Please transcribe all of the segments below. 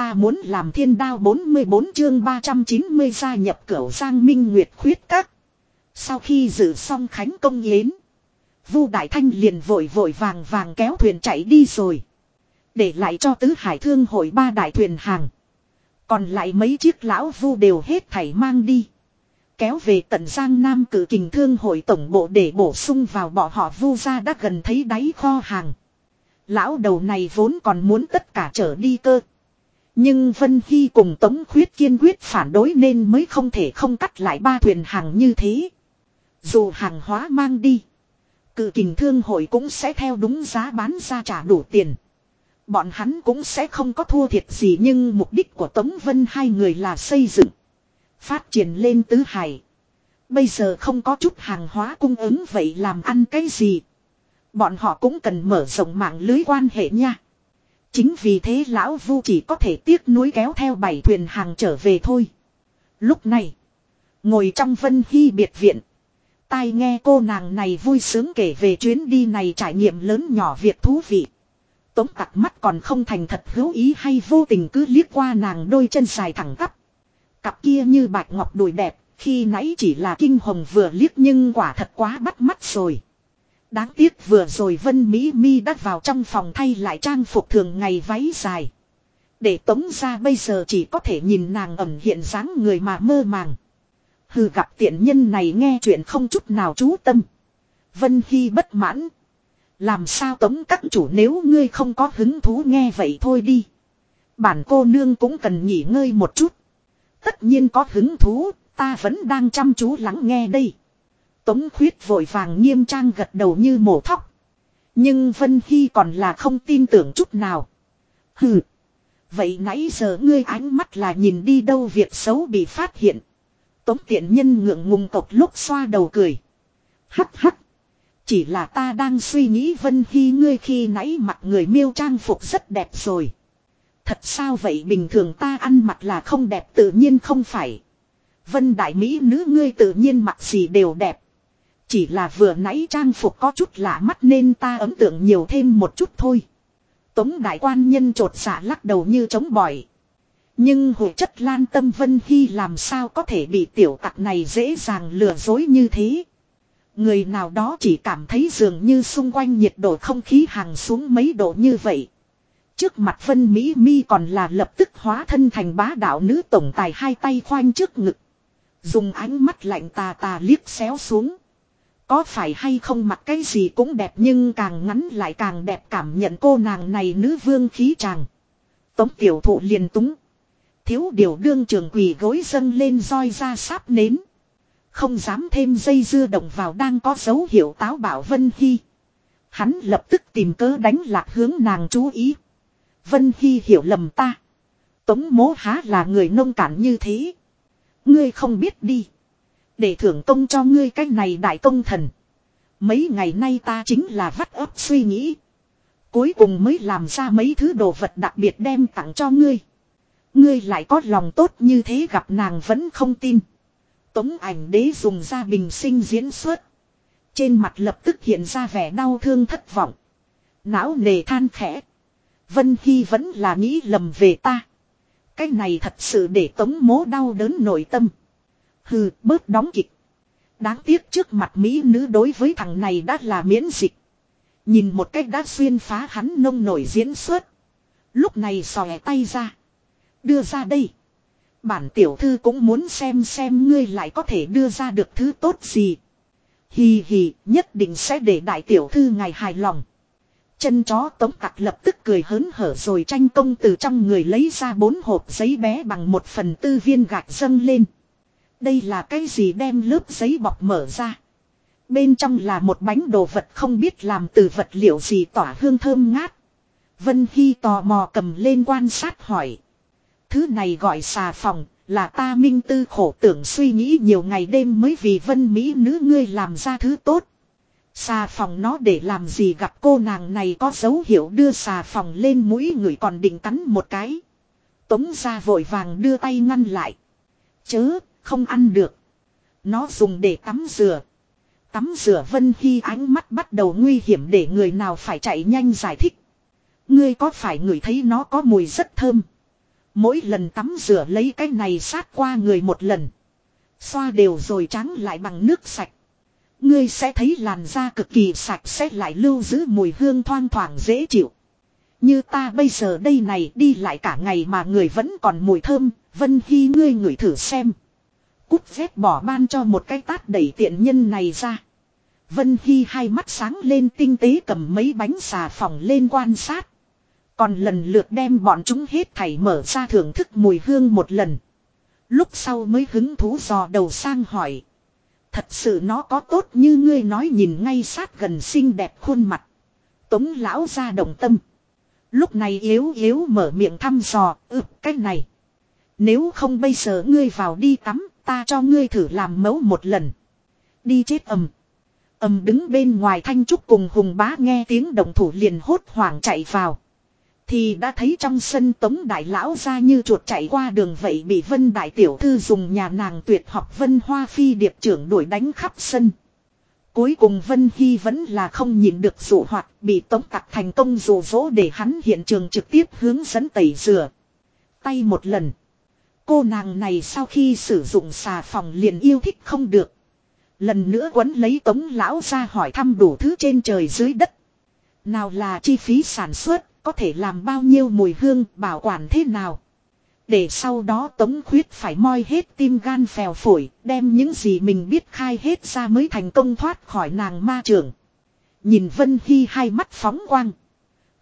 ta muốn làm thiên đao 44 chương 390 gia nhập cửu Giang Minh Nguyệt khuyết các. Sau khi dự xong khánh công yến. Vu Đại Thanh liền vội vội vàng vàng kéo thuyền chạy đi rồi. Để lại cho tứ hải thương hội ba đại thuyền hàng. Còn lại mấy chiếc lão vu đều hết thảy mang đi. Kéo về tận Giang Nam cử kình thương hội tổng bộ để bổ sung vào bọn họ vu ra đã gần thấy đáy kho hàng. Lão đầu này vốn còn muốn tất cả trở đi cơ. Nhưng Vân Hy cùng Tống Khuyết kiên quyết phản đối nên mới không thể không cắt lại ba thuyền hàng như thế. Dù hàng hóa mang đi. Cự kình thương hội cũng sẽ theo đúng giá bán ra trả đủ tiền. Bọn hắn cũng sẽ không có thua thiệt gì nhưng mục đích của Tống Vân hai người là xây dựng. Phát triển lên tứ hải. Bây giờ không có chút hàng hóa cung ứng vậy làm ăn cái gì. Bọn họ cũng cần mở rộng mạng lưới quan hệ nha. Chính vì thế lão vu chỉ có thể tiếc nuối kéo theo bảy thuyền hàng trở về thôi. Lúc này, ngồi trong vân hy biệt viện. Tai nghe cô nàng này vui sướng kể về chuyến đi này trải nghiệm lớn nhỏ việc thú vị. Tống tặc mắt còn không thành thật hữu ý hay vô tình cứ liếc qua nàng đôi chân dài thẳng tắp. Cặp kia như bạch ngọc đùi đẹp, khi nãy chỉ là kinh hồng vừa liếc nhưng quả thật quá bắt mắt rồi. Đáng tiếc vừa rồi Vân Mỹ Mi đã vào trong phòng thay lại trang phục thường ngày váy dài. Để tống ra bây giờ chỉ có thể nhìn nàng ẩm hiện dáng người mà mơ màng. Hừ gặp tiện nhân này nghe chuyện không chút nào chú tâm. Vân Hy bất mãn. Làm sao tống các chủ nếu ngươi không có hứng thú nghe vậy thôi đi. Bản cô nương cũng cần nghỉ ngơi một chút. Tất nhiên có hứng thú, ta vẫn đang chăm chú lắng nghe đây. Tống khuyết vội vàng nghiêm trang gật đầu như mổ thóc. Nhưng Vân Hy còn là không tin tưởng chút nào. Hừ. Vậy nãy giờ ngươi ánh mắt là nhìn đi đâu việc xấu bị phát hiện. Tống tiện nhân ngượng ngùng cộc lúc xoa đầu cười. Hắc hắc. Chỉ là ta đang suy nghĩ Vân Hy ngươi khi nãy mặc người miêu trang phục rất đẹp rồi. Thật sao vậy bình thường ta ăn mặc là không đẹp tự nhiên không phải. Vân đại mỹ nữ ngươi tự nhiên mặc gì đều đẹp. Chỉ là vừa nãy trang phục có chút lạ mắt nên ta ấn tượng nhiều thêm một chút thôi. Tống đại quan nhân trột xả lắc đầu như chống bỏi. Nhưng hội chất lan tâm vân hy làm sao có thể bị tiểu tặc này dễ dàng lừa dối như thế. Người nào đó chỉ cảm thấy dường như xung quanh nhiệt độ không khí hàng xuống mấy độ như vậy. Trước mặt Vân Mỹ Mi còn là lập tức hóa thân thành bá đạo nữ tổng tài hai tay khoanh trước ngực. Dùng ánh mắt lạnh tà tà liếc xéo xuống. Có phải hay không mặc cái gì cũng đẹp nhưng càng ngắn lại càng đẹp cảm nhận cô nàng này nữ vương khí chàng. Tống tiểu thụ liền túng. Thiếu điều đương trường quỳ gối dâng lên roi ra sáp nến. Không dám thêm dây dưa động vào đang có dấu hiệu táo bảo Vân Hy. Hắn lập tức tìm cớ đánh lạc hướng nàng chú ý. Vân Hy hiểu lầm ta. Tống mố há là người nông cản như thế. Ngươi không biết đi. Để thưởng công cho ngươi cái này đại công thần. Mấy ngày nay ta chính là vắt ấp suy nghĩ. Cuối cùng mới làm ra mấy thứ đồ vật đặc biệt đem tặng cho ngươi. Ngươi lại có lòng tốt như thế gặp nàng vẫn không tin. Tống ảnh đế dùng ra bình sinh diễn xuất. Trên mặt lập tức hiện ra vẻ đau thương thất vọng. Não nề than khẽ. Vân Hy vẫn là nghĩ lầm về ta. Cái này thật sự để tống mố đau đớn nội tâm. Hừ, bớt đóng kịch. Đáng tiếc trước mặt Mỹ nữ đối với thằng này đã là miễn dịch. Nhìn một cách đã xuyên phá hắn nông nổi diễn xuất. Lúc này xòe tay ra. Đưa ra đây. Bản tiểu thư cũng muốn xem xem ngươi lại có thể đưa ra được thứ tốt gì. Hì hì, nhất định sẽ để đại tiểu thư ngài hài lòng. Chân chó tống tặc lập tức cười hớn hở rồi tranh công từ trong người lấy ra bốn hộp giấy bé bằng một phần tư viên gạch dâng lên. Đây là cái gì đem lớp giấy bọc mở ra. Bên trong là một bánh đồ vật không biết làm từ vật liệu gì tỏa hương thơm ngát. Vân Hy tò mò cầm lên quan sát hỏi. Thứ này gọi xà phòng, là ta minh tư khổ tưởng suy nghĩ nhiều ngày đêm mới vì vân mỹ nữ ngươi làm ra thứ tốt. Xà phòng nó để làm gì gặp cô nàng này có dấu hiệu đưa xà phòng lên mũi người còn định cắn một cái. Tống ra vội vàng đưa tay ngăn lại. Chớ, không ăn được. Nó dùng để tắm rửa. Tắm rửa Vân Hy ánh mắt bắt đầu nguy hiểm để người nào phải chạy nhanh giải thích. Ngươi có phải ngửi thấy nó có mùi rất thơm. Mỗi lần tắm rửa lấy cái này sát qua người một lần. Xoa đều rồi trắng lại bằng nước sạch. Ngươi sẽ thấy làn da cực kỳ sạch sẽ lại lưu giữ mùi hương thoang thoảng dễ chịu. Như ta bây giờ đây này đi lại cả ngày mà người vẫn còn mùi thơm, Vân Hy ngươi ngửi thử xem. Cút phép bỏ ban cho một cái tát đẩy tiện nhân này ra. Vân Hy hai mắt sáng lên tinh tế cầm mấy bánh xà phòng lên quan sát. Còn lần lượt đem bọn chúng hết thảy mở ra thưởng thức mùi hương một lần. Lúc sau mới hứng thú dò đầu sang hỏi. Thật sự nó có tốt như ngươi nói nhìn ngay sát gần xinh đẹp khuôn mặt. Tống lão ra động tâm. Lúc này yếu yếu mở miệng thăm dò, ừ, cái này. Nếu không bây giờ ngươi vào đi tắm, ta cho ngươi thử làm mẫu một lần. Đi chết ầm. ầm đứng bên ngoài thanh trúc cùng hùng bá nghe tiếng động thủ liền hốt hoảng chạy vào. Thì đã thấy trong sân tống đại lão ra như chuột chạy qua đường vậy bị vân đại tiểu thư dùng nhà nàng tuyệt học vân hoa phi điệp trưởng đuổi đánh khắp sân. Cuối cùng Vân Hy vẫn là không nhìn được dụ hoạt, bị tống tặc thành công dụ dỗ để hắn hiện trường trực tiếp hướng dẫn tẩy rửa. Tay một lần. Cô nàng này sau khi sử dụng xà phòng liền yêu thích không được. Lần nữa quấn lấy tống lão ra hỏi thăm đủ thứ trên trời dưới đất. Nào là chi phí sản xuất, có thể làm bao nhiêu mùi hương, bảo quản thế nào. Để sau đó tống khuyết phải moi hết tim gan phèo phổi, đem những gì mình biết khai hết ra mới thành công thoát khỏi nàng ma trưởng. Nhìn Vân Hy hai mắt phóng quang.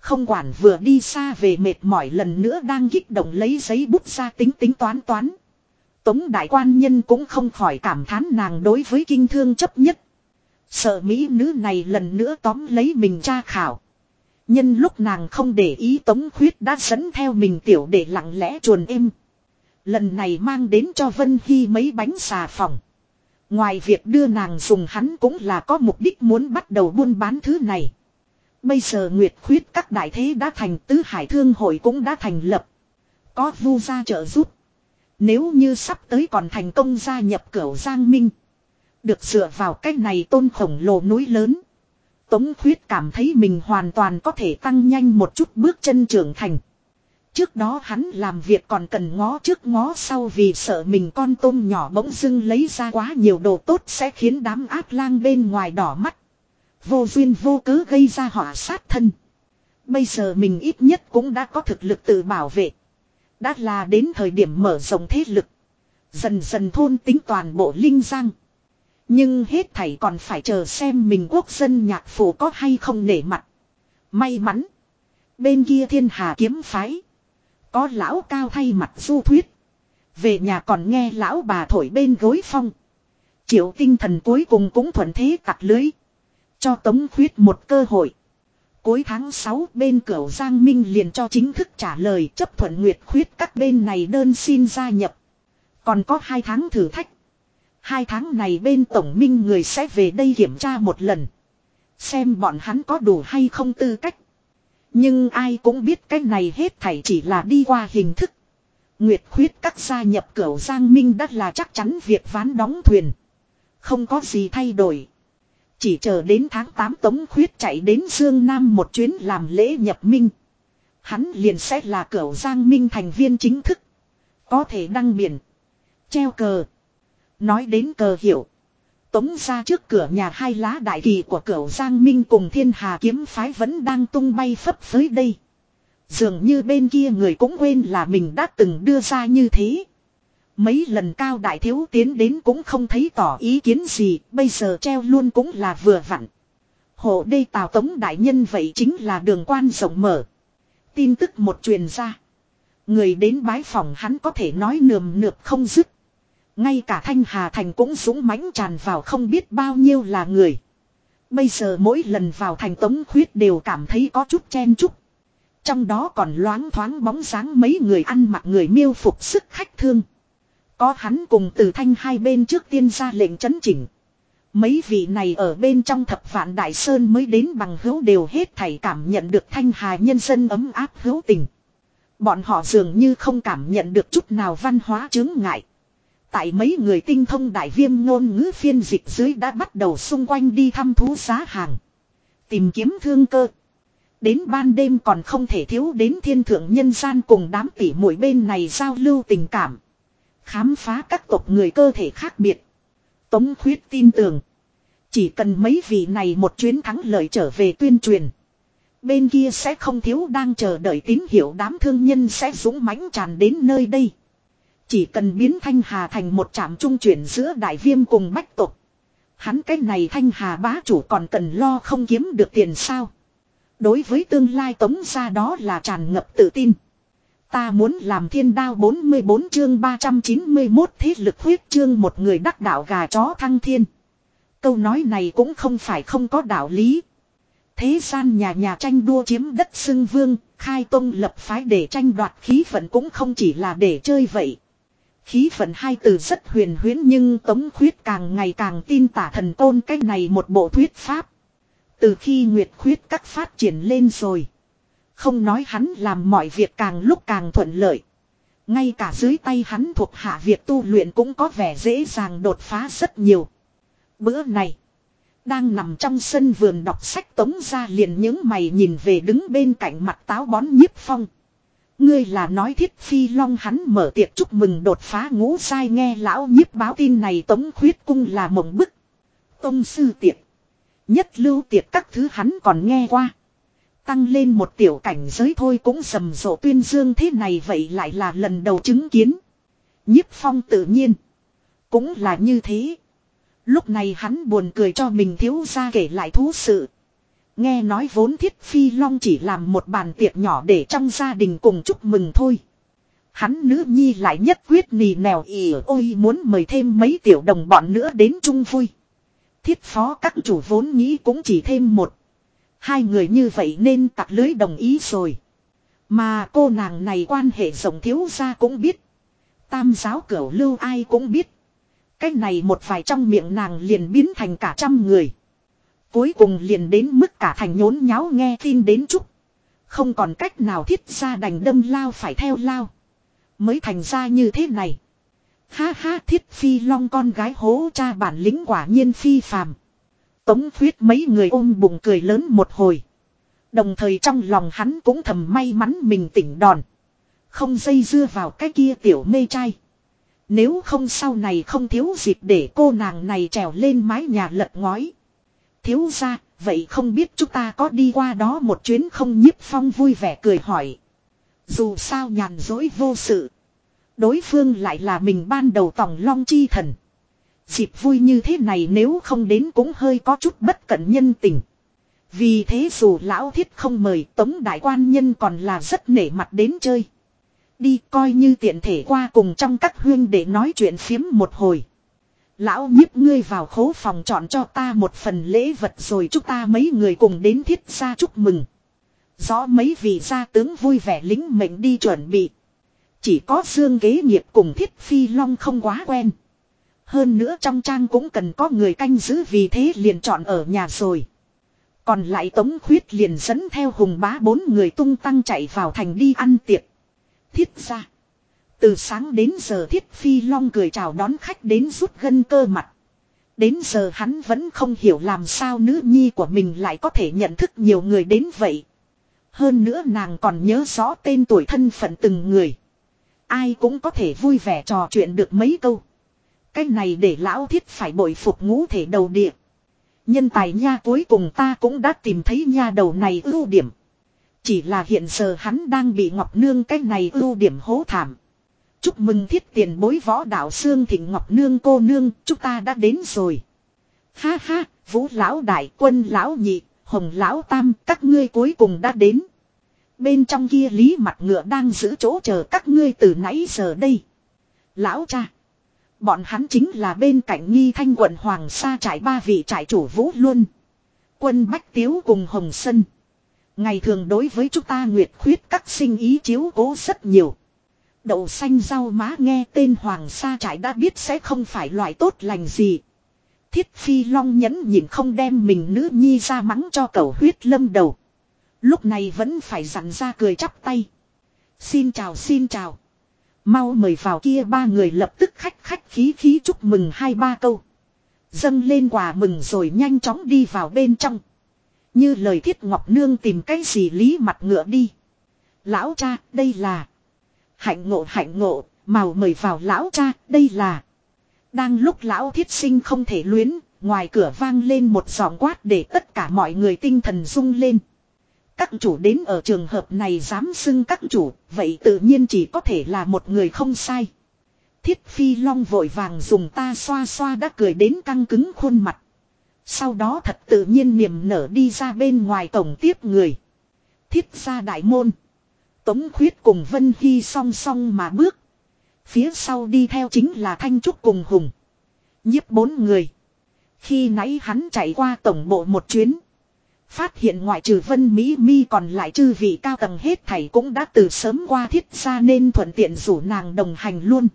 Không quản vừa đi xa về mệt mỏi lần nữa đang kích động lấy giấy bút ra tính tính toán toán. Tống đại quan nhân cũng không khỏi cảm thán nàng đối với kinh thương chấp nhất. Sợ Mỹ nữ này lần nữa tóm lấy mình tra khảo. Nhân lúc nàng không để ý Tống Khuyết đã dẫn theo mình tiểu để lặng lẽ chuồn êm. Lần này mang đến cho Vân Hy mấy bánh xà phòng. Ngoài việc đưa nàng dùng hắn cũng là có mục đích muốn bắt đầu buôn bán thứ này. Bây giờ Nguyệt Khuyết các đại thế đã thành, tứ hải thương hội cũng đã thành lập. Có vu gia trợ giúp. Nếu như sắp tới còn thành công gia nhập cửu Giang Minh. Được dựa vào cách này tôn khổng lồ núi lớn. Tống khuyết cảm thấy mình hoàn toàn có thể tăng nhanh một chút bước chân trưởng thành. Trước đó hắn làm việc còn cần ngó trước ngó sau vì sợ mình con tôm nhỏ bỗng dưng lấy ra quá nhiều đồ tốt sẽ khiến đám áp lang bên ngoài đỏ mắt. Vô duyên vô cớ gây ra họa sát thân. Bây giờ mình ít nhất cũng đã có thực lực tự bảo vệ. Đã là đến thời điểm mở rộng thế lực. Dần dần thôn tính toàn bộ linh giang. Nhưng hết thảy còn phải chờ xem mình quốc dân nhạc phủ có hay không nể mặt. May mắn. Bên kia thiên hà kiếm phái. Có lão cao thay mặt du thuyết. Về nhà còn nghe lão bà thổi bên gối phong. Triệu tinh thần cuối cùng cũng thuận thế cặt lưới. Cho Tống Khuyết một cơ hội. Cuối tháng 6 bên cửa Giang Minh liền cho chính thức trả lời chấp thuận Nguyệt Khuyết các bên này đơn xin gia nhập. Còn có hai tháng thử thách. Hai tháng này bên tổng minh người sẽ về đây kiểm tra một lần. Xem bọn hắn có đủ hay không tư cách. Nhưng ai cũng biết cái này hết thảy chỉ là đi qua hình thức. Nguyệt khuyết các gia nhập cửu Giang Minh đã là chắc chắn việc ván đóng thuyền. Không có gì thay đổi. Chỉ chờ đến tháng 8 Tống Khuyết chạy đến Dương Nam một chuyến làm lễ nhập minh. Hắn liền sẽ là cửu Giang Minh thành viên chính thức. Có thể đăng biển. Treo cờ. Nói đến cờ hiệu. Tống ra trước cửa nhà hai lá đại kỳ của cửu Giang Minh cùng thiên hà kiếm phái vẫn đang tung bay phấp phới đây. Dường như bên kia người cũng quên là mình đã từng đưa ra như thế. Mấy lần cao đại thiếu tiến đến cũng không thấy tỏ ý kiến gì, bây giờ treo luôn cũng là vừa vặn. Hộ đây tào tống đại nhân vậy chính là đường quan rộng mở. Tin tức một truyền ra. Người đến bái phòng hắn có thể nói nườm nượp không dứt. Ngay cả Thanh Hà Thành cũng súng mãnh tràn vào không biết bao nhiêu là người. Bây giờ mỗi lần vào thành tống khuyết đều cảm thấy có chút chen chúc. Trong đó còn loáng thoáng bóng dáng mấy người ăn mặc người miêu phục sức khách thương. Có hắn cùng từ thanh hai bên trước tiên ra lệnh chấn chỉnh. Mấy vị này ở bên trong thập vạn đại sơn mới đến bằng hữu đều hết thảy cảm nhận được thanh hà nhân dân ấm áp hữu tình. Bọn họ dường như không cảm nhận được chút nào văn hóa chứng ngại. Tại mấy người tinh thông đại viêm ngôn ngữ phiên dịch dưới đã bắt đầu xung quanh đi thăm thú giá hàng. Tìm kiếm thương cơ. Đến ban đêm còn không thể thiếu đến thiên thượng nhân gian cùng đám tỷ muội bên này giao lưu tình cảm. Khám phá các tộc người cơ thể khác biệt. Tống khuyết tin tưởng. Chỉ cần mấy vị này một chuyến thắng lợi trở về tuyên truyền. Bên kia sẽ không thiếu đang chờ đợi tín hiệu đám thương nhân sẽ dũng mãnh tràn đến nơi đây. Chỉ cần biến Thanh Hà thành một trạm trung chuyển giữa đại viêm cùng bách tục. Hắn cái này Thanh Hà bá chủ còn cần lo không kiếm được tiền sao. Đối với tương lai tống ra đó là tràn ngập tự tin. Ta muốn làm thiên đao 44 chương 391 thế lực huyết chương một người đắc đạo gà chó thăng thiên. Câu nói này cũng không phải không có đạo lý. Thế gian nhà nhà tranh đua chiếm đất xưng vương, khai tông lập phái để tranh đoạt khí vận cũng không chỉ là để chơi vậy. Khí vận hai từ rất huyền huyễn nhưng Tống Khuyết càng ngày càng tin tả thần tôn cách này một bộ thuyết pháp. Từ khi Nguyệt Khuyết các phát triển lên rồi. Không nói hắn làm mọi việc càng lúc càng thuận lợi. Ngay cả dưới tay hắn thuộc hạ việc tu luyện cũng có vẻ dễ dàng đột phá rất nhiều. Bữa này. Đang nằm trong sân vườn đọc sách tống ra liền những mày nhìn về đứng bên cạnh mặt táo bón nhiếp phong. Ngươi là nói thiết phi long hắn mở tiệc chúc mừng đột phá ngũ sai nghe lão nhiếp báo tin này tống khuyết cung là mộng bức. Tông sư tiệc. Nhất lưu tiệc các thứ hắn còn nghe qua. Tăng lên một tiểu cảnh giới thôi cũng rầm rộ tuyên dương thế này vậy lại là lần đầu chứng kiến. Nhiếp phong tự nhiên. Cũng là như thế. Lúc này hắn buồn cười cho mình thiếu ra kể lại thú sự. Nghe nói vốn thiết phi long chỉ làm một bàn tiệc nhỏ để trong gia đình cùng chúc mừng thôi. Hắn nữ nhi lại nhất quyết nì nèo ỉ ôi muốn mời thêm mấy tiểu đồng bọn nữa đến chung vui. Thiết phó các chủ vốn nghĩ cũng chỉ thêm một. Hai người như vậy nên tặc lưới đồng ý rồi. Mà cô nàng này quan hệ rộng thiếu gia cũng biết. Tam giáo cửu lưu ai cũng biết. Cái này một vài trong miệng nàng liền biến thành cả trăm người. Cuối cùng liền đến mức cả thành nhốn nháo nghe tin đến chúc. Không còn cách nào thiết ra đành đâm lao phải theo lao. Mới thành ra như thế này. Ha ha thiết phi long con gái hố cha bản lĩnh quả nhiên phi phàm. Tống khuyết mấy người ôm bụng cười lớn một hồi. Đồng thời trong lòng hắn cũng thầm may mắn mình tỉnh đòn. Không dây dưa vào cái kia tiểu mê trai. Nếu không sau này không thiếu dịp để cô nàng này trèo lên mái nhà lật ngói. Thiếu ra, vậy không biết chúng ta có đi qua đó một chuyến không nhiếp phong vui vẻ cười hỏi. Dù sao nhàn dối vô sự. Đối phương lại là mình ban đầu tòng long chi thần. Dịp vui như thế này nếu không đến cũng hơi có chút bất cẩn nhân tình. Vì thế dù lão thiết không mời, tống đại quan nhân còn là rất nể mặt đến chơi. Đi coi như tiện thể qua cùng trong các huyên để nói chuyện phiếm một hồi. Lão nhiếp ngươi vào khố phòng chọn cho ta một phần lễ vật rồi chúng ta mấy người cùng đến thiết gia chúc mừng. Rõ mấy vị gia tướng vui vẻ lính mệnh đi chuẩn bị. Chỉ có Dương kế nghiệp cùng thiết phi long không quá quen. Hơn nữa trong trang cũng cần có người canh giữ vì thế liền chọn ở nhà rồi. Còn lại Tống Khuyết liền dẫn theo hùng bá bốn người tung tăng chạy vào thành đi ăn tiệc. Thiết ra. Từ sáng đến giờ thiết phi long cười chào đón khách đến rút gân cơ mặt. Đến giờ hắn vẫn không hiểu làm sao nữ nhi của mình lại có thể nhận thức nhiều người đến vậy. Hơn nữa nàng còn nhớ rõ tên tuổi thân phận từng người. Ai cũng có thể vui vẻ trò chuyện được mấy câu. Cái này để lão thiết phải bội phục ngũ thể đầu địa. Nhân tài nha cuối cùng ta cũng đã tìm thấy nha đầu này ưu điểm. Chỉ là hiện giờ hắn đang bị Ngọc Nương cái này ưu điểm hố thảm. Chúc mừng thiết tiền bối võ đạo xương thịnh Ngọc Nương cô nương, chúng ta đã đến rồi. Ha ha, vũ lão đại, quân lão nhị, hồng lão tam, các ngươi cuối cùng đã đến. Bên trong kia lý mặt ngựa đang giữ chỗ chờ các ngươi từ nãy giờ đây. Lão cha. Bọn hắn chính là bên cạnh nghi thanh quận Hoàng Sa trải ba vị trại chủ vũ luôn. Quân Bách Tiếu cùng Hồng Sân. Ngày thường đối với chúng ta nguyệt khuyết các sinh ý chiếu cố rất nhiều. Đậu xanh rau má nghe tên Hoàng Sa trải đã biết sẽ không phải loại tốt lành gì. Thiết Phi Long nhẫn nhìn không đem mình nữ nhi ra mắng cho cầu huyết lâm đầu. Lúc này vẫn phải dặn ra cười chắp tay. Xin chào xin chào. Mau mời vào kia ba người lập tức khách khách khí khí chúc mừng hai ba câu. Dâng lên quà mừng rồi nhanh chóng đi vào bên trong. Như lời thiết ngọc nương tìm cái gì lý mặt ngựa đi. Lão cha, đây là. Hạnh ngộ hạnh ngộ, màu mời vào lão cha, đây là. Đang lúc lão thiết sinh không thể luyến, ngoài cửa vang lên một giọng quát để tất cả mọi người tinh thần rung lên. Các chủ đến ở trường hợp này dám xưng các chủ, vậy tự nhiên chỉ có thể là một người không sai. Thiết phi long vội vàng dùng ta xoa xoa đã cười đến căng cứng khuôn mặt. Sau đó thật tự nhiên niềm nở đi ra bên ngoài cổng tiếp người. Thiết ra đại môn. Tống khuyết cùng Vân Hy song song mà bước. Phía sau đi theo chính là Thanh Trúc cùng Hùng. nhiếp bốn người. Khi nãy hắn chạy qua tổng bộ một chuyến. Phát hiện ngoại trừ Vân Mỹ Mi còn lại chư vị cao tầng hết thảy cũng đã từ sớm qua thiết ra nên thuận tiện rủ nàng đồng hành luôn.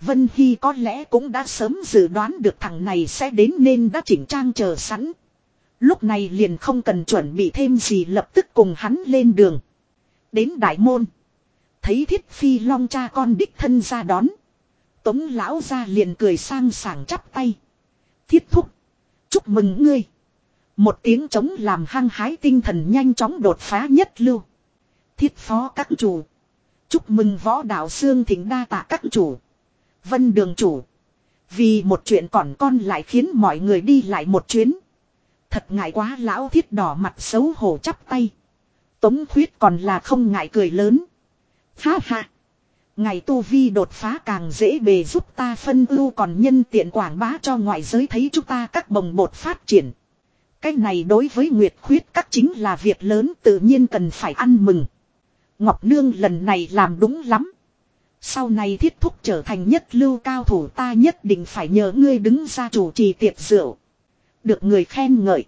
Vân Hy có lẽ cũng đã sớm dự đoán được thằng này sẽ đến nên đã chỉnh trang chờ sẵn. Lúc này liền không cần chuẩn bị thêm gì lập tức cùng hắn lên đường. Đến đại môn. Thấy thiết phi long cha con đích thân ra đón. Tống lão ra liền cười sang sảng chắp tay. Thiết thúc. Chúc mừng ngươi. Một tiếng trống làm hăng hái tinh thần nhanh chóng đột phá nhất lưu. Thiết phó các chủ. Chúc mừng võ đạo xương thỉnh đa tạ các chủ. Vân đường chủ. Vì một chuyện còn con lại khiến mọi người đi lại một chuyến. Thật ngại quá lão thiết đỏ mặt xấu hổ chắp tay. Tống khuyết còn là không ngại cười lớn. Ha ha. Ngày tu vi đột phá càng dễ bề giúp ta phân ưu còn nhân tiện quảng bá cho ngoại giới thấy chúng ta các bồng bột phát triển. Cái này đối với Nguyệt khuyết các chính là việc lớn tự nhiên cần phải ăn mừng. Ngọc Nương lần này làm đúng lắm. Sau này thiết thúc trở thành nhất lưu cao thủ ta nhất định phải nhờ ngươi đứng ra chủ trì tiệc rượu. Được người khen ngợi.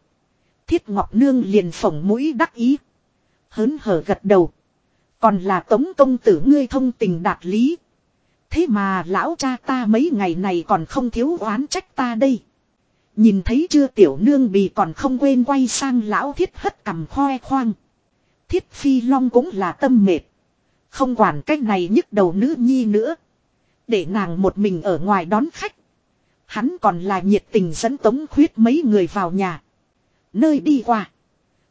Thiết Ngọc Nương liền phồng mũi đắc ý. Hớn hở gật đầu. Còn là tống công tử ngươi thông tình đạt lý. Thế mà lão cha ta mấy ngày này còn không thiếu oán trách ta đây. Nhìn thấy chưa tiểu nương bì còn không quên quay sang lão thiết hất cầm khoe khoang. Thiết phi long cũng là tâm mệt. Không quản cách này nhức đầu nữ nhi nữa. Để nàng một mình ở ngoài đón khách. Hắn còn là nhiệt tình dẫn tống khuyết mấy người vào nhà. Nơi đi qua.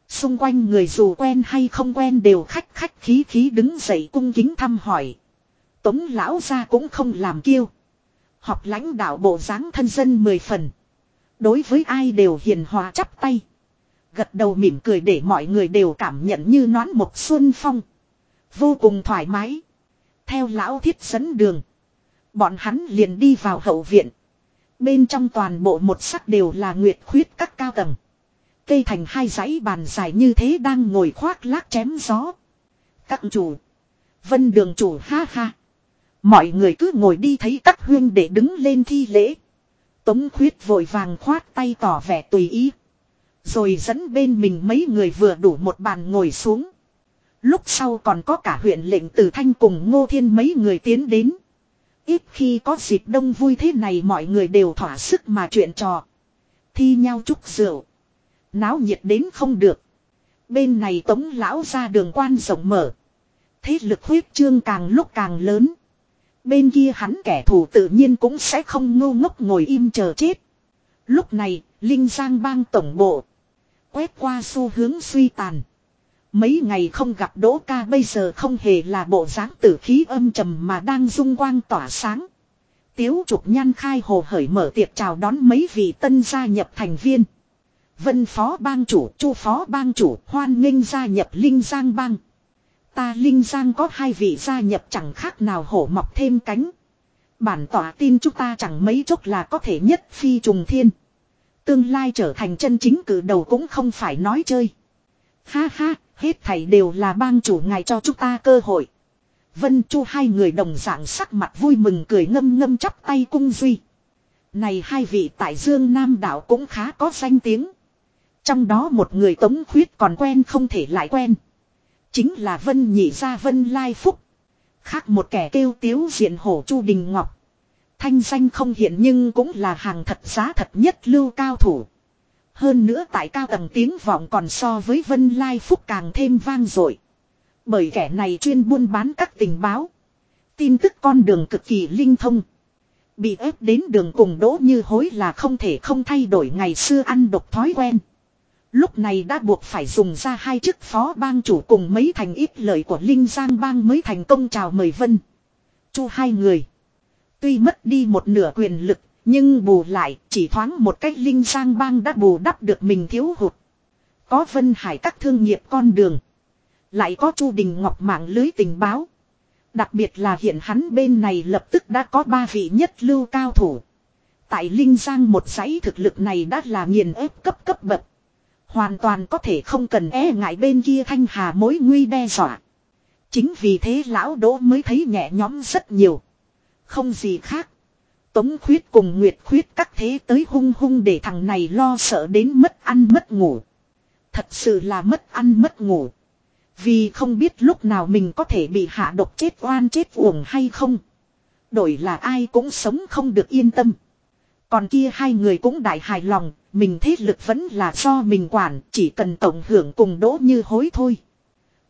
Xung quanh người dù quen hay không quen đều khách khách khí khí đứng dậy cung kính thăm hỏi. Tống lão ra cũng không làm kiêu. học lãnh đạo bộ dáng thân dân mười phần. Đối với ai đều hiền hòa chắp tay. Gật đầu mỉm cười để mọi người đều cảm nhận như nón một xuân phong. Vô cùng thoải mái. Theo lão thiết dẫn đường. Bọn hắn liền đi vào hậu viện. Bên trong toàn bộ một sắc đều là nguyệt khuyết các cao tầng. Cây thành hai dãy bàn dài như thế đang ngồi khoác lác chém gió. Các chủ. Vân đường chủ ha ha. Mọi người cứ ngồi đi thấy các huyên để đứng lên thi lễ. Tống khuyết vội vàng khoát tay tỏ vẻ tùy ý. Rồi dẫn bên mình mấy người vừa đủ một bàn ngồi xuống. Lúc sau còn có cả huyện lệnh tử thanh cùng ngô thiên mấy người tiến đến. Ít khi có dịp đông vui thế này mọi người đều thỏa sức mà chuyện trò. Thi nhau chúc rượu. Náo nhiệt đến không được. Bên này tống lão ra đường quan rộng mở. Thế lực huyết trương càng lúc càng lớn. Bên kia hắn kẻ thù tự nhiên cũng sẽ không ngu ngốc ngồi im chờ chết. Lúc này, Linh Giang bang tổng bộ. Quét qua xu hướng suy tàn. Mấy ngày không gặp Đỗ ca bây giờ không hề là bộ dáng tử khí âm trầm mà đang dung quang tỏa sáng. Tiếu trục nhan khai hồ hởi mở tiệc chào đón mấy vị tân gia nhập thành viên. Vân phó bang chủ, chu phó bang chủ, hoan nghênh gia nhập Linh Giang bang. Ta Linh Giang có hai vị gia nhập chẳng khác nào hổ mọc thêm cánh. Bản tỏa tin chúng ta chẳng mấy chốc là có thể nhất phi trùng thiên. Tương lai trở thành chân chính cử đầu cũng không phải nói chơi. Ha ha, hết thảy đều là bang chủ ngài cho chúng ta cơ hội. Vân Chu hai người đồng dạng sắc mặt vui mừng cười ngâm ngâm chắp tay cung duy. Này hai vị tại Dương Nam đảo cũng khá có danh tiếng. Trong đó một người tống khuyết còn quen không thể lại quen. Chính là Vân Nhị Gia Vân Lai Phúc. Khác một kẻ kêu tiếu diện hổ Chu Đình Ngọc. Thanh danh không hiện nhưng cũng là hàng thật giá thật nhất lưu cao thủ. Hơn nữa tại cao tầng tiếng vọng còn so với Vân Lai Phúc càng thêm vang dội. Bởi kẻ này chuyên buôn bán các tình báo. Tin tức con đường cực kỳ linh thông. Bị ép đến đường cùng đỗ như hối là không thể không thay đổi ngày xưa ăn độc thói quen. Lúc này đã buộc phải dùng ra hai chức phó bang chủ cùng mấy thành ít lời của Linh Giang bang mới thành công chào mời Vân. Chu hai người. Tuy mất đi một nửa quyền lực, nhưng bù lại chỉ thoáng một cách Linh Giang bang đã bù đắp được mình thiếu hụt. Có Vân Hải các thương nghiệp con đường. Lại có Chu Đình Ngọc mạng lưới tình báo. Đặc biệt là hiện hắn bên này lập tức đã có ba vị nhất lưu cao thủ. Tại Linh Giang một dãy thực lực này đã là nghiền ép cấp cấp bậc. Hoàn toàn có thể không cần e ngại bên kia thanh hà mối nguy đe dọa. Chính vì thế lão đỗ mới thấy nhẹ nhõm rất nhiều. Không gì khác. Tống khuyết cùng nguyệt khuyết các thế tới hung hung để thằng này lo sợ đến mất ăn mất ngủ. Thật sự là mất ăn mất ngủ. Vì không biết lúc nào mình có thể bị hạ độc chết oan chết uổng hay không. Đổi là ai cũng sống không được yên tâm. Còn kia hai người cũng đại hài lòng, mình thế lực vẫn là do mình quản, chỉ cần tổng hưởng cùng đỗ như hối thôi.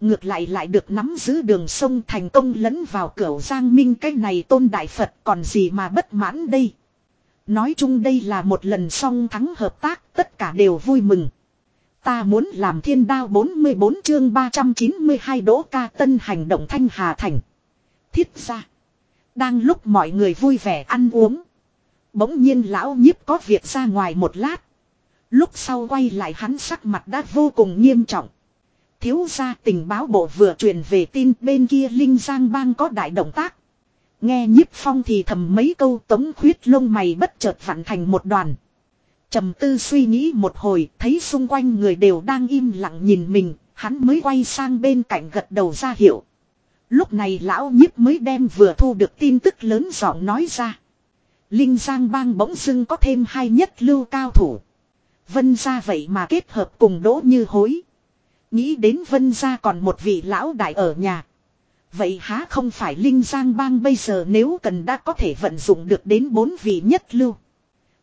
Ngược lại lại được nắm giữ đường sông thành công lẫn vào cửa Giang Minh cái này tôn đại Phật còn gì mà bất mãn đây. Nói chung đây là một lần song thắng hợp tác tất cả đều vui mừng. Ta muốn làm thiên đao 44 chương 392 đỗ ca tân hành động thanh hà thành. Thiết ra. Đang lúc mọi người vui vẻ ăn uống. Bỗng nhiên lão nhiếp có việc ra ngoài một lát. Lúc sau quay lại hắn sắc mặt đã vô cùng nghiêm trọng. Thiếu gia tình báo bộ vừa truyền về tin bên kia Linh Giang bang có đại động tác. Nghe nhiếp phong thì thầm mấy câu tống khuyết lông mày bất chợt vặn thành một đoàn trầm tư suy nghĩ một hồi, thấy xung quanh người đều đang im lặng nhìn mình, hắn mới quay sang bên cạnh gật đầu ra hiệu lúc này lão nhiếp mới đem vừa thu được tin tức lớn giọng nói ra linh giang bang bỗng dưng có thêm hai nhất lưu cao thủ vân ra vậy mà kết hợp cùng đỗ như hối nghĩ đến vân ra còn một vị lão đại ở nhà vậy há không phải linh giang bang bây giờ nếu cần đã có thể vận dụng được đến bốn vị nhất lưu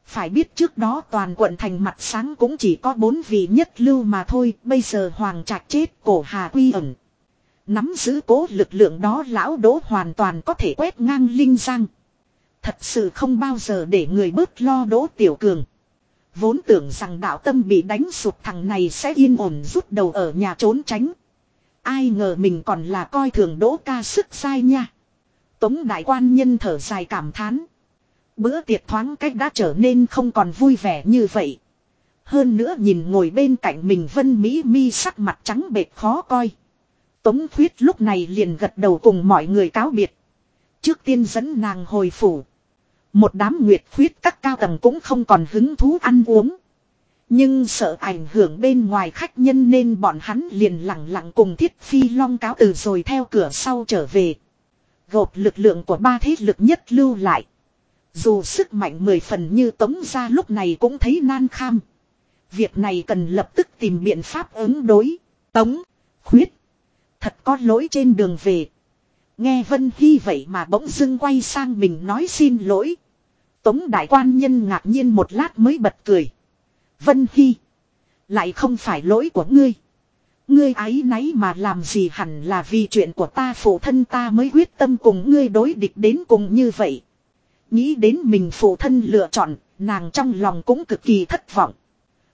phải biết trước đó toàn quận thành mặt sáng cũng chỉ có bốn vị nhất lưu mà thôi, bây giờ hoàng trạch chết cổ hà quy ẩn. Nắm giữ cố lực lượng đó lão đỗ hoàn toàn có thể quét ngang linh giang. Thật sự không bao giờ để người bớt lo đỗ tiểu cường. Vốn tưởng rằng đạo tâm bị đánh sụp thằng này sẽ yên ổn rút đầu ở nhà trốn tránh. Ai ngờ mình còn là coi thường đỗ ca sức sai nha. Tống đại quan nhân thở dài cảm thán. Bữa tiệc thoáng cách đã trở nên không còn vui vẻ như vậy. Hơn nữa nhìn ngồi bên cạnh mình Vân Mỹ mi sắc mặt trắng bệt khó coi. Tống Thuyết lúc này liền gật đầu cùng mọi người cáo biệt. Trước tiên dẫn nàng hồi phủ. Một đám nguyệt khuyết các cao tầng cũng không còn hứng thú ăn uống. Nhưng sợ ảnh hưởng bên ngoài khách nhân nên bọn hắn liền lặng lặng cùng thiết phi long cáo từ rồi theo cửa sau trở về. Gộp lực lượng của ba thế lực nhất lưu lại. Dù sức mạnh mười phần như tống ra lúc này cũng thấy nan kham. Việc này cần lập tức tìm biện pháp ứng đối. Tống, khuyết. Thật có lỗi trên đường về. Nghe Vân Hy vậy mà bỗng dưng quay sang mình nói xin lỗi. Tống đại quan nhân ngạc nhiên một lát mới bật cười. Vân Hy. Lại không phải lỗi của ngươi. Ngươi ấy nấy mà làm gì hẳn là vì chuyện của ta phụ thân ta mới quyết tâm cùng ngươi đối địch đến cùng như vậy. Nghĩ đến mình phụ thân lựa chọn, nàng trong lòng cũng cực kỳ thất vọng.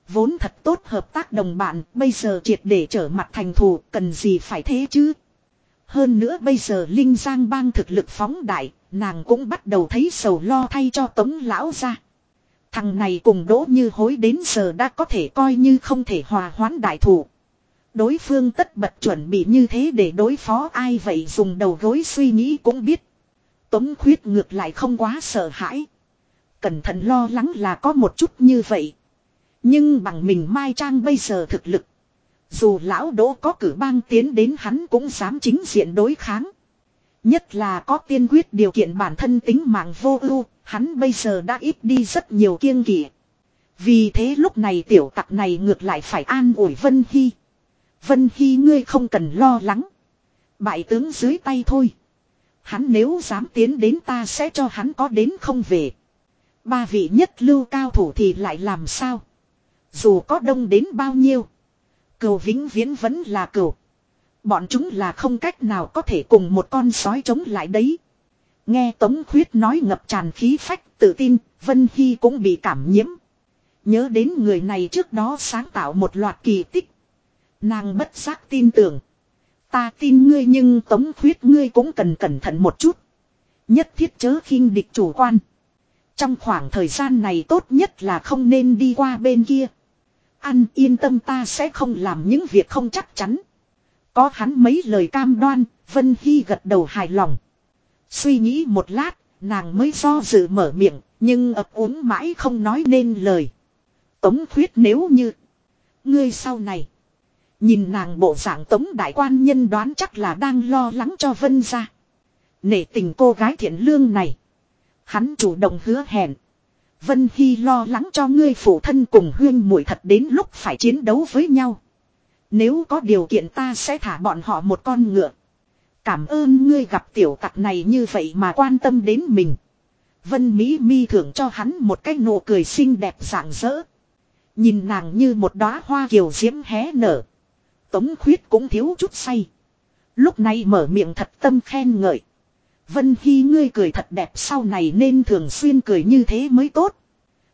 Vốn thật tốt hợp tác đồng bạn, bây giờ triệt để trở mặt thành thù, cần gì phải thế chứ? Hơn nữa bây giờ Linh Giang bang thực lực phóng đại, nàng cũng bắt đầu thấy sầu lo thay cho tống lão ra. Thằng này cùng đỗ như hối đến giờ đã có thể coi như không thể hòa hoãn đại thủ. Đối phương tất bật chuẩn bị như thế để đối phó ai vậy dùng đầu gối suy nghĩ cũng biết. Tống khuyết ngược lại không quá sợ hãi. Cẩn thận lo lắng là có một chút như vậy. Nhưng bằng mình Mai Trang bây giờ thực lực. Dù lão đỗ có cử bang tiến đến hắn cũng dám chính diện đối kháng. Nhất là có tiên quyết điều kiện bản thân tính mạng vô ưu, hắn bây giờ đã ít đi rất nhiều kiêng kỵ. Vì thế lúc này tiểu tặc này ngược lại phải an ủi Vân Hy. Vân Hy ngươi không cần lo lắng. Bại tướng dưới tay thôi. Hắn nếu dám tiến đến ta sẽ cho hắn có đến không về. Ba vị nhất lưu cao thủ thì lại làm sao? Dù có đông đến bao nhiêu. Cừu vĩnh viễn vẫn là cừu. Bọn chúng là không cách nào có thể cùng một con sói chống lại đấy. Nghe Tống Khuyết nói ngập tràn khí phách tự tin, Vân Hy cũng bị cảm nhiễm. Nhớ đến người này trước đó sáng tạo một loạt kỳ tích. Nàng bất giác tin tưởng. Ta tin ngươi nhưng tống khuyết ngươi cũng cần cẩn thận một chút. Nhất thiết chớ khinh địch chủ quan. Trong khoảng thời gian này tốt nhất là không nên đi qua bên kia. Ăn yên tâm ta sẽ không làm những việc không chắc chắn. Có hắn mấy lời cam đoan, Vân Hy gật đầu hài lòng. Suy nghĩ một lát, nàng mới do dự mở miệng, nhưng ấp úng mãi không nói nên lời. Tống khuyết nếu như, ngươi sau này, nhìn nàng bộ dạng tống đại quan nhân đoán chắc là đang lo lắng cho Vân ra. Nể tình cô gái thiện lương này. Hắn chủ động hứa hẹn. Vân Hy lo lắng cho ngươi phụ thân cùng huyên muội thật đến lúc phải chiến đấu với nhau. Nếu có điều kiện ta sẽ thả bọn họ một con ngựa. Cảm ơn ngươi gặp tiểu tặc này như vậy mà quan tâm đến mình. Vân Mỹ mi thưởng cho hắn một cái nụ cười xinh đẹp rạng rỡ. Nhìn nàng như một đóa hoa kiều diễm hé nở. Tống khuyết cũng thiếu chút say. Lúc này mở miệng thật tâm khen ngợi. Vân Hy ngươi cười thật đẹp sau này nên thường xuyên cười như thế mới tốt.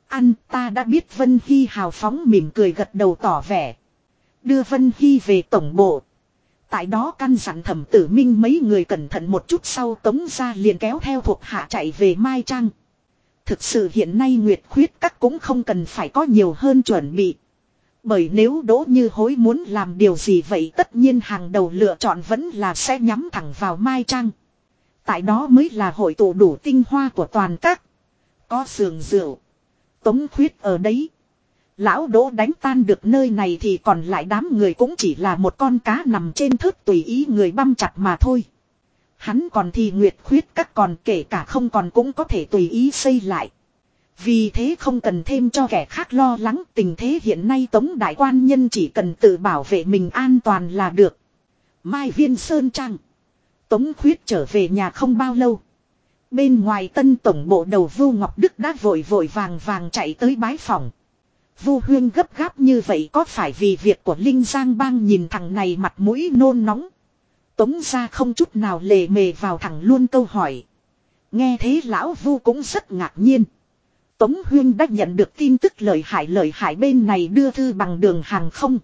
Ăn ta đã biết Vân Hy hào phóng mỉm cười gật đầu tỏ vẻ. Đưa Vân Hy về tổng bộ. Tại đó căn dặn thẩm tử minh mấy người cẩn thận một chút sau tống ra liền kéo theo thuộc hạ chạy về Mai Trang. Thực sự hiện nay Nguyệt Khuyết các cũng không cần phải có nhiều hơn chuẩn bị. Bởi nếu đỗ như hối muốn làm điều gì vậy tất nhiên hàng đầu lựa chọn vẫn là sẽ nhắm thẳng vào Mai Trang. Tại đó mới là hội tụ đủ tinh hoa của toàn các. Có sườn rượu. Tống khuyết ở đấy. Lão đỗ đánh tan được nơi này thì còn lại đám người cũng chỉ là một con cá nằm trên thớt tùy ý người băm chặt mà thôi. Hắn còn thì nguyệt khuyết các còn kể cả không còn cũng có thể tùy ý xây lại. Vì thế không cần thêm cho kẻ khác lo lắng, tình thế hiện nay tống đại quan nhân chỉ cần tự bảo vệ mình an toàn là được. Mai viên sơn trăng. Tống khuyết trở về nhà không bao lâu. Bên ngoài tân tổng bộ đầu Vu Ngọc Đức đã vội vội vàng vàng chạy tới bái phòng. Vu Huyên gấp gáp như vậy có phải vì việc của Linh Giang Bang nhìn thằng này mặt mũi nôn nóng. Tống ra không chút nào lề mề vào thẳng luôn câu hỏi. Nghe thế lão Vu cũng rất ngạc nhiên. Tống Huyên đã nhận được tin tức lợi hại lợi hại bên này đưa thư bằng đường hàng không.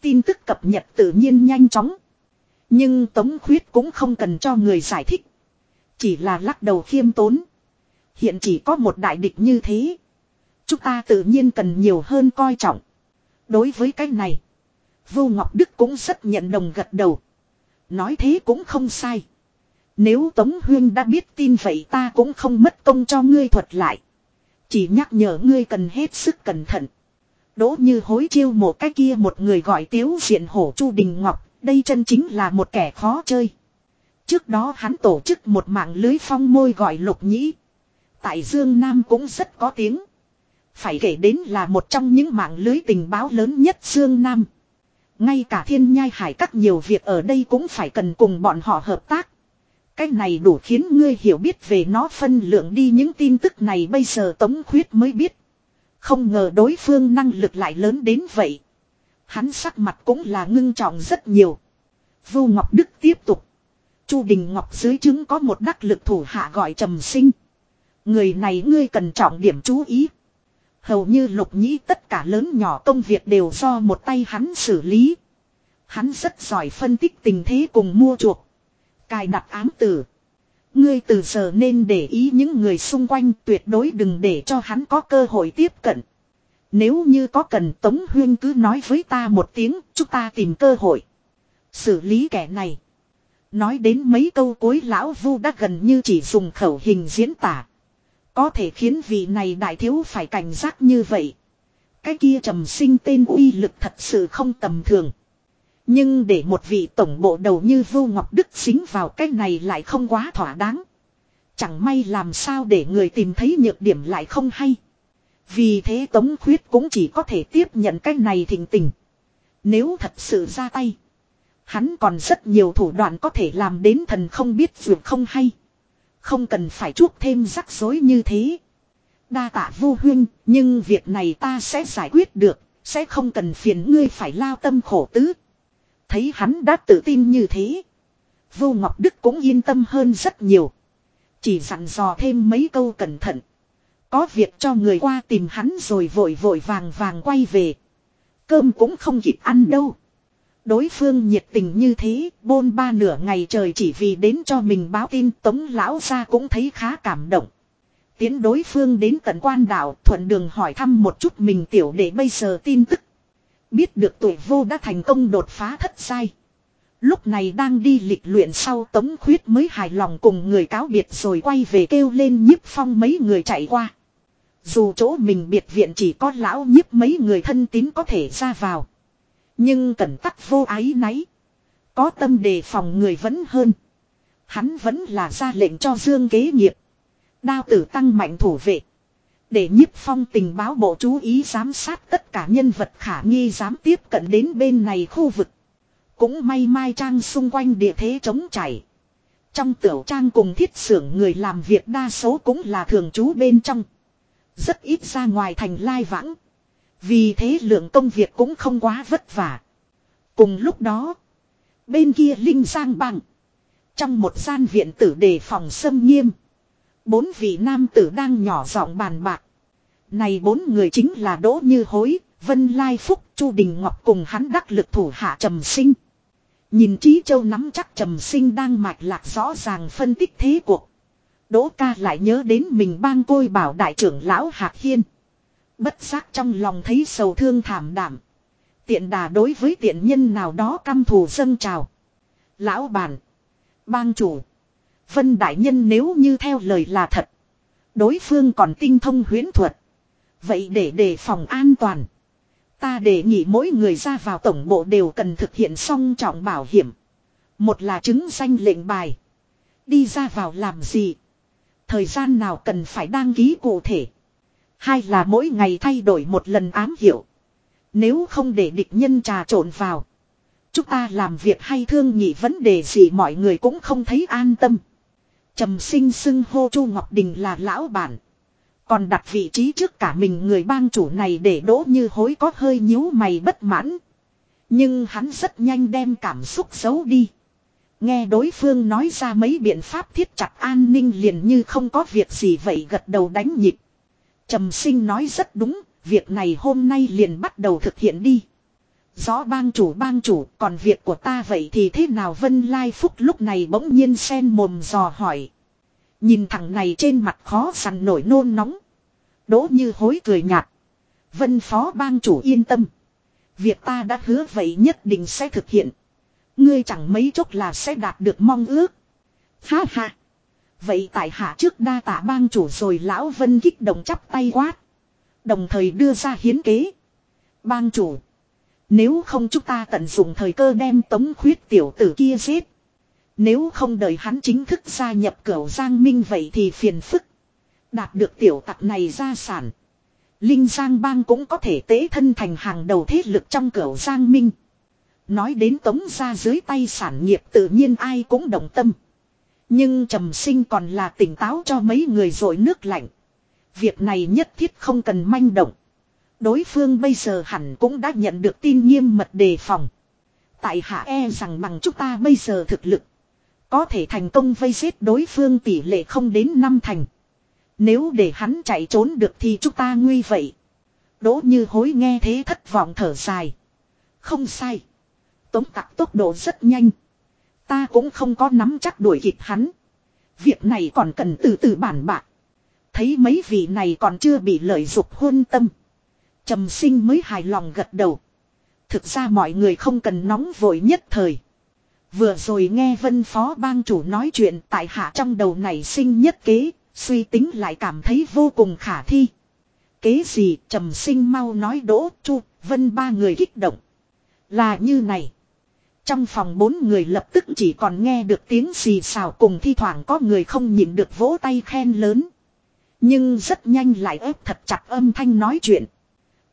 Tin tức cập nhật tự nhiên nhanh chóng. Nhưng Tống Khuyết cũng không cần cho người giải thích. Chỉ là lắc đầu khiêm tốn. Hiện chỉ có một đại địch như thế. Chúng ta tự nhiên cần nhiều hơn coi trọng. Đối với cái này. Vô Ngọc Đức cũng rất nhận đồng gật đầu. Nói thế cũng không sai. Nếu Tống Huyên đã biết tin vậy ta cũng không mất công cho ngươi thuật lại. Chỉ nhắc nhở ngươi cần hết sức cẩn thận. Đỗ như hối chiêu một cái kia một người gọi tiếu diện hổ Chu Đình Ngọc đây chân chính là một kẻ khó chơi. Trước đó hắn tổ chức một mạng lưới phong môi gọi lục nhĩ. Tại Dương Nam cũng rất có tiếng. Phải kể đến là một trong những mạng lưới tình báo lớn nhất Dương Nam. Ngay cả thiên nhai hải các nhiều việc ở đây cũng phải cần cùng bọn họ hợp tác. Cái này đủ khiến ngươi hiểu biết về nó phân lượng đi những tin tức này bây giờ Tống Khuyết mới biết. Không ngờ đối phương năng lực lại lớn đến vậy. Hắn sắc mặt cũng là ngưng trọng rất nhiều. Vu Ngọc Đức tiếp tục. Chu Đình Ngọc dưới chứng có một đắc lực thủ hạ gọi trầm sinh. Người này ngươi cần trọng điểm chú ý. Hầu như lục nhĩ tất cả lớn nhỏ công việc đều do một tay hắn xử lý. Hắn rất giỏi phân tích tình thế cùng mua chuộc. Cài đặt ám tử. Ngươi từ giờ nên để ý những người xung quanh tuyệt đối đừng để cho hắn có cơ hội tiếp cận. Nếu như có cần Tống Huyên cứ nói với ta một tiếng, chúng ta tìm cơ hội. Xử lý kẻ này. Nói đến mấy câu cuối lão vu đã gần như chỉ dùng khẩu hình diễn tả. Có thể khiến vị này đại thiếu phải cảnh giác như vậy. Cái kia trầm sinh tên uy lực thật sự không tầm thường. Nhưng để một vị tổng bộ đầu như Vu Ngọc Đức xính vào cái này lại không quá thỏa đáng. Chẳng may làm sao để người tìm thấy nhược điểm lại không hay. Vì thế Tống Khuyết cũng chỉ có thể tiếp nhận cái này thình tình. Nếu thật sự ra tay. Hắn còn rất nhiều thủ đoạn có thể làm đến thần không biết vượt không hay. Không cần phải chuốc thêm rắc rối như thế. Đa tạ vô huyên, nhưng việc này ta sẽ giải quyết được, sẽ không cần phiền ngươi phải lao tâm khổ tứ. Thấy hắn đã tự tin như thế. Vô Ngọc Đức cũng yên tâm hơn rất nhiều. Chỉ dặn dò thêm mấy câu cẩn thận có việc cho người qua tìm hắn rồi vội vội vàng vàng quay về. Cơm cũng không kịp ăn đâu. Đối phương nhiệt tình như thế, bôn ba nửa ngày trời chỉ vì đến cho mình báo tin tống lão ra cũng thấy khá cảm động. Tiến đối phương đến tận quan đảo thuận đường hỏi thăm một chút mình tiểu để bây giờ tin tức. Biết được tuổi vô đã thành công đột phá thất sai. Lúc này đang đi lịch luyện sau tống khuyết mới hài lòng cùng người cáo biệt rồi quay về kêu lên nhiếp phong mấy người chạy qua. Dù chỗ mình biệt viện chỉ có lão nhiếp mấy người thân tín có thể ra vào. Nhưng cẩn tắc vô ái náy. Có tâm đề phòng người vẫn hơn. Hắn vẫn là ra lệnh cho Dương kế nghiệp. Đao tử tăng mạnh thủ vệ. Để nhiếp phong tình báo bộ chú ý giám sát tất cả nhân vật khả nghi dám tiếp cận đến bên này khu vực. Cũng may mai trang xung quanh địa thế chống chảy. Trong tiểu trang cùng thiết xưởng người làm việc đa số cũng là thường trú bên trong. Rất ít ra ngoài thành lai vãng. Vì thế lượng công việc cũng không quá vất vả. Cùng lúc đó. Bên kia Linh Giang Bằng. Trong một gian viện tử đề phòng xâm nghiêm. Bốn vị nam tử đang nhỏ giọng bàn bạc. Này bốn người chính là Đỗ Như Hối, Vân Lai Phúc, Chu Đình Ngọc cùng hắn đắc lực thủ hạ trầm sinh. Nhìn Trí Châu nắm chắc trầm sinh đang mạch lạc rõ ràng phân tích thế cuộc. Đỗ ca lại nhớ đến mình bang côi bảo đại trưởng lão Hạc Hiên. Bất giác trong lòng thấy sầu thương thảm đảm. Tiện đà đối với tiện nhân nào đó căm thù dâng trào. Lão bản. Bang chủ. Vân đại nhân nếu như theo lời là thật. Đối phương còn tinh thông huyến thuật. Vậy để đề phòng an toàn. Ta đề nghị mỗi người ra vào tổng bộ đều cần thực hiện song trọng bảo hiểm. Một là chứng danh lệnh bài. Đi ra vào làm gì. Thời gian nào cần phải đăng ký cụ thể. Hai là mỗi ngày thay đổi một lần ám hiệu. Nếu không để địch nhân trà trộn vào. Chúng ta làm việc hay thương nghị vấn đề gì mọi người cũng không thấy an tâm. Trầm sinh xưng hô Chu Ngọc Đình là lão bản. Còn đặt vị trí trước cả mình người bang chủ này để đỗ như hối có hơi nhíu mày bất mãn. Nhưng hắn rất nhanh đem cảm xúc giấu đi. Nghe đối phương nói ra mấy biện pháp thiết chặt an ninh liền như không có việc gì vậy gật đầu đánh nhịp. Trầm sinh nói rất đúng, việc này hôm nay liền bắt đầu thực hiện đi. Gió bang chủ bang chủ, còn việc của ta vậy thì thế nào Vân Lai Phúc lúc này bỗng nhiên sen mồm dò hỏi. Nhìn thằng này trên mặt khó sằn nổi nôn nóng. Đỗ như hối cười nhạt. Vân phó bang chủ yên tâm. Việc ta đã hứa vậy nhất định sẽ thực hiện. Ngươi chẳng mấy chốc là sẽ đạt được mong ước. Ha ha. Vậy tại hạ trước đa tạ bang chủ rồi lão vân kích động chắp tay quát. Đồng thời đưa ra hiến kế. Bang chủ. Nếu không chúng ta tận dụng thời cơ đem tống khuyết tiểu tử kia giết. Nếu không đợi hắn chính thức gia nhập cửa Giang Minh vậy thì phiền phức. Đạt được tiểu tặc này gia sản. Linh Giang Bang cũng có thể tế thân thành hàng đầu thế lực trong cửa Giang Minh. Nói đến tống ra dưới tay sản nghiệp tự nhiên ai cũng động tâm. Nhưng trầm sinh còn là tỉnh táo cho mấy người rồi nước lạnh. Việc này nhất thiết không cần manh động. Đối phương bây giờ hẳn cũng đã nhận được tin nghiêm mật đề phòng. Tại hạ e rằng bằng chúng ta bây giờ thực lực. Có thể thành công vây giết đối phương tỷ lệ không đến năm thành. Nếu để hắn chạy trốn được thì chúng ta nguy vậy. Đỗ như hối nghe thế thất vọng thở dài. Không sai. Tống tặc tốc độ rất nhanh. Ta cũng không có nắm chắc đuổi kịp hắn. Việc này còn cần từ từ bản bạc. Thấy mấy vị này còn chưa bị lợi dục hôn tâm. Trầm sinh mới hài lòng gật đầu. Thực ra mọi người không cần nóng vội nhất thời. Vừa rồi nghe vân phó bang chủ nói chuyện tại hạ trong đầu này sinh nhất kế, suy tính lại cảm thấy vô cùng khả thi. Kế gì trầm sinh mau nói đỗ chu, vân ba người kích động. Là như này. Trong phòng bốn người lập tức chỉ còn nghe được tiếng xì xào cùng thi thoảng có người không nhịn được vỗ tay khen lớn. Nhưng rất nhanh lại ép thật chặt âm thanh nói chuyện.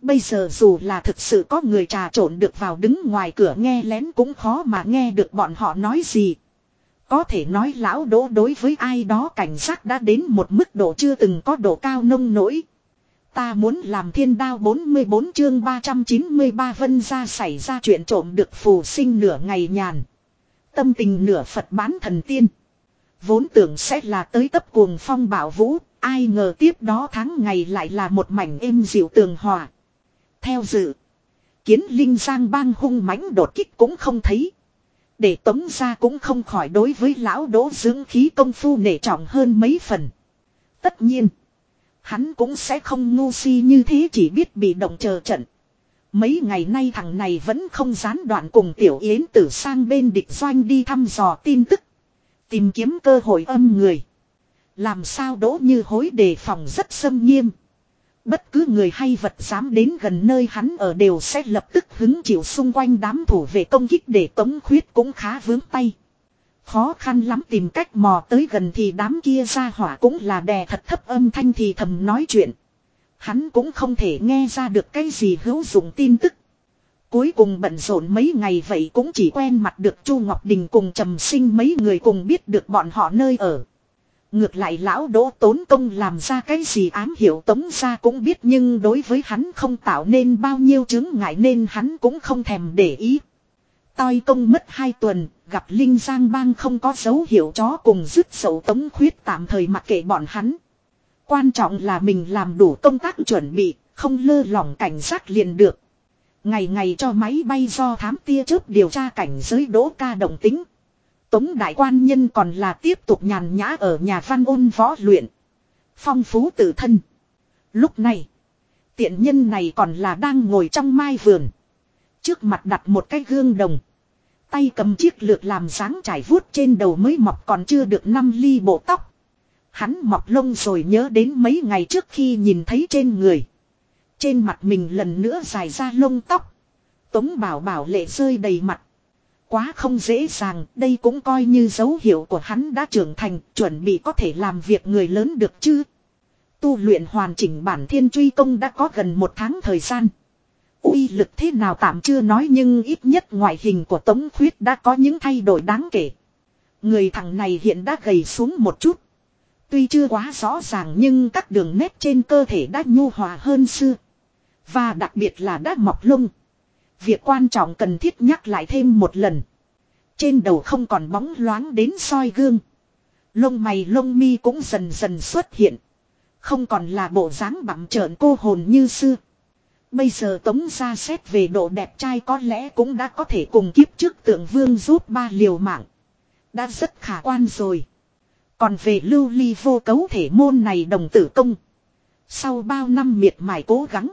Bây giờ dù là thực sự có người trà trộn được vào đứng ngoài cửa nghe lén cũng khó mà nghe được bọn họ nói gì. Có thể nói lão đỗ đối với ai đó cảnh giác đã đến một mức độ chưa từng có độ cao nông nổi. Ta muốn làm thiên đao 44 chương 393 vân ra xảy ra chuyện trộm được phù sinh nửa ngày nhàn. Tâm tình nửa Phật bán thần tiên. Vốn tưởng sẽ là tới tấp cuồng phong bảo vũ, Ai ngờ tiếp đó tháng ngày lại là một mảnh êm dịu tường hòa. Theo dự. Kiến linh giang bang hung mãnh đột kích cũng không thấy. Để tống ra cũng không khỏi đối với lão đỗ dưỡng khí công phu nể trọng hơn mấy phần. Tất nhiên. Hắn cũng sẽ không ngu si như thế chỉ biết bị động chờ trận. Mấy ngày nay thằng này vẫn không gián đoạn cùng tiểu yến tử sang bên địch doanh đi thăm dò tin tức. Tìm kiếm cơ hội âm người. Làm sao đỗ như hối đề phòng rất xâm nghiêm. Bất cứ người hay vật dám đến gần nơi hắn ở đều sẽ lập tức hứng chịu xung quanh đám thủ vệ công kích để tống khuyết cũng khá vướng tay. Khó khăn lắm tìm cách mò tới gần thì đám kia ra hỏa cũng là đè thật thấp âm thanh thì thầm nói chuyện. Hắn cũng không thể nghe ra được cái gì hữu dụng tin tức. Cuối cùng bận rộn mấy ngày vậy cũng chỉ quen mặt được Chu Ngọc Đình cùng trầm sinh mấy người cùng biết được bọn họ nơi ở. Ngược lại lão đỗ tốn công làm ra cái gì ám hiểu tống ra cũng biết nhưng đối với hắn không tạo nên bao nhiêu chứng ngại nên hắn cũng không thèm để ý. Toi công mất hai tuần, gặp Linh Giang Bang không có dấu hiệu chó cùng dứt sầu tống khuyết tạm thời mặc kệ bọn hắn. Quan trọng là mình làm đủ công tác chuẩn bị, không lơ lỏng cảnh giác liền được. Ngày ngày cho máy bay do thám tia chớp điều tra cảnh giới đỗ ca động tính. Tống đại quan nhân còn là tiếp tục nhàn nhã ở nhà văn ôn võ luyện. Phong phú tự thân. Lúc này, tiện nhân này còn là đang ngồi trong mai vườn. Trước mặt đặt một cái gương đồng. Tay cầm chiếc lược làm dáng trải vuốt trên đầu mới mọc còn chưa được năm ly bộ tóc. Hắn mọc lông rồi nhớ đến mấy ngày trước khi nhìn thấy trên người. Trên mặt mình lần nữa dài ra lông tóc. Tống bảo bảo lệ rơi đầy mặt. Quá không dễ dàng, đây cũng coi như dấu hiệu của hắn đã trưởng thành, chuẩn bị có thể làm việc người lớn được chứ. Tu luyện hoàn chỉnh bản thiên truy công đã có gần một tháng thời gian uy lực thế nào tạm chưa nói nhưng ít nhất ngoại hình của Tống Khuyết đã có những thay đổi đáng kể. Người thằng này hiện đã gầy xuống một chút. Tuy chưa quá rõ ràng nhưng các đường nét trên cơ thể đã nhu hòa hơn xưa. Và đặc biệt là đã mọc lông. Việc quan trọng cần thiết nhắc lại thêm một lần. Trên đầu không còn bóng loáng đến soi gương. Lông mày lông mi cũng dần dần xuất hiện. Không còn là bộ dáng bặm trợn cô hồn như xưa. Bây giờ tống ra xét về độ đẹp trai có lẽ cũng đã có thể cùng kiếp trước tượng vương giúp ba liều mạng. Đã rất khả quan rồi. Còn về lưu ly vô cấu thể môn này đồng tử công. Sau bao năm miệt mài cố gắng.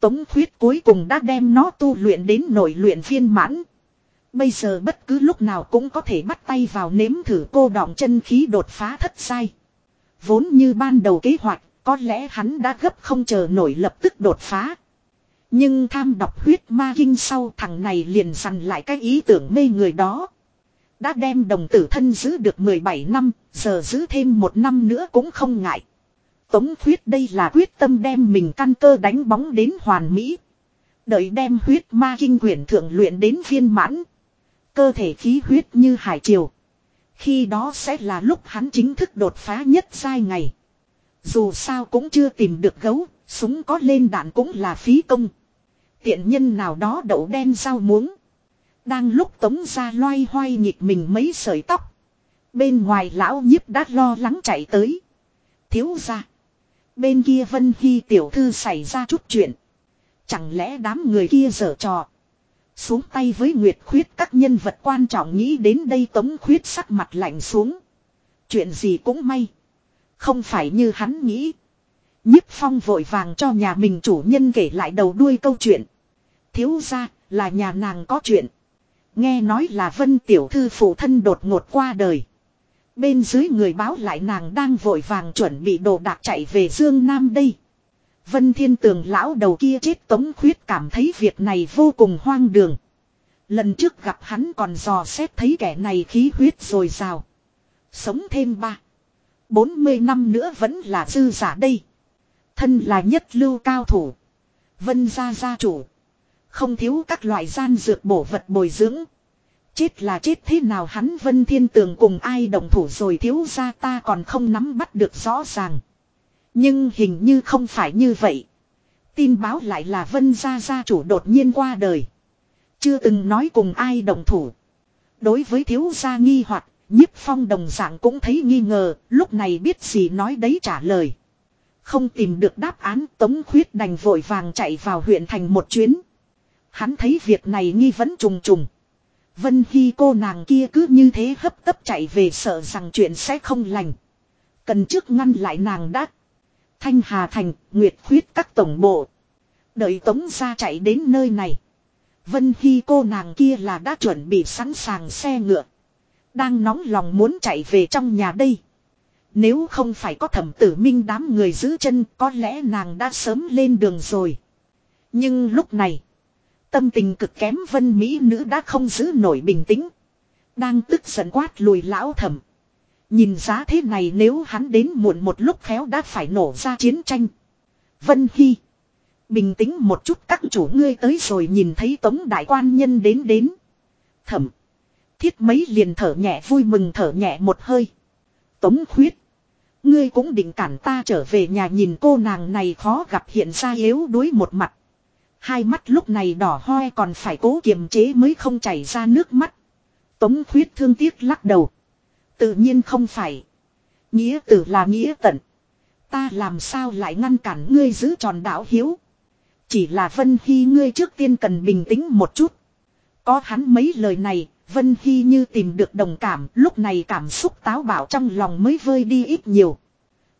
Tống khuyết cuối cùng đã đem nó tu luyện đến nội luyện viên mãn. Bây giờ bất cứ lúc nào cũng có thể bắt tay vào nếm thử cô đọng chân khí đột phá thất sai. Vốn như ban đầu kế hoạch, có lẽ hắn đã gấp không chờ nổi lập tức đột phá. Nhưng tham đọc huyết ma kinh sau thằng này liền dằn lại cái ý tưởng mê người đó. Đã đem đồng tử thân giữ được 17 năm, giờ giữ thêm một năm nữa cũng không ngại. Tống huyết đây là quyết tâm đem mình căn cơ đánh bóng đến hoàn mỹ. Đợi đem huyết ma kinh quyển thượng luyện đến viên mãn. Cơ thể khí huyết như hải triều. Khi đó sẽ là lúc hắn chính thức đột phá nhất sai ngày. Dù sao cũng chưa tìm được gấu, súng có lên đạn cũng là phí công. Tiện nhân nào đó đậu đen rau muống. Đang lúc tống ra loay hoay nhịp mình mấy sợi tóc. Bên ngoài lão nhiếp đã lo lắng chạy tới. Thiếu ra. Bên kia Vân Hy tiểu thư xảy ra chút chuyện. Chẳng lẽ đám người kia dở trò. Xuống tay với Nguyệt Khuyết các nhân vật quan trọng nghĩ đến đây Tống Khuyết sắc mặt lạnh xuống. Chuyện gì cũng may. Không phải như hắn nghĩ. Nhiếp Phong vội vàng cho nhà mình chủ nhân kể lại đầu đuôi câu chuyện. Thiếu ra là nhà nàng có chuyện. Nghe nói là Vân Tiểu Thư phụ thân đột ngột qua đời. Bên dưới người báo lại nàng đang vội vàng chuẩn bị đồ đạc chạy về Dương Nam đây. Vân Thiên Tường lão đầu kia chết tống khuyết cảm thấy việc này vô cùng hoang đường. Lần trước gặp hắn còn dò xét thấy kẻ này khí huyết rồi rào. Sống thêm ba. bốn mươi năm nữa vẫn là dư giả đây. Thân là nhất lưu cao thủ. Vân gia gia chủ. Không thiếu các loại gian dược bổ vật bồi dưỡng. Chết là chết thế nào hắn Vân Thiên Tường cùng ai đồng thủ rồi thiếu gia ta còn không nắm bắt được rõ ràng. Nhưng hình như không phải như vậy. Tin báo lại là Vân Gia Gia chủ đột nhiên qua đời. Chưa từng nói cùng ai đồng thủ. Đối với thiếu gia nghi hoặc Nhiếp phong đồng dạng cũng thấy nghi ngờ, lúc này biết gì nói đấy trả lời. Không tìm được đáp án Tống Khuyết đành vội vàng chạy vào huyện thành một chuyến. Hắn thấy việc này nghi vấn trùng trùng. Vân Hy cô nàng kia cứ như thế hấp tấp chạy về sợ rằng chuyện sẽ không lành. Cần trước ngăn lại nàng đã. Thanh Hà Thành, Nguyệt Khuyết các tổng bộ. Đợi Tống ra chạy đến nơi này. Vân Hy cô nàng kia là đã chuẩn bị sẵn sàng xe ngựa. Đang nóng lòng muốn chạy về trong nhà đây. Nếu không phải có thẩm tử minh đám người giữ chân, có lẽ nàng đã sớm lên đường rồi. Nhưng lúc này. Tâm tình cực kém vân mỹ nữ đã không giữ nổi bình tĩnh. Đang tức giận quát lùi lão thẩm. Nhìn giá thế này nếu hắn đến muộn một lúc khéo đã phải nổ ra chiến tranh. Vân Hy. Bình tĩnh một chút các chủ ngươi tới rồi nhìn thấy tống đại quan nhân đến đến. Thẩm. Thiết mấy liền thở nhẹ vui mừng thở nhẹ một hơi. Tống khuyết. Ngươi cũng định cản ta trở về nhà nhìn cô nàng này khó gặp hiện ra yếu đuối một mặt. Hai mắt lúc này đỏ hoe còn phải cố kiềm chế mới không chảy ra nước mắt. Tống khuyết thương tiếc lắc đầu. Tự nhiên không phải. Nghĩa tử là nghĩa tận. Ta làm sao lại ngăn cản ngươi giữ tròn đạo hiếu. Chỉ là Vân Hy ngươi trước tiên cần bình tĩnh một chút. Có hắn mấy lời này, Vân Hy như tìm được đồng cảm, lúc này cảm xúc táo bạo trong lòng mới vơi đi ít nhiều.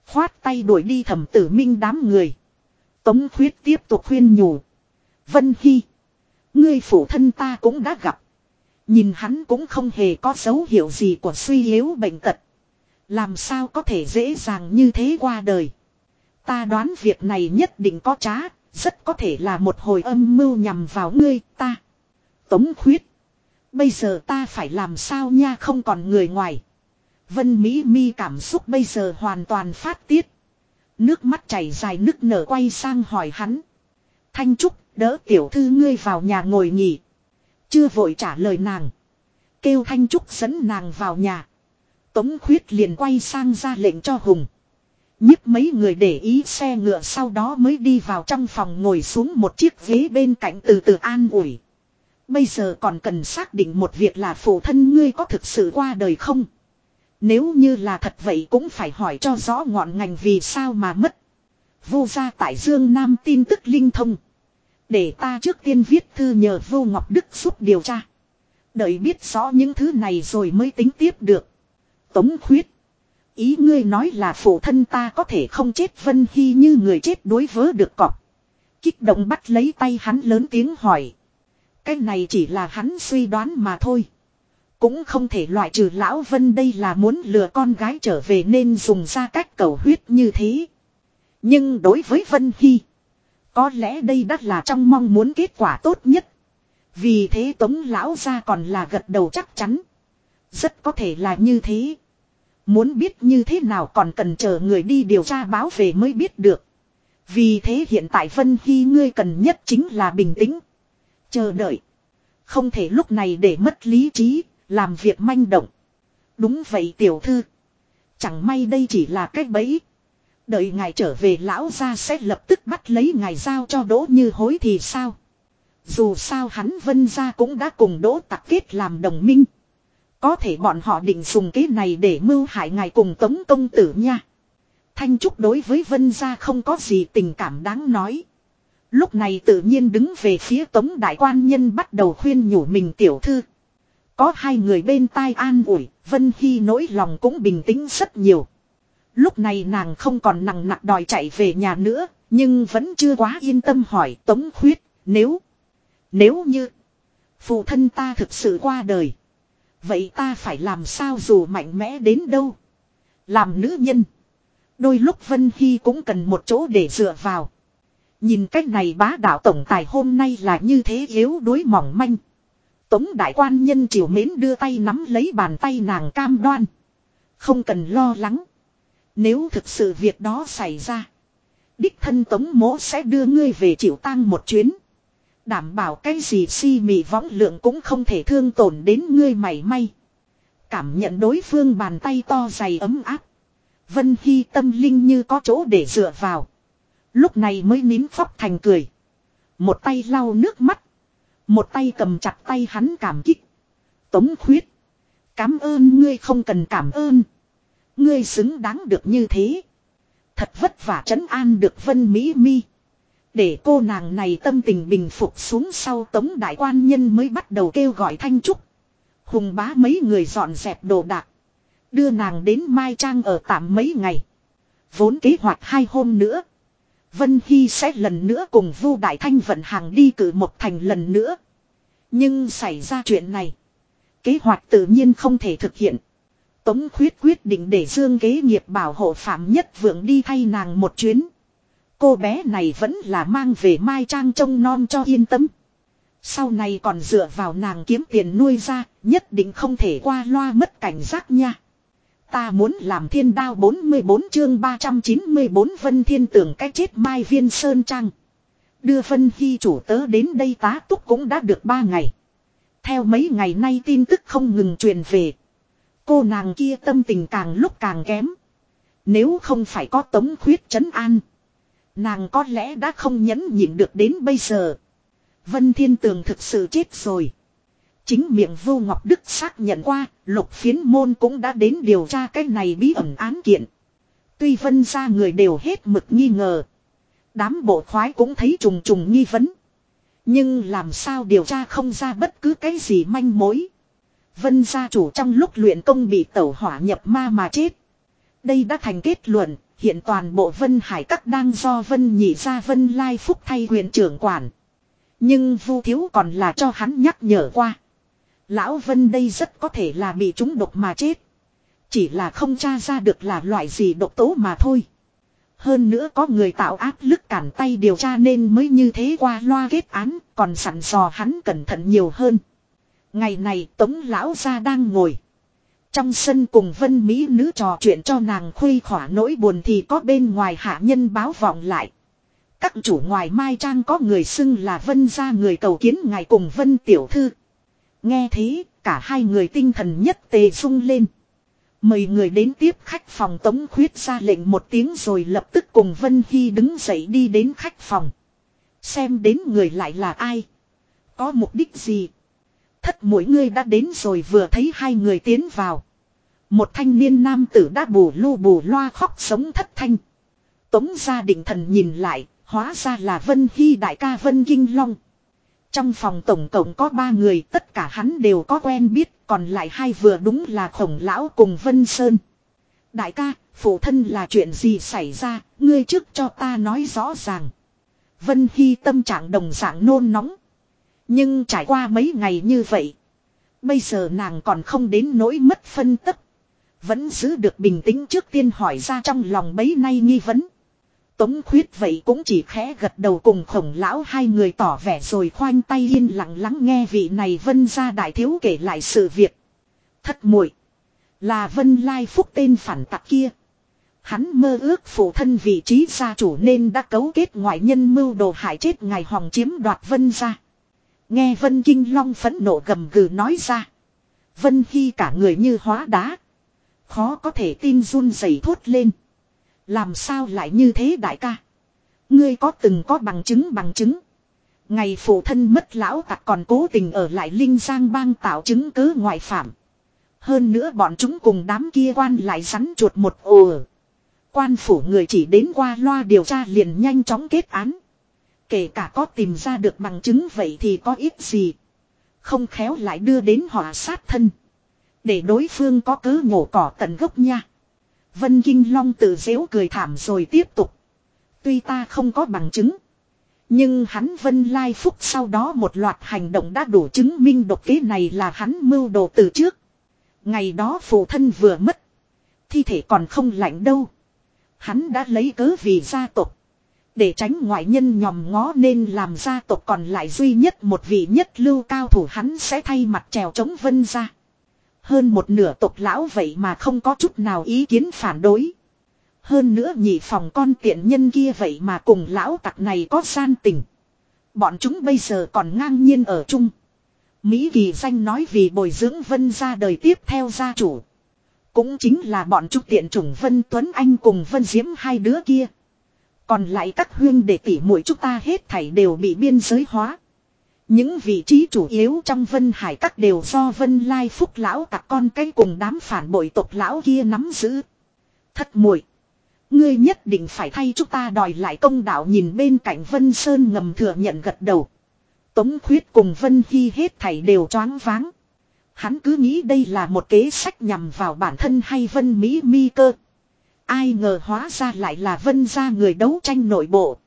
Khoát tay đuổi đi thẩm tử minh đám người. Tống khuyết tiếp tục khuyên nhủ. Vân Hy. Ngươi phụ thân ta cũng đã gặp. Nhìn hắn cũng không hề có dấu hiệu gì của suy yếu bệnh tật. Làm sao có thể dễ dàng như thế qua đời. Ta đoán việc này nhất định có trá, rất có thể là một hồi âm mưu nhằm vào ngươi, ta. Tống khuyết. Bây giờ ta phải làm sao nha không còn người ngoài. Vân Mỹ mi cảm xúc bây giờ hoàn toàn phát tiết. Nước mắt chảy dài nức nở quay sang hỏi hắn. Thanh Trúc, đỡ tiểu thư ngươi vào nhà ngồi nghỉ. Chưa vội trả lời nàng. Kêu Thanh Trúc dẫn nàng vào nhà. Tống khuyết liền quay sang ra lệnh cho Hùng. nhíp mấy người để ý xe ngựa sau đó mới đi vào trong phòng ngồi xuống một chiếc ghế bên cạnh từ từ an ủi. Bây giờ còn cần xác định một việc là phụ thân ngươi có thực sự qua đời không? Nếu như là thật vậy cũng phải hỏi cho rõ ngọn ngành vì sao mà mất. Vô gia tại Dương Nam tin tức linh thông. Để ta trước tiên viết thư nhờ Vô Ngọc Đức giúp điều tra. Đợi biết rõ những thứ này rồi mới tính tiếp được. Tống khuyết. Ý ngươi nói là phụ thân ta có thể không chết Vân Hy như người chết đối vớ được cọp. Kích động bắt lấy tay hắn lớn tiếng hỏi. Cái này chỉ là hắn suy đoán mà thôi. Cũng không thể loại trừ lão Vân đây là muốn lừa con gái trở về nên dùng ra cách cầu huyết như thế. Nhưng đối với Vân Hy. Có lẽ đây đắt là trong mong muốn kết quả tốt nhất. Vì thế tống lão ra còn là gật đầu chắc chắn. Rất có thể là như thế. Muốn biết như thế nào còn cần chờ người đi điều tra báo về mới biết được. Vì thế hiện tại Vân Hy ngươi cần nhất chính là bình tĩnh. Chờ đợi. Không thể lúc này để mất lý trí, làm việc manh động. Đúng vậy tiểu thư. Chẳng may đây chỉ là cách bẫy. Đợi ngài trở về lão ra sẽ lập tức bắt lấy ngài giao cho đỗ như hối thì sao. Dù sao hắn vân ra cũng đã cùng đỗ tặc kết làm đồng minh. Có thể bọn họ định dùng cái này để mưu hại ngài cùng tống công tử nha. Thanh Trúc đối với vân gia không có gì tình cảm đáng nói. Lúc này tự nhiên đứng về phía tống đại quan nhân bắt đầu khuyên nhủ mình tiểu thư. Có hai người bên tai an ủi, Vân Hy nỗi lòng cũng bình tĩnh rất nhiều. Lúc này nàng không còn nặng nặng đòi chạy về nhà nữa, nhưng vẫn chưa quá yên tâm hỏi Tống Khuyết, nếu, nếu như, phụ thân ta thực sự qua đời. Vậy ta phải làm sao dù mạnh mẽ đến đâu? Làm nữ nhân. Đôi lúc Vân Hy cũng cần một chỗ để dựa vào. Nhìn cách này bá đạo tổng tài hôm nay là như thế yếu đuối mỏng manh. Tống đại quan nhân triều mến đưa tay nắm lấy bàn tay nàng cam đoan. Không cần lo lắng. Nếu thực sự việc đó xảy ra. Đích thân tống mỗ sẽ đưa ngươi về chịu tang một chuyến. Đảm bảo cái gì si mị võng lượng cũng không thể thương tổn đến ngươi mảy may. Cảm nhận đối phương bàn tay to dày ấm áp. Vân Hy tâm linh như có chỗ để dựa vào. Lúc này mới nín khóc thành cười. Một tay lau nước mắt. Một tay cầm chặt tay hắn cảm kích. Tống khuyết. Cảm ơn ngươi không cần cảm ơn. Ngươi xứng đáng được như thế. Thật vất vả trấn an được Vân Mỹ Mi. Để cô nàng này tâm tình bình phục xuống sau tống đại quan nhân mới bắt đầu kêu gọi Thanh Trúc. Hùng bá mấy người dọn dẹp đồ đạc. Đưa nàng đến Mai Trang ở tạm mấy ngày. Vốn kế hoạch hai hôm nữa. Vân Hy sẽ lần nữa cùng Vu Đại Thanh vận hàng đi cử một thành lần nữa. Nhưng xảy ra chuyện này. Kế hoạch tự nhiên không thể thực hiện. Tống khuyết quyết định để Dương kế nghiệp bảo hộ Phạm Nhất Vượng đi thay nàng một chuyến. Cô bé này vẫn là mang về Mai Trang trông non cho yên tâm. Sau này còn dựa vào nàng kiếm tiền nuôi ra, nhất định không thể qua loa mất cảnh giác nha. Ta muốn làm thiên đao 44 chương 394 Vân Thiên tưởng cách chết Mai Viên Sơn Trang. Đưa Vân Hy chủ tớ đến đây tá túc cũng đã được 3 ngày. Theo mấy ngày nay tin tức không ngừng truyền về. Cô nàng kia tâm tình càng lúc càng kém. Nếu không phải có tống khuyết chấn an. Nàng có lẽ đã không nhẫn nhịn được đến bây giờ. Vân Thiên Tường thực sự chết rồi. Chính miệng Vô Ngọc Đức xác nhận qua, lục phiến môn cũng đã đến điều tra cái này bí ẩn án kiện. Tuy vân ra người đều hết mực nghi ngờ. Đám bộ khoái cũng thấy trùng trùng nghi vấn. Nhưng làm sao điều tra không ra bất cứ cái gì manh mối. Vân gia chủ trong lúc luyện công bị tẩu hỏa nhập ma mà chết. Đây đã thành kết luận, hiện toàn bộ Vân Hải Các đang do Vân nhị gia Vân Lai Phúc thay quyền trưởng quản. Nhưng Vu Thiếu còn là cho hắn nhắc nhở qua. Lão Vân đây rất có thể là bị trúng độc mà chết. Chỉ là không tra ra được là loại gì độc tố mà thôi. Hơn nữa có người tạo áp lực cản tay điều tra nên mới như thế qua loa kết án, còn sẵn dò hắn cẩn thận nhiều hơn. Ngày này Tống Lão Gia đang ngồi. Trong sân cùng vân mỹ nữ trò chuyện cho nàng khuây khỏa nỗi buồn thì có bên ngoài hạ nhân báo vọng lại. Các chủ ngoài Mai Trang có người xưng là vân gia người cầu kiến ngài cùng vân tiểu thư. Nghe thế, cả hai người tinh thần nhất tề sung lên. Mời người đến tiếp khách phòng tống khuyết ra lệnh một tiếng rồi lập tức cùng Vân Hy đứng dậy đi đến khách phòng. Xem đến người lại là ai. Có mục đích gì. Thất mỗi người đã đến rồi vừa thấy hai người tiến vào. Một thanh niên nam tử đã bù lu bù loa khóc sống thất thanh. Tống gia định thần nhìn lại, hóa ra là Vân Hy đại ca Vân Kinh Long. Trong phòng tổng cộng có ba người tất cả hắn đều có quen biết còn lại hai vừa đúng là khổng lão cùng Vân Sơn. Đại ca, phụ thân là chuyện gì xảy ra, ngươi trước cho ta nói rõ ràng. Vân Hy tâm trạng đồng dạng nôn nóng. Nhưng trải qua mấy ngày như vậy. Bây giờ nàng còn không đến nỗi mất phân tức Vẫn giữ được bình tĩnh trước tiên hỏi ra trong lòng bấy nay nghi vấn. Tống khuyết vậy cũng chỉ khẽ gật đầu cùng khổng lão hai người tỏ vẻ rồi khoanh tay yên lặng lắng nghe vị này vân ra đại thiếu kể lại sự việc. Thất muội, Là vân lai phúc tên phản tặc kia. Hắn mơ ước phụ thân vị trí gia chủ nên đã cấu kết ngoại nhân mưu đồ hại chết ngài hoàng chiếm đoạt vân ra. Nghe vân kinh long phẫn nộ gầm gừ nói ra. Vân khi cả người như hóa đá. Khó có thể tin run rẩy thốt lên. Làm sao lại như thế đại ca? Ngươi có từng có bằng chứng bằng chứng. Ngày phụ thân mất lão tặc còn cố tình ở lại Linh Giang bang tạo chứng cứ ngoại phạm. Hơn nữa bọn chúng cùng đám kia quan lại rắn chuột một ồ. Quan phủ người chỉ đến qua loa điều tra liền nhanh chóng kết án. Kể cả có tìm ra được bằng chứng vậy thì có ít gì. Không khéo lại đưa đến họ sát thân. Để đối phương có cớ nhổ cỏ tận gốc nha. Vân Kinh Long tự dễu cười thảm rồi tiếp tục. Tuy ta không có bằng chứng. Nhưng hắn Vân Lai Phúc sau đó một loạt hành động đã đủ chứng minh độc kế này là hắn mưu đồ từ trước. Ngày đó phụ thân vừa mất. Thi thể còn không lạnh đâu. Hắn đã lấy cớ vì gia tộc. Để tránh ngoại nhân nhòm ngó nên làm gia tộc còn lại duy nhất một vị nhất lưu cao thủ hắn sẽ thay mặt trèo chống vân ra. Hơn một nửa tộc lão vậy mà không có chút nào ý kiến phản đối. Hơn nữa nhị phòng con tiện nhân kia vậy mà cùng lão tặc này có gian tình. Bọn chúng bây giờ còn ngang nhiên ở chung. Mỹ kỳ danh nói vì bồi dưỡng vân ra đời tiếp theo gia chủ. Cũng chính là bọn chúng tiện chủng Vân Tuấn Anh cùng Vân Diễm hai đứa kia. Còn lại các huyên để tỉ mũi chúng ta hết thảy đều bị biên giới hóa. Những vị trí chủ yếu trong Vân Hải các đều do Vân Lai Phúc lão tặc con cái cùng đám phản bội tộc lão kia nắm giữ. Thất muội, Ngươi nhất định phải thay chúng ta đòi lại công đạo nhìn bên cạnh Vân Sơn ngầm thừa nhận gật đầu. Tống khuyết cùng Vân Hy hết thảy đều choáng váng. Hắn cứ nghĩ đây là một kế sách nhằm vào bản thân hay Vân Mỹ mi cơ. Ai ngờ hóa ra lại là Vân gia người đấu tranh nội bộ.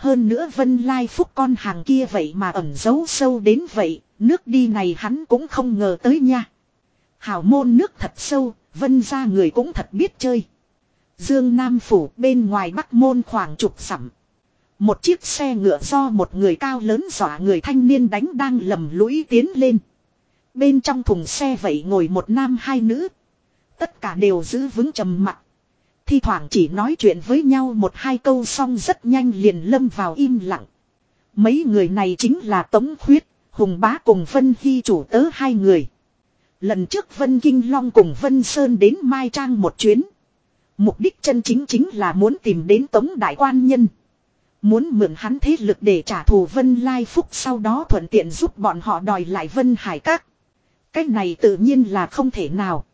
Hơn nữa Vân Lai Phúc con hàng kia vậy mà ẩn giấu sâu đến vậy, nước đi này hắn cũng không ngờ tới nha. Hảo môn nước thật sâu, Vân gia người cũng thật biết chơi. Dương Nam Phủ bên ngoài Bắc Môn khoảng chục sẵm. Một chiếc xe ngựa do một người cao lớn dọa người thanh niên đánh đang lầm lũi tiến lên. Bên trong thùng xe vậy ngồi một nam hai nữ. Tất cả đều giữ vững trầm mặc. Thi thoảng chỉ nói chuyện với nhau một hai câu xong rất nhanh liền lâm vào im lặng. Mấy người này chính là Tống Khuyết, Hùng Bá cùng Vân Hy chủ tớ hai người. Lần trước Vân Kinh Long cùng Vân Sơn đến Mai Trang một chuyến. Mục đích chân chính chính là muốn tìm đến Tống Đại Quan Nhân. Muốn mượn hắn thế lực để trả thù Vân Lai Phúc sau đó thuận tiện giúp bọn họ đòi lại Vân Hải Các. cách này tự nhiên là không thể nào.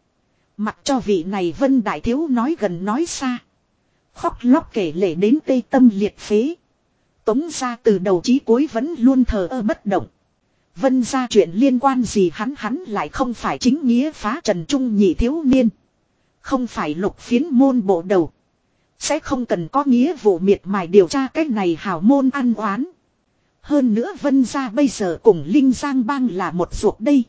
Mặc cho vị này Vân Đại Thiếu nói gần nói xa. Khóc lóc kể lể đến tê tâm liệt phế. Tống ra từ đầu chí cuối vẫn luôn thờ ơ bất động. Vân ra chuyện liên quan gì hắn hắn lại không phải chính nghĩa phá trần trung nhị thiếu niên. Không phải lục phiến môn bộ đầu. Sẽ không cần có nghĩa vụ miệt mài điều tra cái này hào môn ăn oán. Hơn nữa vân ra bây giờ cùng Linh Giang Bang là một ruột đây.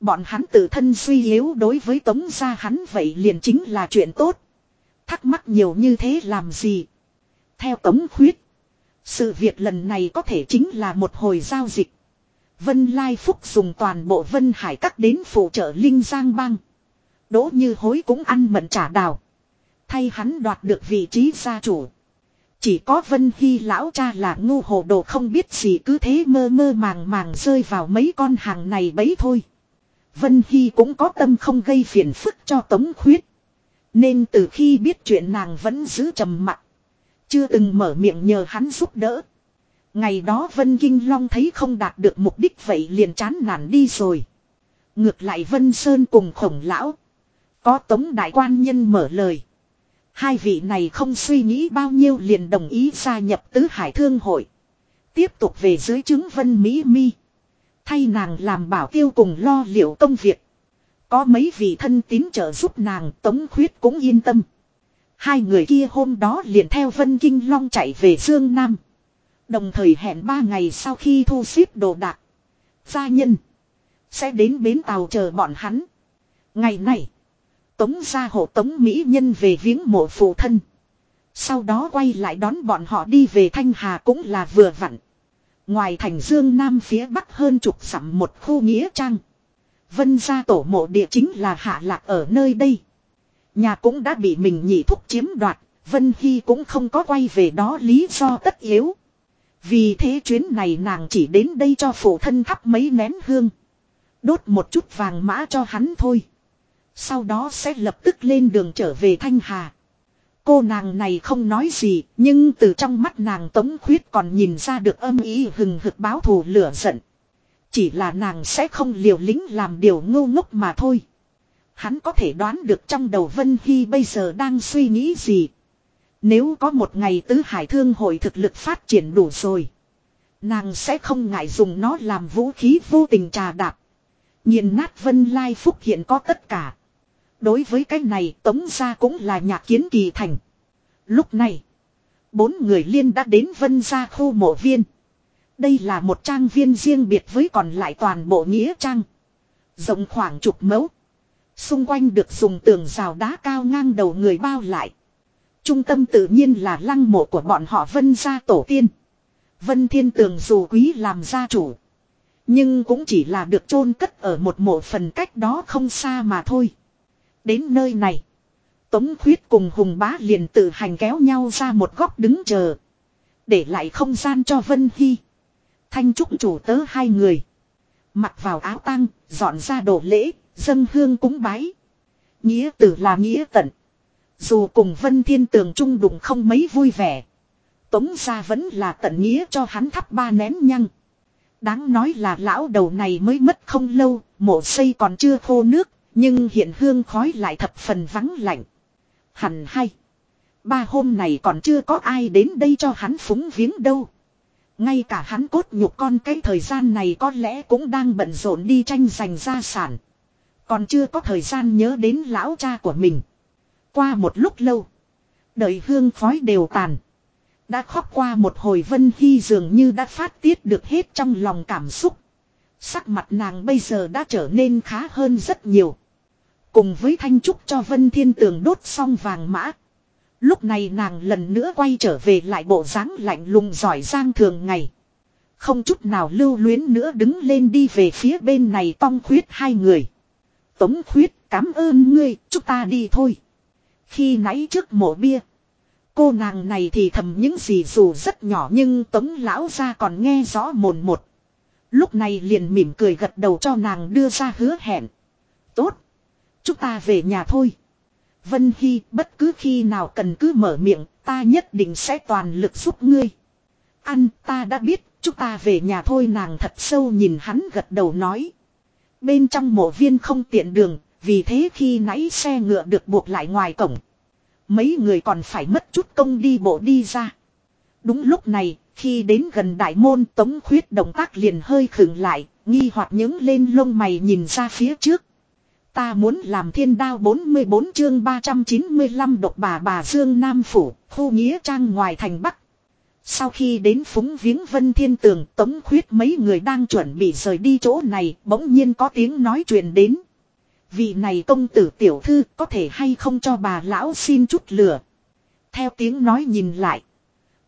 Bọn hắn tự thân suy yếu đối với tống gia hắn vậy liền chính là chuyện tốt. Thắc mắc nhiều như thế làm gì? Theo tống khuyết. Sự việc lần này có thể chính là một hồi giao dịch. Vân Lai Phúc dùng toàn bộ Vân Hải các đến phụ trợ Linh Giang Bang. Đỗ như hối cũng ăn mận trả đào. Thay hắn đoạt được vị trí gia chủ. Chỉ có Vân Hy lão cha là ngu hồ đồ không biết gì cứ thế mơ mơ màng màng rơi vào mấy con hàng này bấy thôi. Vân Hy cũng có tâm không gây phiền phức cho Tống Khuyết. Nên từ khi biết chuyện nàng vẫn giữ trầm mặc. Chưa từng mở miệng nhờ hắn giúp đỡ. Ngày đó Vân Kinh Long thấy không đạt được mục đích vậy liền chán nản đi rồi. Ngược lại Vân Sơn cùng khổng lão. Có Tống Đại Quan Nhân mở lời. Hai vị này không suy nghĩ bao nhiêu liền đồng ý gia nhập tứ hải thương hội. Tiếp tục về dưới chứng Vân Mỹ Mi. Thay nàng làm bảo tiêu cùng lo liệu công việc. Có mấy vị thân tín trợ giúp nàng Tống Khuyết cũng yên tâm. Hai người kia hôm đó liền theo Vân Kinh Long chạy về Dương Nam. Đồng thời hẹn ba ngày sau khi thu xếp đồ đạc. Gia nhân. Sẽ đến bến tàu chờ bọn hắn. Ngày này. Tống ra hộ tống Mỹ nhân về viếng mộ phụ thân. Sau đó quay lại đón bọn họ đi về Thanh Hà cũng là vừa vặn. Ngoài thành Dương Nam phía bắc hơn chục sẵm một khu nghĩa trang. Vân gia tổ mộ địa chính là hạ lạc ở nơi đây. Nhà cũng đã bị mình nhị thúc chiếm đoạt, Vân Hy cũng không có quay về đó lý do tất yếu. Vì thế chuyến này nàng chỉ đến đây cho phụ thân thắp mấy nén hương. Đốt một chút vàng mã cho hắn thôi. Sau đó sẽ lập tức lên đường trở về Thanh Hà. Cô nàng này không nói gì, nhưng từ trong mắt nàng tống khuyết còn nhìn ra được âm ý hừng hực báo thù lửa giận. Chỉ là nàng sẽ không liều lĩnh làm điều ngu ngốc mà thôi. Hắn có thể đoán được trong đầu Vân Hy bây giờ đang suy nghĩ gì. Nếu có một ngày tứ hải thương hội thực lực phát triển đủ rồi. Nàng sẽ không ngại dùng nó làm vũ khí vô tình trà đạp. Nhìn nát Vân Lai Phúc hiện có tất cả. Đối với cái này tống ra cũng là nhạc kiến kỳ thành. Lúc này, bốn người liên đã đến vân gia khu mộ viên. Đây là một trang viên riêng biệt với còn lại toàn bộ nghĩa trang. Rộng khoảng chục mẫu. Xung quanh được dùng tường rào đá cao ngang đầu người bao lại. Trung tâm tự nhiên là lăng mộ của bọn họ vân gia tổ tiên. Vân thiên tường dù quý làm gia chủ. Nhưng cũng chỉ là được chôn cất ở một mộ phần cách đó không xa mà thôi. Đến nơi này. Tống khuyết cùng hùng bá liền tự hành kéo nhau ra một góc đứng chờ. Để lại không gian cho Vân Hy. Thanh trúc chủ tớ hai người. Mặc vào áo tang, dọn ra đồ lễ, dân hương cúng bái. Nghĩa tử là nghĩa tận. Dù cùng Vân Thiên Tường trung đụng không mấy vui vẻ. Tống gia vẫn là tận nghĩa cho hắn thắp ba nén nhăng. Đáng nói là lão đầu này mới mất không lâu, mộ xây còn chưa khô nước, nhưng hiện hương khói lại thập phần vắng lạnh. Hẳn hay. Ba hôm này còn chưa có ai đến đây cho hắn phúng viếng đâu. Ngay cả hắn cốt nhục con cái thời gian này có lẽ cũng đang bận rộn đi tranh giành gia sản. Còn chưa có thời gian nhớ đến lão cha của mình. Qua một lúc lâu. Đợi hương khói đều tàn. Đã khóc qua một hồi Vân Hy dường như đã phát tiết được hết trong lòng cảm xúc. Sắc mặt nàng bây giờ đã trở nên khá hơn rất nhiều. Cùng với thanh trúc cho Vân Thiên Tường đốt xong vàng mã. Lúc này nàng lần nữa quay trở về lại bộ dáng lạnh lùng giỏi giang thường ngày. Không chút nào lưu luyến nữa đứng lên đi về phía bên này tong khuyết hai người. Tống khuyết cảm ơn ngươi, chúng ta đi thôi. Khi nãy trước mộ bia. Cô nàng này thì thầm những gì dù rất nhỏ nhưng tống lão ra còn nghe rõ mồn một. Lúc này liền mỉm cười gật đầu cho nàng đưa ra hứa hẹn. Chúng ta về nhà thôi. Vân Hy bất cứ khi nào cần cứ mở miệng ta nhất định sẽ toàn lực giúp ngươi. Ăn ta đã biết chúng ta về nhà thôi nàng thật sâu nhìn hắn gật đầu nói. Bên trong mộ viên không tiện đường vì thế khi nãy xe ngựa được buộc lại ngoài cổng. Mấy người còn phải mất chút công đi bộ đi ra. Đúng lúc này, khi đến gần đại môn tống khuyết động tác liền hơi khựng lại, nghi hoặc những lên lông mày nhìn ra phía trước. Ta muốn làm thiên đao 44 chương 395 độc bà bà Dương Nam Phủ, khu nghĩa trang ngoài thành Bắc. Sau khi đến phúng viếng vân thiên tường tống khuyết mấy người đang chuẩn bị rời đi chỗ này bỗng nhiên có tiếng nói chuyện đến. Vị này công tử tiểu thư có thể hay không cho bà lão xin chút lửa. Theo tiếng nói nhìn lại.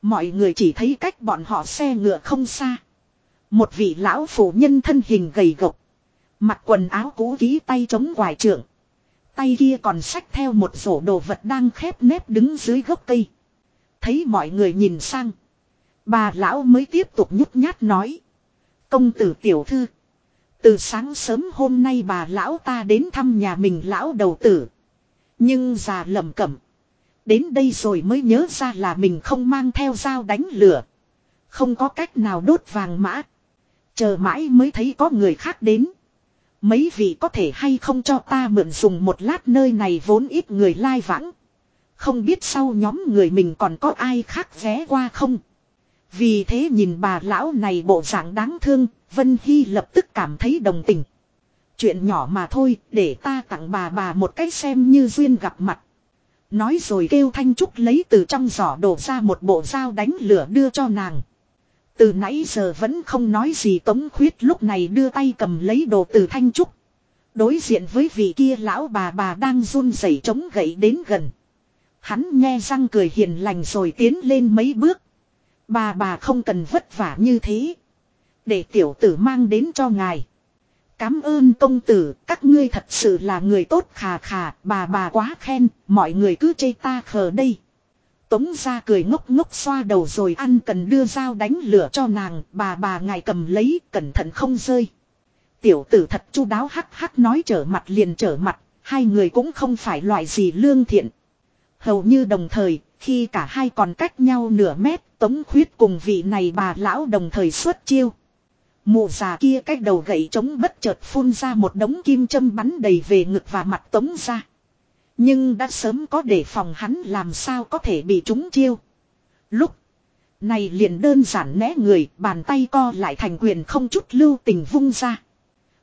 Mọi người chỉ thấy cách bọn họ xe ngựa không xa. Một vị lão phụ nhân thân hình gầy gộc. Mặc quần áo cũ ký tay chống quải trượng. Tay kia còn xách theo một rổ đồ vật đang khép nép đứng dưới gốc cây. Thấy mọi người nhìn sang. Bà lão mới tiếp tục nhút nhát nói. Công tử tiểu thư. Từ sáng sớm hôm nay bà lão ta đến thăm nhà mình lão đầu tử. Nhưng già lầm cẩm. Đến đây rồi mới nhớ ra là mình không mang theo dao đánh lửa. Không có cách nào đốt vàng mã. Chờ mãi mới thấy có người khác đến. Mấy vị có thể hay không cho ta mượn dùng một lát nơi này vốn ít người lai vãng. Không biết sau nhóm người mình còn có ai khác ghé qua không. Vì thế nhìn bà lão này bộ dạng đáng thương, Vân Hy lập tức cảm thấy đồng tình. Chuyện nhỏ mà thôi, để ta tặng bà bà một cái xem như duyên gặp mặt. Nói rồi kêu Thanh Trúc lấy từ trong giỏ đổ ra một bộ dao đánh lửa đưa cho nàng. Từ nãy giờ vẫn không nói gì Tống Khuyết lúc này đưa tay cầm lấy đồ từ Thanh Trúc. Đối diện với vị kia lão bà bà đang run rẩy chống gậy đến gần. Hắn nghe răng cười hiền lành rồi tiến lên mấy bước. Bà bà không cần vất vả như thế. Để tiểu tử mang đến cho ngài. Cám ơn công tử, các ngươi thật sự là người tốt khà khà, bà bà quá khen, mọi người cứ chê ta khờ đây. Tống ra cười ngốc ngốc xoa đầu rồi ăn cần đưa dao đánh lửa cho nàng, bà bà ngài cầm lấy, cẩn thận không rơi. Tiểu tử thật chu đáo hắc hắc nói trở mặt liền trở mặt, hai người cũng không phải loại gì lương thiện. Hầu như đồng thời, khi cả hai còn cách nhau nửa mét, tống khuyết cùng vị này bà lão đồng thời xuất chiêu. Mụ già kia cách đầu gậy trống bất chợt phun ra một đống kim châm bắn đầy về ngực và mặt tống ra. Nhưng đã sớm có đề phòng hắn làm sao có thể bị trúng chiêu. Lúc này liền đơn giản né người, bàn tay co lại thành quyền không chút lưu tình vung ra.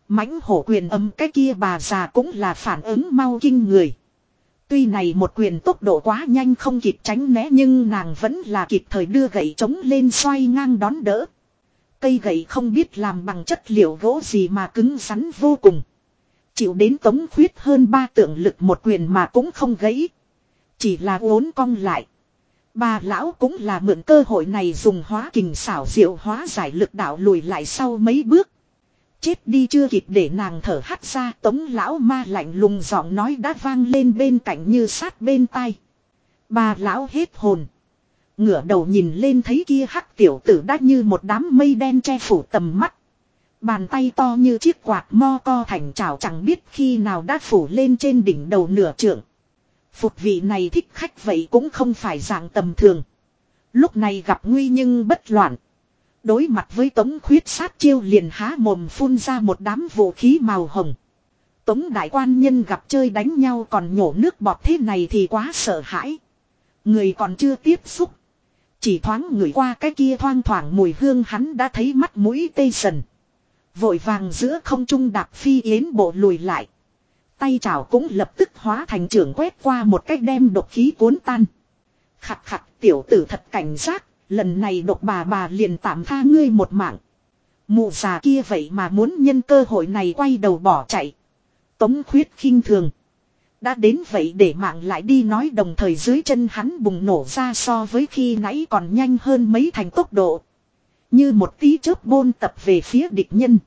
mãnh hổ quyền ấm cái kia bà già cũng là phản ứng mau kinh người. Tuy này một quyền tốc độ quá nhanh không kịp tránh né nhưng nàng vẫn là kịp thời đưa gậy trống lên xoay ngang đón đỡ. Cây gậy không biết làm bằng chất liệu gỗ gì mà cứng rắn vô cùng. Chịu đến tống khuyết hơn ba tượng lực một quyền mà cũng không gãy. Chỉ là uốn cong lại. Bà lão cũng là mượn cơ hội này dùng hóa kình xảo diệu hóa giải lực đạo lùi lại sau mấy bước. Chết đi chưa kịp để nàng thở hắt ra, tống lão ma lạnh lùng giọng nói đã vang lên bên cạnh như sát bên tai. Bà lão hết hồn. Ngửa đầu nhìn lên thấy kia hắc tiểu tử đã như một đám mây đen che phủ tầm mắt. Bàn tay to như chiếc quạt mo co thành chảo chẳng biết khi nào đã phủ lên trên đỉnh đầu nửa trượng. Phục vị này thích khách vậy cũng không phải dạng tầm thường. Lúc này gặp nguy nhưng bất loạn. Đối mặt với tống khuyết sát chiêu liền há mồm phun ra một đám vũ khí màu hồng. Tống đại quan nhân gặp chơi đánh nhau còn nhổ nước bọt thế này thì quá sợ hãi. Người còn chưa tiếp xúc. Chỉ thoáng người qua cái kia thoang thoảng mùi hương hắn đã thấy mắt mũi tê sần. Vội vàng giữa không trung đạp phi yến bộ lùi lại. Tay chảo cũng lập tức hóa thành trưởng quét qua một cách đem độc khí cuốn tan. Khặt khặt tiểu tử thật cảnh giác, lần này độc bà bà liền tạm tha ngươi một mạng. Mụ già kia vậy mà muốn nhân cơ hội này quay đầu bỏ chạy. Tống khuyết khinh thường. Đã đến vậy để mạng lại đi nói đồng thời dưới chân hắn bùng nổ ra so với khi nãy còn nhanh hơn mấy thành tốc độ. Như một tí chớp bôn tập về phía địch nhân.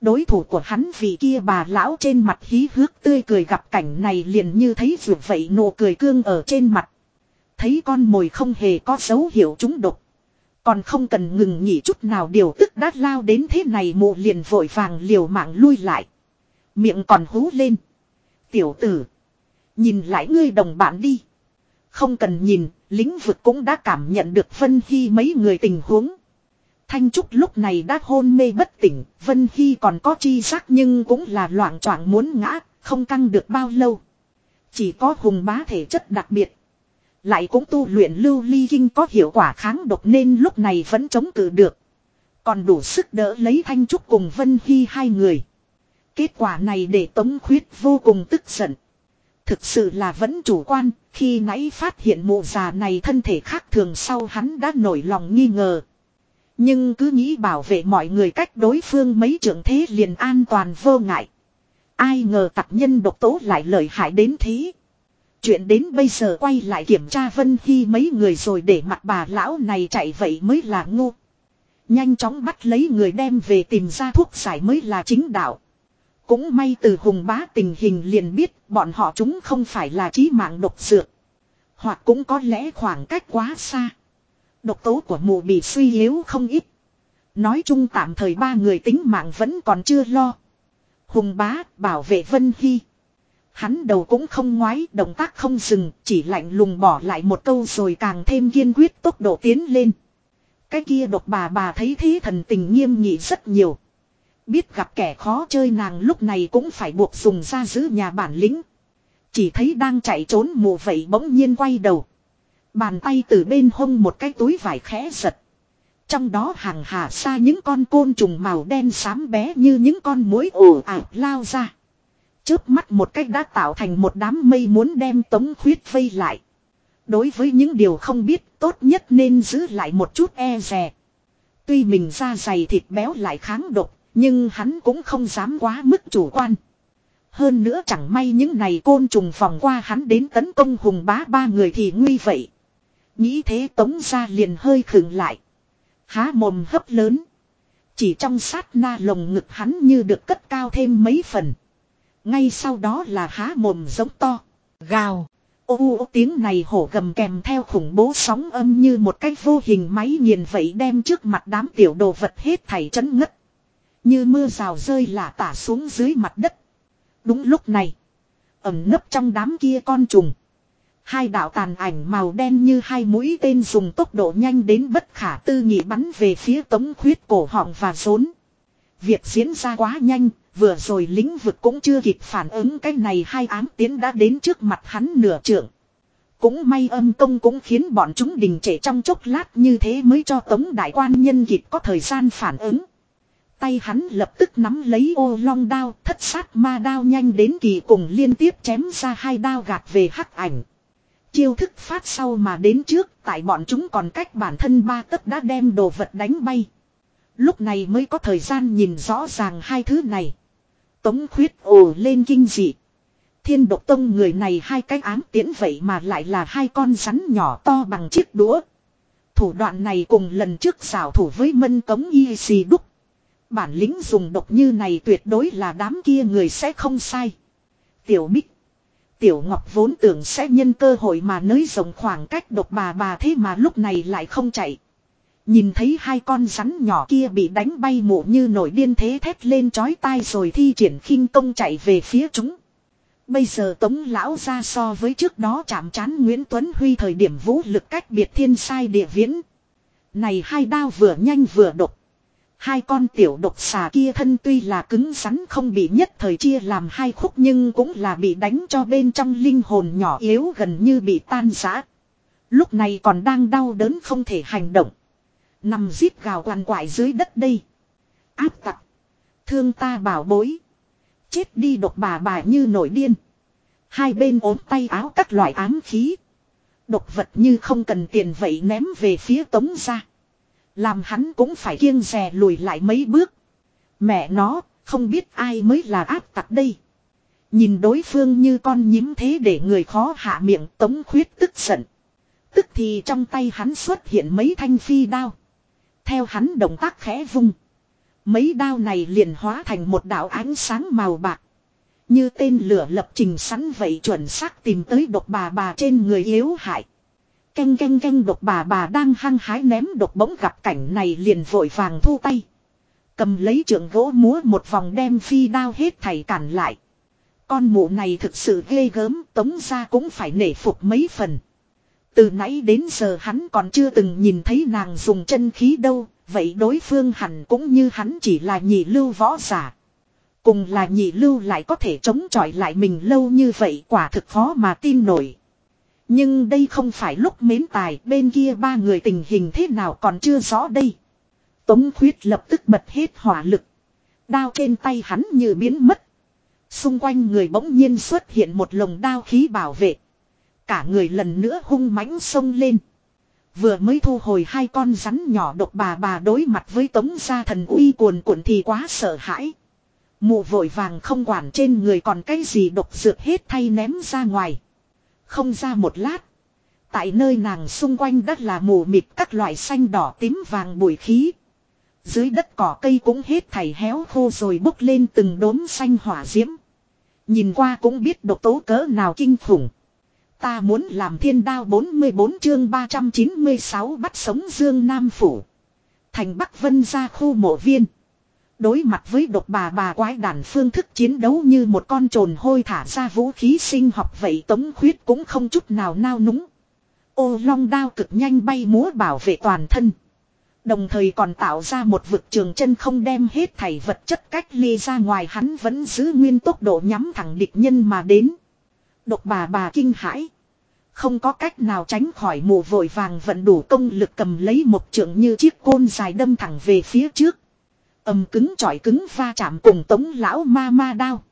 Đối thủ của hắn vì kia bà lão trên mặt hí hước tươi cười gặp cảnh này liền như thấy ruột vậy nụ cười cương ở trên mặt. Thấy con mồi không hề có dấu hiệu chúng độc. Còn không cần ngừng nghỉ chút nào điều tức đã lao đến thế này mụ liền vội vàng liều mạng lui lại. Miệng còn hú lên. Tiểu tử. Nhìn lại ngươi đồng bạn đi. Không cần nhìn, lĩnh vực cũng đã cảm nhận được phân Hy mấy người tình huống. Thanh Trúc lúc này đã hôn mê bất tỉnh, Vân Hy còn có chi giác nhưng cũng là loạn choạng muốn ngã, không căng được bao lâu. Chỉ có hùng bá thể chất đặc biệt. Lại cũng tu luyện lưu ly kinh có hiệu quả kháng độc nên lúc này vẫn chống cự được. Còn đủ sức đỡ lấy Thanh Trúc cùng Vân Hy hai người. Kết quả này để Tống Khuyết vô cùng tức giận. Thực sự là vẫn chủ quan, khi nãy phát hiện mụ già này thân thể khác thường sau hắn đã nổi lòng nghi ngờ. Nhưng cứ nghĩ bảo vệ mọi người cách đối phương mấy trưởng thế liền an toàn vô ngại. Ai ngờ tặc nhân độc tố lại lợi hại đến thế. Chuyện đến bây giờ quay lại kiểm tra Vân Hy mấy người rồi để mặt bà lão này chạy vậy mới là ngu. Nhanh chóng bắt lấy người đem về tìm ra thuốc giải mới là chính đạo. Cũng may từ hùng bá tình hình liền biết bọn họ chúng không phải là trí mạng độc dược. Hoặc cũng có lẽ khoảng cách quá xa. Độc tố của mù bị suy yếu không ít. Nói chung tạm thời ba người tính mạng vẫn còn chưa lo. Hùng bá bảo vệ Vân Hy. Hắn đầu cũng không ngoái, động tác không dừng, chỉ lạnh lùng bỏ lại một câu rồi càng thêm kiên quyết tốc độ tiến lên. Cái kia độc bà bà thấy thế thần tình nghiêm nghị rất nhiều. Biết gặp kẻ khó chơi nàng lúc này cũng phải buộc dùng ra giữ nhà bản lĩnh. Chỉ thấy đang chạy trốn mù vậy bỗng nhiên quay đầu. Bàn tay từ bên hông một cái túi vải khẽ giật. Trong đó hàng hà xa những con côn trùng màu đen xám bé như những con muỗi ồ ạt lao ra. Chớp mắt một cách đã tạo thành một đám mây muốn đem tống khuyết vây lại. Đối với những điều không biết tốt nhất nên giữ lại một chút e rè. Tuy mình da dày thịt béo lại kháng độc, nhưng hắn cũng không dám quá mức chủ quan. Hơn nữa chẳng may những này côn trùng vòng qua hắn đến tấn công hùng bá ba người thì nguy vậy. Nghĩ thế tống ra liền hơi khựng lại. Há mồm hấp lớn. Chỉ trong sát na lồng ngực hắn như được cất cao thêm mấy phần. Ngay sau đó là há mồm giống to. Gào. Ô ô, tiếng này hổ gầm kèm theo khủng bố sóng âm như một cái vô hình máy nghiền vậy đem trước mặt đám tiểu đồ vật hết thảy chấn ngất. Như mưa rào rơi lả tả xuống dưới mặt đất. Đúng lúc này. Ẩm nấp trong đám kia con trùng. Hai đạo tàn ảnh màu đen như hai mũi tên dùng tốc độ nhanh đến bất khả tư nghị bắn về phía tống khuyết cổ họng và rốn. Việc diễn ra quá nhanh, vừa rồi lĩnh vực cũng chưa kịp phản ứng cái này hai ám tiến đã đến trước mặt hắn nửa trượng. Cũng may âm công cũng khiến bọn chúng đình trệ trong chốc lát như thế mới cho tống đại quan nhân kịp có thời gian phản ứng. Tay hắn lập tức nắm lấy ô long đao thất sát ma đao nhanh đến kỳ cùng liên tiếp chém ra hai đao gạt về hắc ảnh. Chiêu thức phát sau mà đến trước, tại bọn chúng còn cách bản thân ba tấc đã đem đồ vật đánh bay. Lúc này mới có thời gian nhìn rõ ràng hai thứ này. Tống khuyết ồ lên kinh dị. Thiên độc tông người này hai cái ám tiễn vậy mà lại là hai con rắn nhỏ to bằng chiếc đũa. Thủ đoạn này cùng lần trước xảo thủ với mân cống y xì đúc. Bản lĩnh dùng độc như này tuyệt đối là đám kia người sẽ không sai. Tiểu Bích. Tiểu Ngọc vốn tưởng sẽ nhân cơ hội mà nới rộng khoảng cách độc bà bà thế mà lúc này lại không chạy. Nhìn thấy hai con rắn nhỏ kia bị đánh bay mụ như nổi điên thế thét lên chói tai rồi thi triển khinh công chạy về phía chúng. Bây giờ tống lão ra so với trước đó chạm chán Nguyễn Tuấn Huy thời điểm vũ lực cách biệt thiên sai địa viễn. Này hai đao vừa nhanh vừa độc. Hai con tiểu độc xà kia thân tuy là cứng rắn không bị nhất thời chia làm hai khúc nhưng cũng là bị đánh cho bên trong linh hồn nhỏ yếu gần như bị tan rã. Lúc này còn đang đau đớn không thể hành động. Nằm giết gào quằn quại dưới đất đây. Áp tặc. Thương ta bảo bối. Chết đi độc bà bà như nổi điên. Hai bên ốm tay áo các loại ám khí. Độc vật như không cần tiền vậy ném về phía tống ra. Làm hắn cũng phải kiêng rè lùi lại mấy bước. Mẹ nó, không biết ai mới là áp tặc đây. Nhìn đối phương như con nhím thế để người khó hạ miệng tống khuyết tức giận. Tức thì trong tay hắn xuất hiện mấy thanh phi đao. Theo hắn động tác khẽ vung. Mấy đao này liền hóa thành một đạo ánh sáng màu bạc. Như tên lửa lập trình sẵn vậy chuẩn xác tìm tới độc bà bà trên người yếu hại. Canh canh canh độc bà bà đang hăng hái ném độc bỗng gặp cảnh này liền vội vàng thu tay. Cầm lấy trượng gỗ múa một vòng đem phi đao hết thầy cản lại. Con mụ này thực sự ghê gớm tống ra cũng phải nể phục mấy phần. Từ nãy đến giờ hắn còn chưa từng nhìn thấy nàng dùng chân khí đâu, vậy đối phương hẳn cũng như hắn chỉ là nhị lưu võ giả. Cùng là nhị lưu lại có thể chống chọi lại mình lâu như vậy quả thực khó mà tin nổi. Nhưng đây không phải lúc mến tài, bên kia ba người tình hình thế nào còn chưa rõ đây. Tống khuyết lập tức bật hết hỏa lực. Đao trên tay hắn như biến mất. Xung quanh người bỗng nhiên xuất hiện một lồng đao khí bảo vệ. Cả người lần nữa hung mãnh xông lên. Vừa mới thu hồi hai con rắn nhỏ độc bà bà đối mặt với tống gia thần uy cuồn cuộn thì quá sợ hãi. Mụ vội vàng không quản trên người còn cái gì độc dược hết thay ném ra ngoài. Không ra một lát. Tại nơi nàng xung quanh đất là mù mịt các loại xanh đỏ tím vàng bụi khí. Dưới đất cỏ cây cũng hết thảy héo khô rồi bốc lên từng đốm xanh hỏa diễm. Nhìn qua cũng biết độc tố cỡ nào kinh khủng. Ta muốn làm thiên đao 44 chương 396 bắt sống Dương Nam Phủ. Thành Bắc Vân ra khu mộ viên. Đối mặt với độc bà bà quái đàn phương thức chiến đấu như một con trồn hôi thả ra vũ khí sinh học vậy tống khuyết cũng không chút nào nao núng. Ô long đao cực nhanh bay múa bảo vệ toàn thân. Đồng thời còn tạo ra một vực trường chân không đem hết thảy vật chất cách ly ra ngoài hắn vẫn giữ nguyên tốc độ nhắm thẳng địch nhân mà đến. Độc bà bà kinh hãi. Không có cách nào tránh khỏi mù vội vàng vận đủ công lực cầm lấy một trường như chiếc côn dài đâm thẳng về phía trước. Âm cứng chọi cứng va chạm cùng tống lão ma ma đao.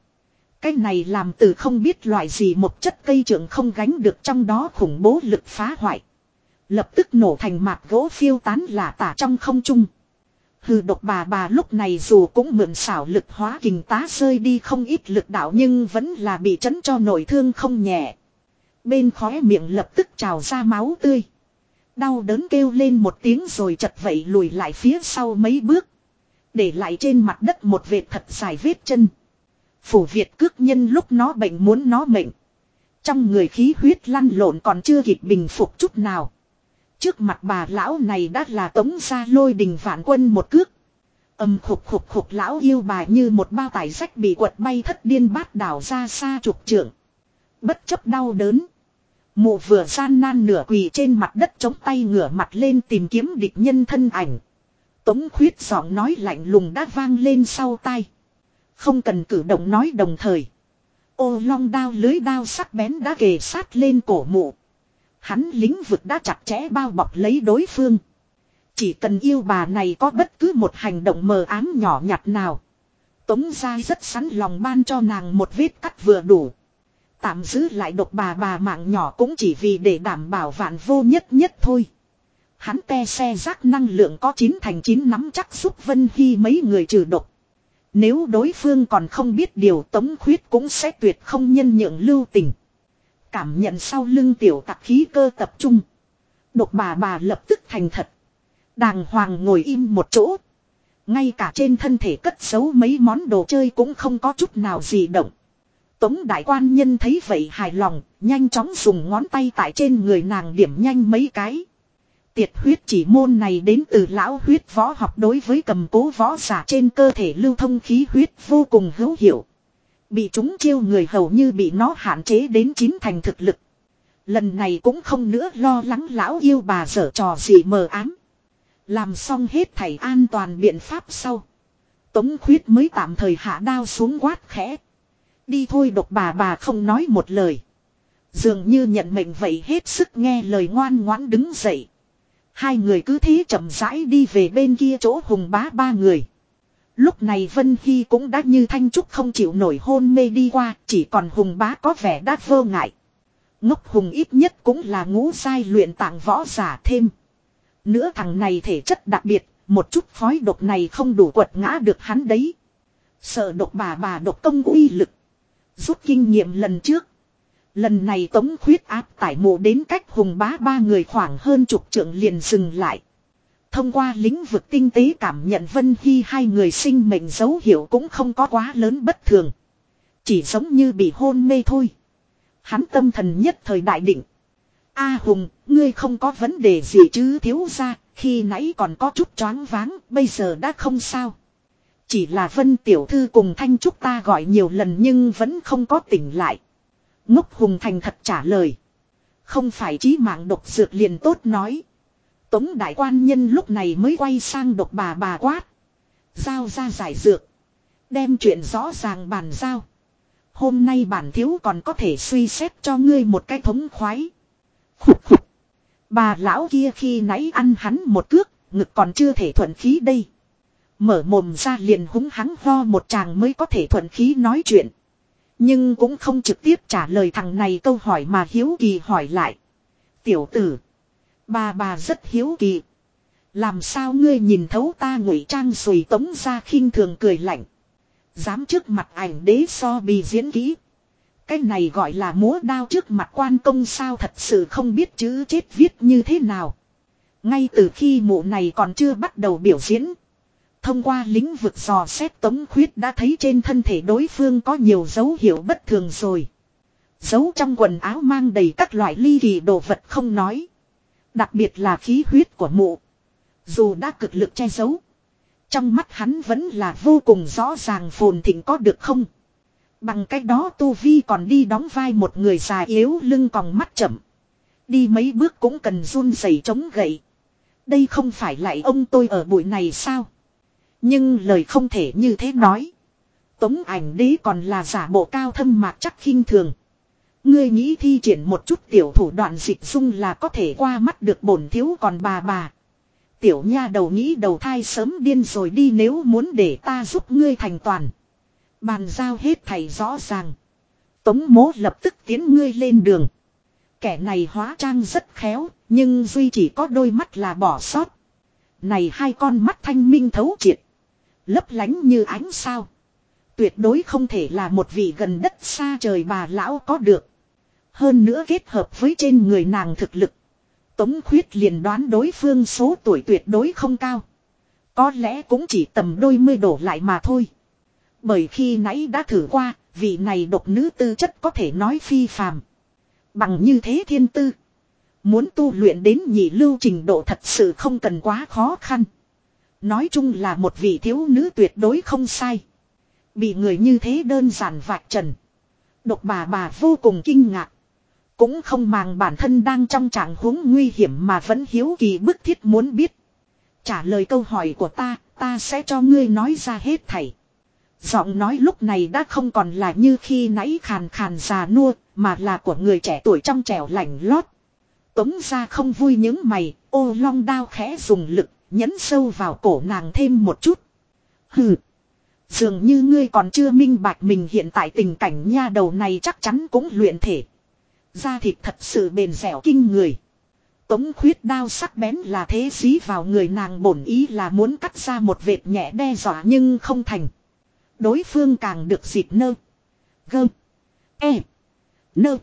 Cái này làm từ không biết loại gì một chất cây trưởng không gánh được trong đó khủng bố lực phá hoại. Lập tức nổ thành mạt gỗ phiêu tán lả tả trong không trung. Hừ, độc bà bà lúc này dù cũng mượn xảo lực hóa kình tá rơi đi không ít lực đạo nhưng vẫn là bị chấn cho nổi thương không nhẹ. Bên khóe miệng lập tức trào ra máu tươi. Đau đớn kêu lên một tiếng rồi chật vậy lùi lại phía sau mấy bước. Để lại trên mặt đất một vệt thật dài vết chân. Phủ Việt cước nhân lúc nó bệnh muốn nó mệnh. Trong người khí huyết lăn lộn còn chưa kịp bình phục chút nào. Trước mặt bà lão này đã là tống ra lôi đình vạn quân một cước. Âm khục khục khục lão yêu bà như một bao tải rách bị quật bay thất điên bát đảo ra xa trục trưởng. Bất chấp đau đớn. Mụ vừa gian nan nửa quỳ trên mặt đất chống tay ngửa mặt lên tìm kiếm địch nhân thân ảnh. Tống khuyết giọng nói lạnh lùng đã vang lên sau tai. Không cần cử động nói đồng thời. Ô long đao lưới đao sắc bén đã kề sát lên cổ mụ. Hắn lính vực đã chặt chẽ bao bọc lấy đối phương. Chỉ cần yêu bà này có bất cứ một hành động mờ ám nhỏ nhặt nào. Tống ra rất sẵn lòng ban cho nàng một vết cắt vừa đủ. Tạm giữ lại độc bà bà mạng nhỏ cũng chỉ vì để đảm bảo vạn vô nhất nhất thôi. Hắn te xe rác năng lượng có 9 thành 9 nắm chắc giúp Vân Hy mấy người trừ độc. Nếu đối phương còn không biết điều tống khuyết cũng sẽ tuyệt không nhân nhượng lưu tình. Cảm nhận sau lưng tiểu tặc khí cơ tập trung. Độc bà bà lập tức thành thật. Đàng hoàng ngồi im một chỗ. Ngay cả trên thân thể cất giấu mấy món đồ chơi cũng không có chút nào gì động. Tống đại quan nhân thấy vậy hài lòng, nhanh chóng dùng ngón tay tại trên người nàng điểm nhanh mấy cái. Tiệt huyết chỉ môn này đến từ lão huyết võ học đối với cầm cố võ giả trên cơ thể lưu thông khí huyết vô cùng hữu hiệu. Bị chúng chiêu người hầu như bị nó hạn chế đến chín thành thực lực. Lần này cũng không nữa lo lắng lão yêu bà dở trò gì mờ ám. Làm xong hết thảy an toàn biện pháp sau. Tống khuyết mới tạm thời hạ đao xuống quát khẽ. Đi thôi độc bà bà không nói một lời. Dường như nhận mệnh vậy hết sức nghe lời ngoan ngoãn đứng dậy. Hai người cứ thế chậm rãi đi về bên kia chỗ hùng bá ba người. Lúc này Vân Hy cũng đã như thanh trúc không chịu nổi hôn mê đi qua, chỉ còn hùng bá có vẻ đã vô ngại. Ngốc hùng ít nhất cũng là ngũ sai luyện tạng võ giả thêm. Nữa thằng này thể chất đặc biệt, một chút khói độc này không đủ quật ngã được hắn đấy. Sợ độc bà bà độc công uy lực. Rút kinh nghiệm lần trước. Lần này tống khuyết áp tải mộ đến cách hùng bá ba người khoảng hơn chục trượng liền dừng lại. Thông qua lĩnh vực tinh tế cảm nhận Vân Hy hai người sinh mệnh dấu hiệu cũng không có quá lớn bất thường. Chỉ giống như bị hôn mê thôi. Hắn tâm thần nhất thời đại định. A Hùng, ngươi không có vấn đề gì chứ thiếu ra, khi nãy còn có chút choáng váng, bây giờ đã không sao. Chỉ là Vân Tiểu Thư cùng Thanh Trúc ta gọi nhiều lần nhưng vẫn không có tỉnh lại. Ngốc Hùng thành thật trả lời. Không phải chí mạng độc dược liền tốt nói. Tống đại quan nhân lúc này mới quay sang độc bà bà quát. Giao ra giải dược. Đem chuyện rõ ràng bàn giao. Hôm nay bản thiếu còn có thể suy xét cho ngươi một cái thống khoái. Khục khục. Bà lão kia khi nãy ăn hắn một cước, ngực còn chưa thể thuận khí đây. Mở mồm ra liền húng hắn ho một chàng mới có thể thuận khí nói chuyện. Nhưng cũng không trực tiếp trả lời thằng này câu hỏi mà hiếu kỳ hỏi lại. Tiểu tử. Bà bà rất hiếu kỳ. Làm sao ngươi nhìn thấu ta ngụy trang sùi tống ra khinh thường cười lạnh. Dám trước mặt ảnh đế so bì diễn kỹ. Cái này gọi là múa đao trước mặt quan công sao thật sự không biết chữ chết viết như thế nào. Ngay từ khi mụ này còn chưa bắt đầu biểu diễn. Thông qua lĩnh vực dò xét tống khuyết đã thấy trên thân thể đối phương có nhiều dấu hiệu bất thường rồi. Dấu trong quần áo mang đầy các loại ly kỳ đồ vật không nói. Đặc biệt là khí huyết của mụ. Dù đã cực lực che giấu. Trong mắt hắn vẫn là vô cùng rõ ràng phồn thịnh có được không. Bằng cách đó Tu Vi còn đi đóng vai một người già yếu lưng còn mắt chậm. Đi mấy bước cũng cần run rẩy chống gậy. Đây không phải lại ông tôi ở buổi này sao? Nhưng lời không thể như thế nói. Tống ảnh đế còn là giả bộ cao thâm mạc chắc khinh thường. Ngươi nghĩ thi triển một chút tiểu thủ đoạn dịch dung là có thể qua mắt được bổn thiếu còn bà bà. Tiểu nha đầu nghĩ đầu thai sớm điên rồi đi nếu muốn để ta giúp ngươi thành toàn. Bàn giao hết thầy rõ ràng. Tống mố lập tức tiến ngươi lên đường. Kẻ này hóa trang rất khéo, nhưng duy chỉ có đôi mắt là bỏ sót. Này hai con mắt thanh minh thấu triệt. Lấp lánh như ánh sao. Tuyệt đối không thể là một vị gần đất xa trời bà lão có được. Hơn nữa kết hợp với trên người nàng thực lực. Tống khuyết liền đoán đối phương số tuổi tuyệt đối không cao. Có lẽ cũng chỉ tầm đôi mươi đổ lại mà thôi. Bởi khi nãy đã thử qua, vị này độc nữ tư chất có thể nói phi phàm. Bằng như thế thiên tư. Muốn tu luyện đến nhị lưu trình độ thật sự không cần quá khó khăn. Nói chung là một vị thiếu nữ tuyệt đối không sai. Bị người như thế đơn giản vạch trần. Độc bà bà vô cùng kinh ngạc. Cũng không màng bản thân đang trong trạng huống nguy hiểm mà vẫn hiếu kỳ bức thiết muốn biết. Trả lời câu hỏi của ta, ta sẽ cho ngươi nói ra hết thảy. Giọng nói lúc này đã không còn là như khi nãy khàn khàn già nua, mà là của người trẻ tuổi trong trẻo lạnh lót. Tống ra không vui những mày, ô long đao khẽ dùng lực, nhấn sâu vào cổ nàng thêm một chút. Hừ. Dường như ngươi còn chưa minh bạch mình hiện tại tình cảnh nha đầu này chắc chắn cũng luyện thể. Da thịt thật sự bền dẻo kinh người. Tống khuyết đao sắc bén là thế dí vào người nàng bổn ý là muốn cắt ra một vệt nhẹ đe dọa nhưng không thành. Đối phương càng được dịp nơ. Gơm. E. Nơ.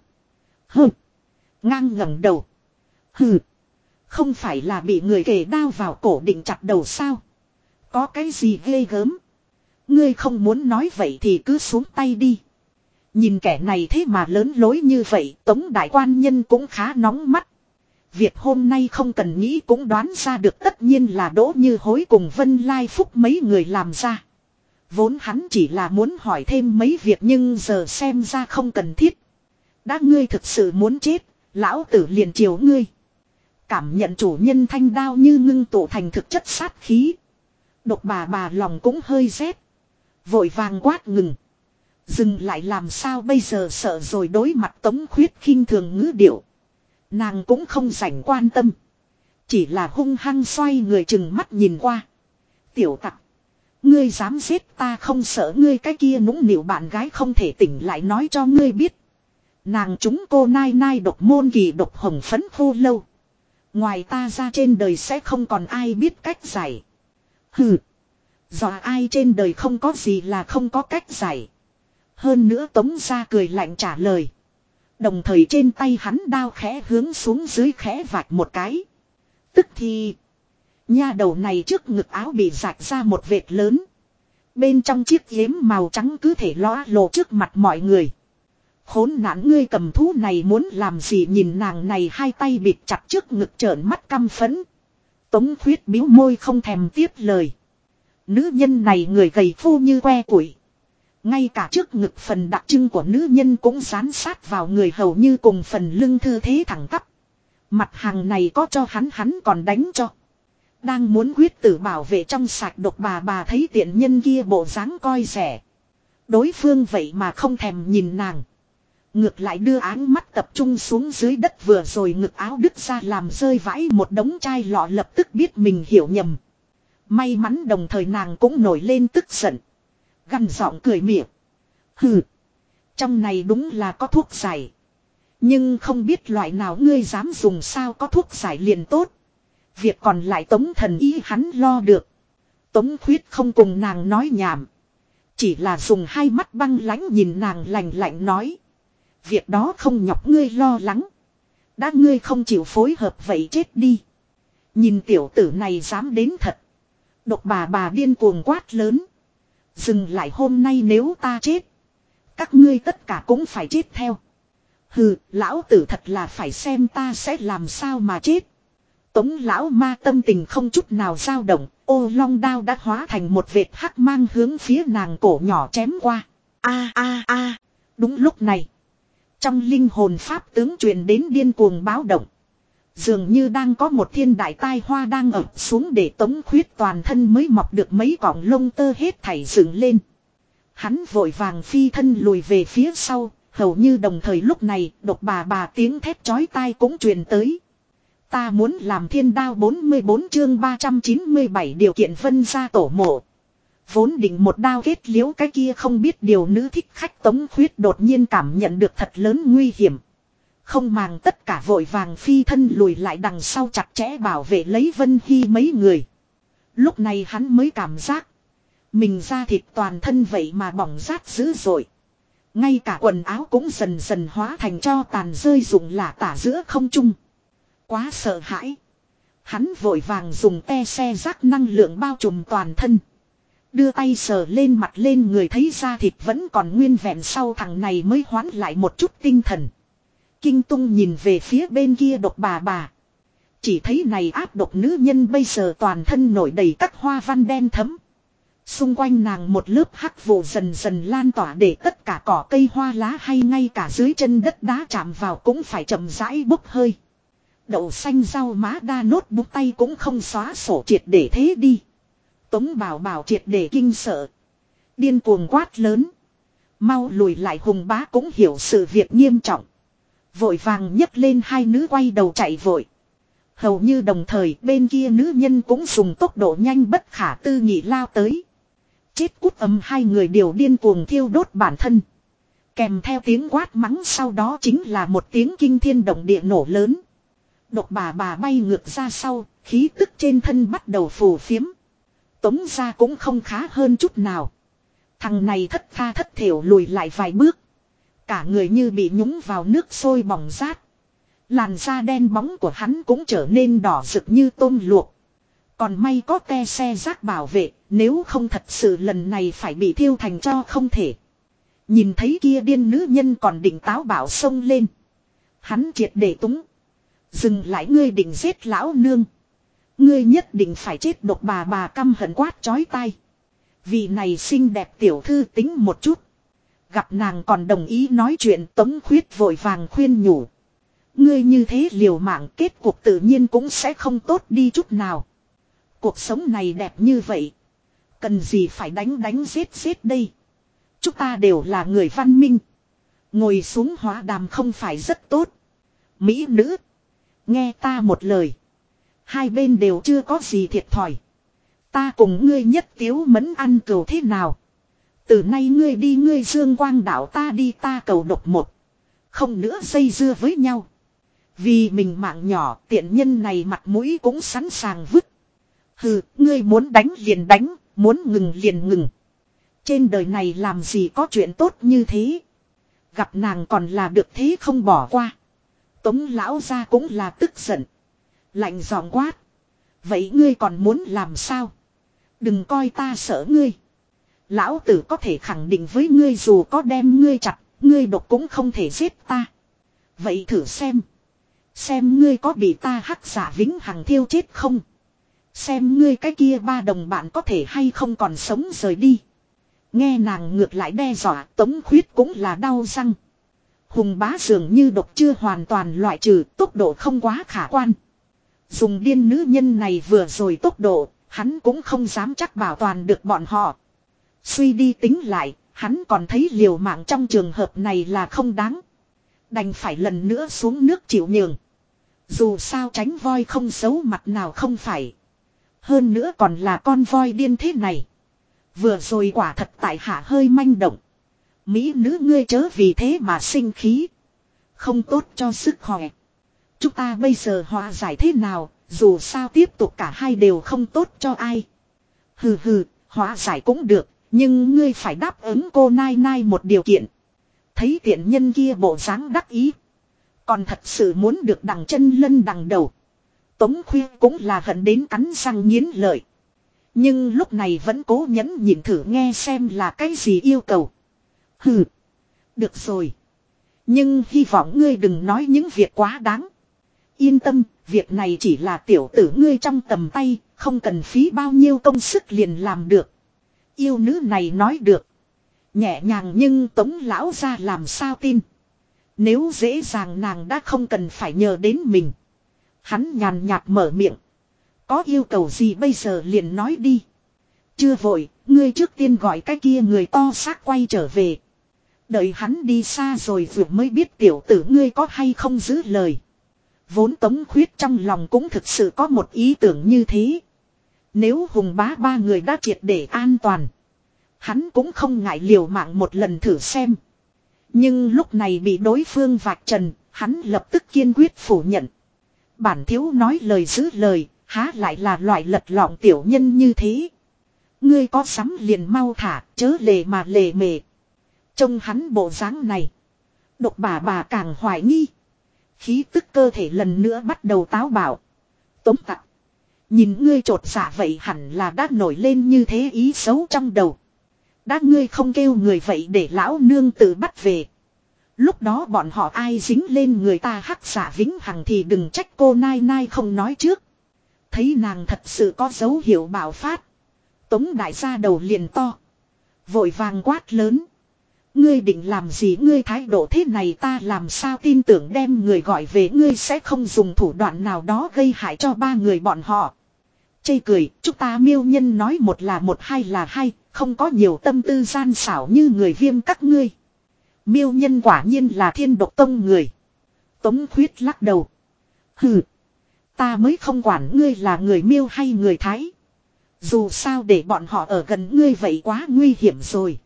Hơ. Ngang ngẩng đầu. Hừ. Không phải là bị người kề đao vào cổ định chặt đầu sao. Có cái gì ghê gớm. Ngươi không muốn nói vậy thì cứ xuống tay đi. Nhìn kẻ này thế mà lớn lối như vậy, tống đại quan nhân cũng khá nóng mắt. Việc hôm nay không cần nghĩ cũng đoán ra được tất nhiên là đỗ như hối cùng Vân Lai Phúc mấy người làm ra. Vốn hắn chỉ là muốn hỏi thêm mấy việc nhưng giờ xem ra không cần thiết. Đã ngươi thực sự muốn chết, lão tử liền chiều ngươi. Cảm nhận chủ nhân thanh đao như ngưng tụ thành thực chất sát khí. Độc bà bà lòng cũng hơi rét. Vội vàng quát ngừng. Dừng lại làm sao bây giờ sợ rồi đối mặt tống khuyết khinh thường ngữ điệu. Nàng cũng không rảnh quan tâm. Chỉ là hung hăng xoay người chừng mắt nhìn qua. Tiểu tặc. Ngươi dám giết ta không sợ ngươi cái kia nũng nịu bạn gái không thể tỉnh lại nói cho ngươi biết. Nàng chúng cô nai nai độc môn kỳ độc hồng phấn khô lâu. Ngoài ta ra trên đời sẽ không còn ai biết cách giải. Hừ. Dọa ai trên đời không có gì là không có cách giải. Hơn nữa tống ra cười lạnh trả lời. Đồng thời trên tay hắn đao khẽ hướng xuống dưới khẽ vạch một cái. Tức thì. Nha đầu này trước ngực áo bị rạch ra một vệt lớn. Bên trong chiếc yếm màu trắng cứ thể ló lộ trước mặt mọi người. Khốn nạn ngươi cầm thú này muốn làm gì nhìn nàng này hai tay bịt chặt trước ngực trợn mắt căm phấn. Tống khuyết biếu môi không thèm tiếp lời. Nữ nhân này người gầy phu như que củi. Ngay cả trước ngực phần đặc trưng của nữ nhân cũng dán sát vào người hầu như cùng phần lưng thư thế thẳng tắp. Mặt hàng này có cho hắn hắn còn đánh cho. Đang muốn quyết tử bảo vệ trong sạch độc bà bà thấy tiện nhân kia bộ dáng coi rẻ. Đối phương vậy mà không thèm nhìn nàng. Ngược lại đưa áng mắt tập trung xuống dưới đất vừa rồi ngực áo đứt ra làm rơi vãi một đống chai lọ lập tức biết mình hiểu nhầm. May mắn đồng thời nàng cũng nổi lên tức giận. Gằn giọng cười miệng. Hừ. Trong này đúng là có thuốc giải. Nhưng không biết loại nào ngươi dám dùng sao có thuốc giải liền tốt. Việc còn lại tống thần ý hắn lo được. Tống khuyết không cùng nàng nói nhảm. Chỉ là dùng hai mắt băng lãnh nhìn nàng lạnh lạnh nói. Việc đó không nhọc ngươi lo lắng. Đã ngươi không chịu phối hợp vậy chết đi. Nhìn tiểu tử này dám đến thật. Độc bà bà điên cuồng quát lớn. Dừng lại hôm nay nếu ta chết. Các ngươi tất cả cũng phải chết theo. Hừ, lão tử thật là phải xem ta sẽ làm sao mà chết. Tống lão ma tâm tình không chút nào dao động, ô long đao đã hóa thành một vệt hắc mang hướng phía nàng cổ nhỏ chém qua. A a a, đúng lúc này. Trong linh hồn pháp tướng truyền đến điên cuồng báo động. Dường như đang có một thiên đại tai hoa đang ập xuống để tống khuyết toàn thân mới mọc được mấy cọng lông tơ hết thảy dựng lên. Hắn vội vàng phi thân lùi về phía sau, hầu như đồng thời lúc này độc bà bà tiếng thét chói tai cũng truyền tới. Ta muốn làm thiên đao 44 chương 397 điều kiện vân ra tổ mộ. Vốn định một đao kết liễu cái kia không biết điều nữ thích khách tống khuyết đột nhiên cảm nhận được thật lớn nguy hiểm. Không màng tất cả vội vàng phi thân lùi lại đằng sau chặt chẽ bảo vệ lấy Vân Hy mấy người. Lúc này hắn mới cảm giác. Mình ra thịt toàn thân vậy mà bỏng rát dữ dội. Ngay cả quần áo cũng dần dần hóa thành cho tàn rơi rụng lả tả giữa không trung. Quá sợ hãi. Hắn vội vàng dùng te xe rác năng lượng bao trùm toàn thân. Đưa tay sờ lên mặt lên người thấy da thịt vẫn còn nguyên vẹn sau thằng này mới hoán lại một chút tinh thần. Kinh tung nhìn về phía bên kia độc bà bà. Chỉ thấy này áp độc nữ nhân bây giờ toàn thân nổi đầy các hoa văn đen thấm. Xung quanh nàng một lớp hắc vụ dần dần lan tỏa để tất cả cỏ cây hoa lá hay ngay cả dưới chân đất đá chạm vào cũng phải chậm rãi bốc hơi. Đậu xanh rau má đa nốt bút tay cũng không xóa sổ triệt để thế đi. Tống bảo bảo triệt để kinh sợ. Điên cuồng quát lớn. Mau lùi lại hùng bá cũng hiểu sự việc nghiêm trọng. Vội vàng nhấc lên hai nữ quay đầu chạy vội. Hầu như đồng thời bên kia nữ nhân cũng dùng tốc độ nhanh bất khả tư nghị lao tới. Chết cút âm hai người đều điên cuồng thiêu đốt bản thân. Kèm theo tiếng quát mắng sau đó chính là một tiếng kinh thiên động địa nổ lớn. Độc bà bà bay ngược ra sau, khí tức trên thân bắt đầu phù phiếm. Tống ra cũng không khá hơn chút nào. Thằng này thất tha thất thiểu lùi lại vài bước. Cả người như bị nhúng vào nước sôi bỏng rát. Làn da đen bóng của hắn cũng trở nên đỏ rực như tôm luộc. Còn may có te xe rác bảo vệ, nếu không thật sự lần này phải bị thiêu thành cho không thể. Nhìn thấy kia điên nữ nhân còn định táo bảo sông lên. Hắn triệt để túng. Dừng lại ngươi định giết lão nương. Ngươi nhất định phải chết độc bà bà căm hận quát chói tai. Vì này xinh đẹp tiểu thư tính một chút. Gặp nàng còn đồng ý nói chuyện tống khuyết vội vàng khuyên nhủ. Ngươi như thế liều mạng kết cuộc tự nhiên cũng sẽ không tốt đi chút nào. Cuộc sống này đẹp như vậy. Cần gì phải đánh đánh giết giết đây. Chúng ta đều là người văn minh. Ngồi xuống hóa đàm không phải rất tốt. Mỹ nữ. Nghe ta một lời. Hai bên đều chưa có gì thiệt thòi. Ta cùng ngươi nhất tiếu mẫn ăn cầu thế nào. Từ nay ngươi đi ngươi dương quang đảo ta đi ta cầu độc một. Không nữa dây dưa với nhau. Vì mình mạng nhỏ tiện nhân này mặt mũi cũng sẵn sàng vứt. Hừ, ngươi muốn đánh liền đánh, muốn ngừng liền ngừng. Trên đời này làm gì có chuyện tốt như thế. Gặp nàng còn là được thế không bỏ qua. Tống lão ra cũng là tức giận. Lạnh giọng quát. Vậy ngươi còn muốn làm sao? Đừng coi ta sợ ngươi. Lão tử có thể khẳng định với ngươi dù có đem ngươi chặt, ngươi độc cũng không thể giết ta. Vậy thử xem. Xem ngươi có bị ta hắc giả vĩnh hằng thiêu chết không. Xem ngươi cái kia ba đồng bạn có thể hay không còn sống rời đi. Nghe nàng ngược lại đe dọa tống khuyết cũng là đau răng. Hùng bá dường như độc chưa hoàn toàn loại trừ tốc độ không quá khả quan. Dùng điên nữ nhân này vừa rồi tốc độ, hắn cũng không dám chắc bảo toàn được bọn họ. Suy đi tính lại, hắn còn thấy liều mạng trong trường hợp này là không đáng. Đành phải lần nữa xuống nước chịu nhường. Dù sao tránh voi không xấu mặt nào không phải. Hơn nữa còn là con voi điên thế này. Vừa rồi quả thật tại hạ hơi manh động. Mỹ nữ ngươi chớ vì thế mà sinh khí. Không tốt cho sức khỏe. Chúng ta bây giờ hòa giải thế nào, dù sao tiếp tục cả hai đều không tốt cho ai. Hừ hừ, hòa giải cũng được, nhưng ngươi phải đáp ứng cô Nai Nai một điều kiện. Thấy tiện nhân kia bộ dáng đắc ý. Còn thật sự muốn được đằng chân lân đằng đầu. Tống khuya cũng là hận đến cắn răng nghiến lợi. Nhưng lúc này vẫn cố nhẫn nhịn thử nghe xem là cái gì yêu cầu. Hừ. Được rồi. Nhưng hy vọng ngươi đừng nói những việc quá đáng. Yên tâm, việc này chỉ là tiểu tử ngươi trong tầm tay, không cần phí bao nhiêu công sức liền làm được. Yêu nữ này nói được. Nhẹ nhàng nhưng tống lão ra làm sao tin. Nếu dễ dàng nàng đã không cần phải nhờ đến mình. Hắn nhàn nhạt mở miệng. Có yêu cầu gì bây giờ liền nói đi. Chưa vội, ngươi trước tiên gọi cái kia người to xác quay trở về. Đợi hắn đi xa rồi vừa mới biết tiểu tử ngươi có hay không giữ lời. Vốn tống khuyết trong lòng cũng thực sự có một ý tưởng như thế. Nếu hùng bá ba người đã triệt để an toàn. Hắn cũng không ngại liều mạng một lần thử xem. Nhưng lúc này bị đối phương vạch trần, hắn lập tức kiên quyết phủ nhận. Bản thiếu nói lời giữ lời, há lại là loại lật lọng tiểu nhân như thế. Ngươi có sắm liền mau thả, chớ lề mà lề mề. Trông hắn bộ dáng này. Độc bà bà càng hoài nghi. Khí tức cơ thể lần nữa bắt đầu táo bạo. Tống tặc Nhìn ngươi trột dạ vậy hẳn là đã nổi lên như thế ý xấu trong đầu. Đã ngươi không kêu người vậy để lão nương tự bắt về. Lúc đó bọn họ ai dính lên người ta hắc xả vĩnh hằng thì đừng trách cô nai nai không nói trước. Thấy nàng thật sự có dấu hiệu bạo phát. Tống đại gia đầu liền to. Vội vàng quát lớn. Ngươi định làm gì ngươi thái độ thế này ta làm sao tin tưởng đem người gọi về ngươi sẽ không dùng thủ đoạn nào đó gây hại cho ba người bọn họ. Chây cười, chúng ta miêu nhân nói một là một hai là hai, không có nhiều tâm tư gian xảo như người viêm các ngươi. Miêu nhân quả nhiên là thiên độc tông người. Tống khuyết lắc đầu. Hừ. Ta mới không quản ngươi là người miêu hay người thái. Dù sao để bọn họ ở gần ngươi vậy quá nguy hiểm rồi.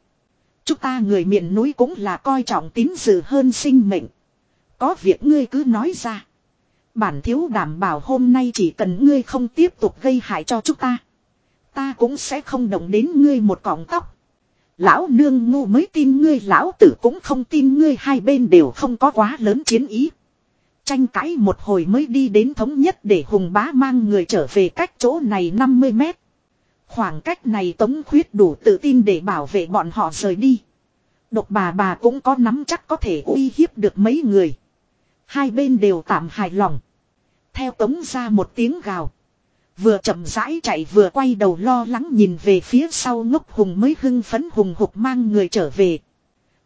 Chúng ta người miền núi cũng là coi trọng tín dự hơn sinh mệnh. Có việc ngươi cứ nói ra. Bản thiếu đảm bảo hôm nay chỉ cần ngươi không tiếp tục gây hại cho chúng ta. Ta cũng sẽ không động đến ngươi một cọng tóc. Lão nương ngu mới tin ngươi, lão tử cũng không tin ngươi, hai bên đều không có quá lớn chiến ý. Tranh cãi một hồi mới đi đến thống nhất để hùng bá mang người trở về cách chỗ này 50 mét. Khoảng cách này tống khuyết đủ tự tin để bảo vệ bọn họ rời đi. Độc bà bà cũng có nắm chắc có thể uy hiếp được mấy người. Hai bên đều tạm hài lòng. Theo tống ra một tiếng gào. Vừa chậm rãi chạy vừa quay đầu lo lắng nhìn về phía sau ngốc hùng mới hưng phấn hùng hục mang người trở về.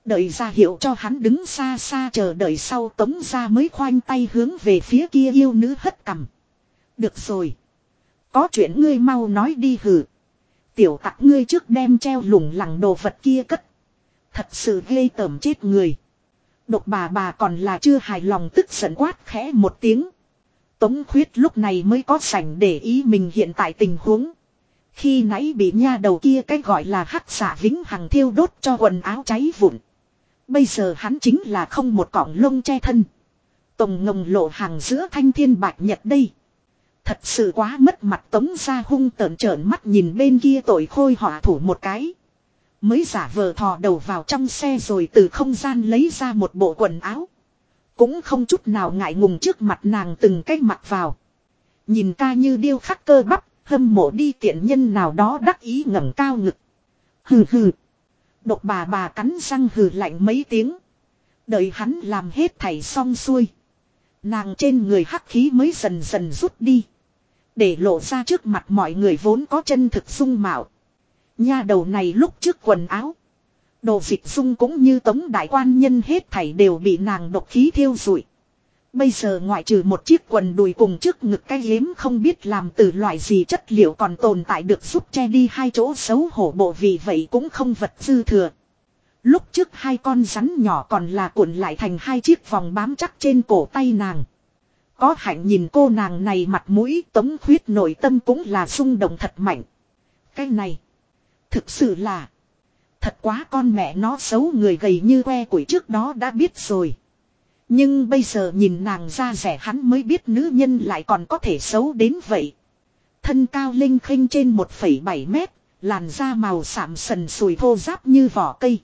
Đợi ra hiệu cho hắn đứng xa xa chờ đợi sau tống ra mới khoanh tay hướng về phía kia yêu nữ hất cằm. Được rồi. Có chuyện ngươi mau nói đi hử. Tiểu tặc ngươi trước đem treo lủng lẳng đồ vật kia cất. Thật sự ghê tởm chết người. Độc bà bà còn là chưa hài lòng tức giận quát khẽ một tiếng. Tống khuyết lúc này mới có sảnh để ý mình hiện tại tình huống. Khi nãy bị nha đầu kia cái gọi là hắc xả vĩnh hằng thiêu đốt cho quần áo cháy vụn. Bây giờ hắn chính là không một cọng lông che thân. Tổng ngồng lộ hàng giữa thanh thiên bạch nhật đây. Thật sự quá mất mặt tống ra hung tợn trợn mắt nhìn bên kia tội khôi họa thủ một cái. Mới giả vờ thò đầu vào trong xe rồi từ không gian lấy ra một bộ quần áo. Cũng không chút nào ngại ngùng trước mặt nàng từng cách mặt vào. Nhìn ca như điêu khắc cơ bắp, hâm mộ đi tiện nhân nào đó đắc ý ngẩng cao ngực. Hừ hừ. Độc bà bà cắn răng hừ lạnh mấy tiếng. Đợi hắn làm hết thảy xong xuôi. Nàng trên người hắc khí mới dần dần rút đi. Để lộ ra trước mặt mọi người vốn có chân thực dung mạo. Nha đầu này lúc trước quần áo. Đồ dịch dung cũng như tống đại quan nhân hết thảy đều bị nàng độc khí thiêu rụi. Bây giờ ngoại trừ một chiếc quần đùi cùng trước ngực cái yếm không biết làm từ loại gì chất liệu còn tồn tại được giúp che đi hai chỗ xấu hổ bộ vì vậy cũng không vật dư thừa. Lúc trước hai con rắn nhỏ còn là cuộn lại thành hai chiếc vòng bám chắc trên cổ tay nàng. Có hạnh nhìn cô nàng này mặt mũi tống khuyết nội tâm cũng là xung động thật mạnh. Cái này. Thực sự là. Thật quá con mẹ nó xấu người gầy như que củi trước đó đã biết rồi. Nhưng bây giờ nhìn nàng ra rẻ hắn mới biết nữ nhân lại còn có thể xấu đến vậy. Thân cao linh khinh trên 1,7 mét, làn da màu sạm sần sùi thô giáp như vỏ cây.